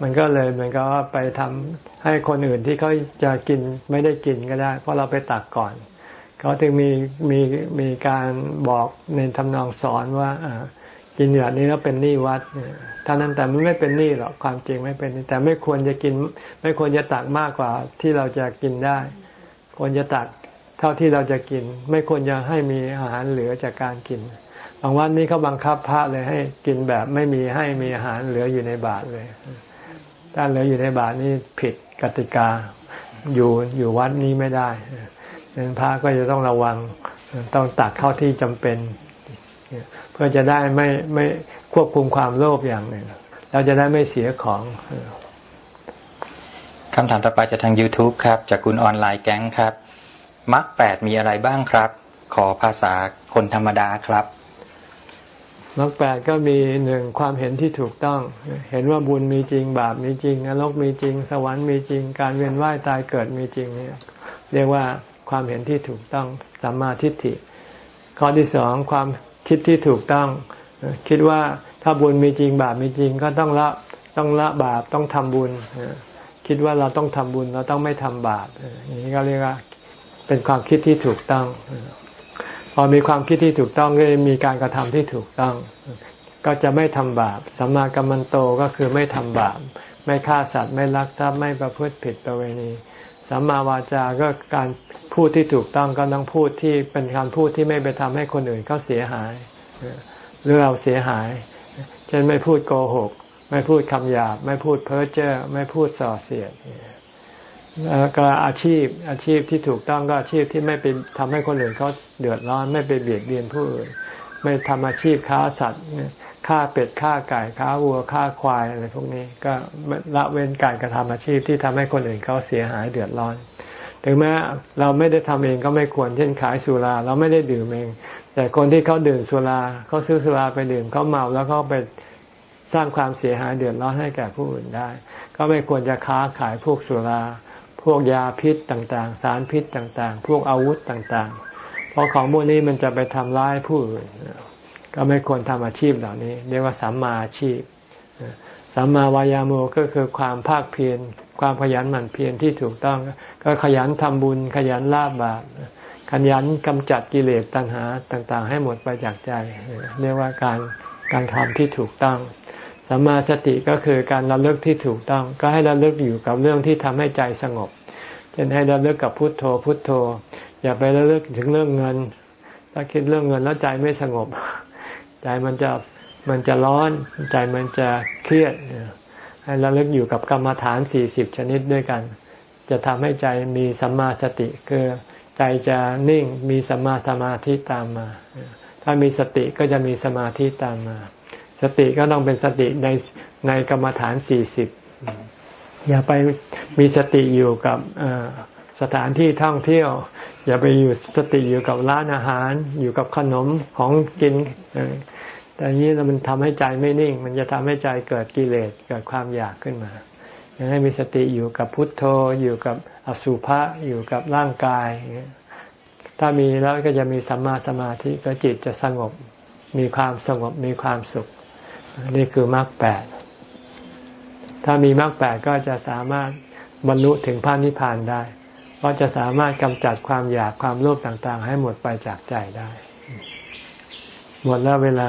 มันก็เลยเหมือนกับว่าไปทำให้คนอื่นที่เขาจะกินไม่ได้กินก็ได้ เพราะเราไปตักก่อนเขาถึงมีมีมีการบอกในทำนองสอนว่าอ่า กินแบบนี้แล้วเป็นหนี้วัดท่านั้นแต่มันไม่เป็นหนี้หรอกความจริงไม่เป็นแต่ไม่ควรจะกิน ไม่ควรจะตักมากกว่าที่เราจะกินได้ ควรจะตักเท่าที่เราจะกิน ไม่ควรจะให้มีอาหารเหลือจากการกินบางวันนี้เขาบังคับพระเลยให้กินแบบไม่มีให้มีอาหารเหลืออยู่ในบาตรเลยถ้าเหลืออยู่ในบาทนี่ผิดกติกา อยู่อยู่วัดนี้ไม่ได้เนพระก็จะต้องระวังต้องตักเข้าที่จำเป็น เพื่อจะได้ไม่ไม่ควบคุมความโลภอย่างหนึ่งเราจะได้ไม่เสียของคำถามต่อไปจากทาง YouTube ครับ จากคุณออนไลน์แก๊งครับมรรคแปดมีอะไรบ้างครับ ขอภาษาคนธรรมดาครับมรรคแปดก็มีหนึ่งความเห็นที่ถูกต้อง เห็นว่าบุญมีจริงบาปมีจริงนรกมีจริง สวรรค์มีจริง การเวียนว่ายตายเกิดมีจริงเนี่ยเรียกว่าความเห็นที่ถูกต้องสัมมาทิฏฐิ ข้อที่สองความ คิดที่ถูกต้อง คิดว่าถ้าบุญมีจริงบาปมีจริงก็ต้องละต้องละบาปต้องทำบุญ คิดว่าเราต้องทำบุญเราต้องไม่ทำบาปอย่างนี้ก็เรียกว่าเป็นความคิดที่ถูกต้อง พอมีความคิดที่ถูกต้องก็มีการกระทำที่ถูกต้อง ก็จะไม่ทำบาปสัมมากัมมันโตก็คือไม่ทำบาป ไม่ฆ่าสัตว์ไม่ลักทรัพย์ไม่ประพฤติผิดประเวณี สัมมาวาจาก็การพูดที่ถูกต้องก็ต้องพูดที่เป็นการพูดที่ไม่ไปทำให้คนอื่นเขาเสียหายหรือเราเสียหาย เช่นไม่พูดโกหก ไม่พูดคำหยาบ ไม่พูดเพ้อเจ้อไม่พูดส่อเสียดแล้วก็อาชีพอาชีพที่ถูกต้องก็อาชีพที่ไม่ไปทำให้คนอื่นเขาเดือดร้อน ไม่ไปเบียดเบียนผู้อื่น ไม่ทำอาชีพค้าสัตว์ ฆ่าเป็ดฆ่าไก่ฆ่าวัวฆ่าควายอะไรพวกนี้ ก็ละเว้นการกระทำอาชีพที่ทำให้คนอื่นเขาเสียหายเดือดร้อน ถึงแม้เราไม่ได้ทำเองก็ไม่ควรเช่นขายสุรา เราไม่ได้ดื่มเอง แต่คนที่เขาดื่มสุราเขาซื้อสุราไปดื่มเขาเมาแล้วเขาไปสร้างความเสียหายเดือดร้อนให้แก่ผู้อื่นได้ ก็ไม่ควรจะค้าขายพวกสุรา พวกยาพิษต่างๆ สารพิษต่างๆ พวกอาวุธต่างๆ เพราะของพวกนี้มันจะไปทำร้ายผู้อื่น ก็ไม่ควรทำอาชีพเหล่านี้ เรียกว่าสัมมาอาชีพสัมมาวายาโมก็คือความภาคเพียรความขยันหมั่นเพียรที่ถูกต้อง ก็ขยันทำบุญ ขยันละบบาปขยันกำจัดกิเลสตัณหาต่างๆ ให้หมดไปจากใจ เรียกว่าการการทำที่ถูกต้องสัมมาสติก็คือการระลึกที่ถูกต้อง ก็ให้ระลึกอยู่กับเรื่องที่ทำให้ใจสงบเช่นให้ระลึกกับพุทโธ พุทโธ อย่าไประลึกถึงเรื่องเงิน ถ้าคิดเรื่องเงินแล้วใจไม่สงบ ใจมันจะมันจะร้อน ใจมันจะเครียดให้ระลึกอยู่กับกรรมฐานสี่สิบชนิดด้วยกัน จะทำให้ใจมีสัมมาสติคือใจจะนิ่งมีสัมมาสมาธิตามมา ถ้ามีสติก็จะมีสมาธิตามมา สติก็ต้องเป็นสติในในกรรมฐานสี่สิบอย่าไปมีสติอยู่กับสถานที่ท่องเที่ยว อย่าไปอยู่สติอยู่กับร้านอาหาร อยู่กับขนมของกิน แต่นี้มันทำให้ใจไม่นิ่ง มันจะทำให้ใจเกิดกิเลสเกิดความอยากขึ้นมาให้มีสติอยู่กับพุทโธอยู่กับอสุภะอยู่กับร่างกาย ถ้ามีแล้วก็จะมีสัมมาสมาธิก็จิตจะสงบมีความสงบมีความสุข นี่คือมรรคแปดถ้ามีมรรคแปดก็จะสามารถบรรลุถึงพระนิพพานได้ เพราะจะสามารถกำจัดความอยากความโลภต่างๆ ให้หมดไปจากใจได้ หมดแล้วเวลา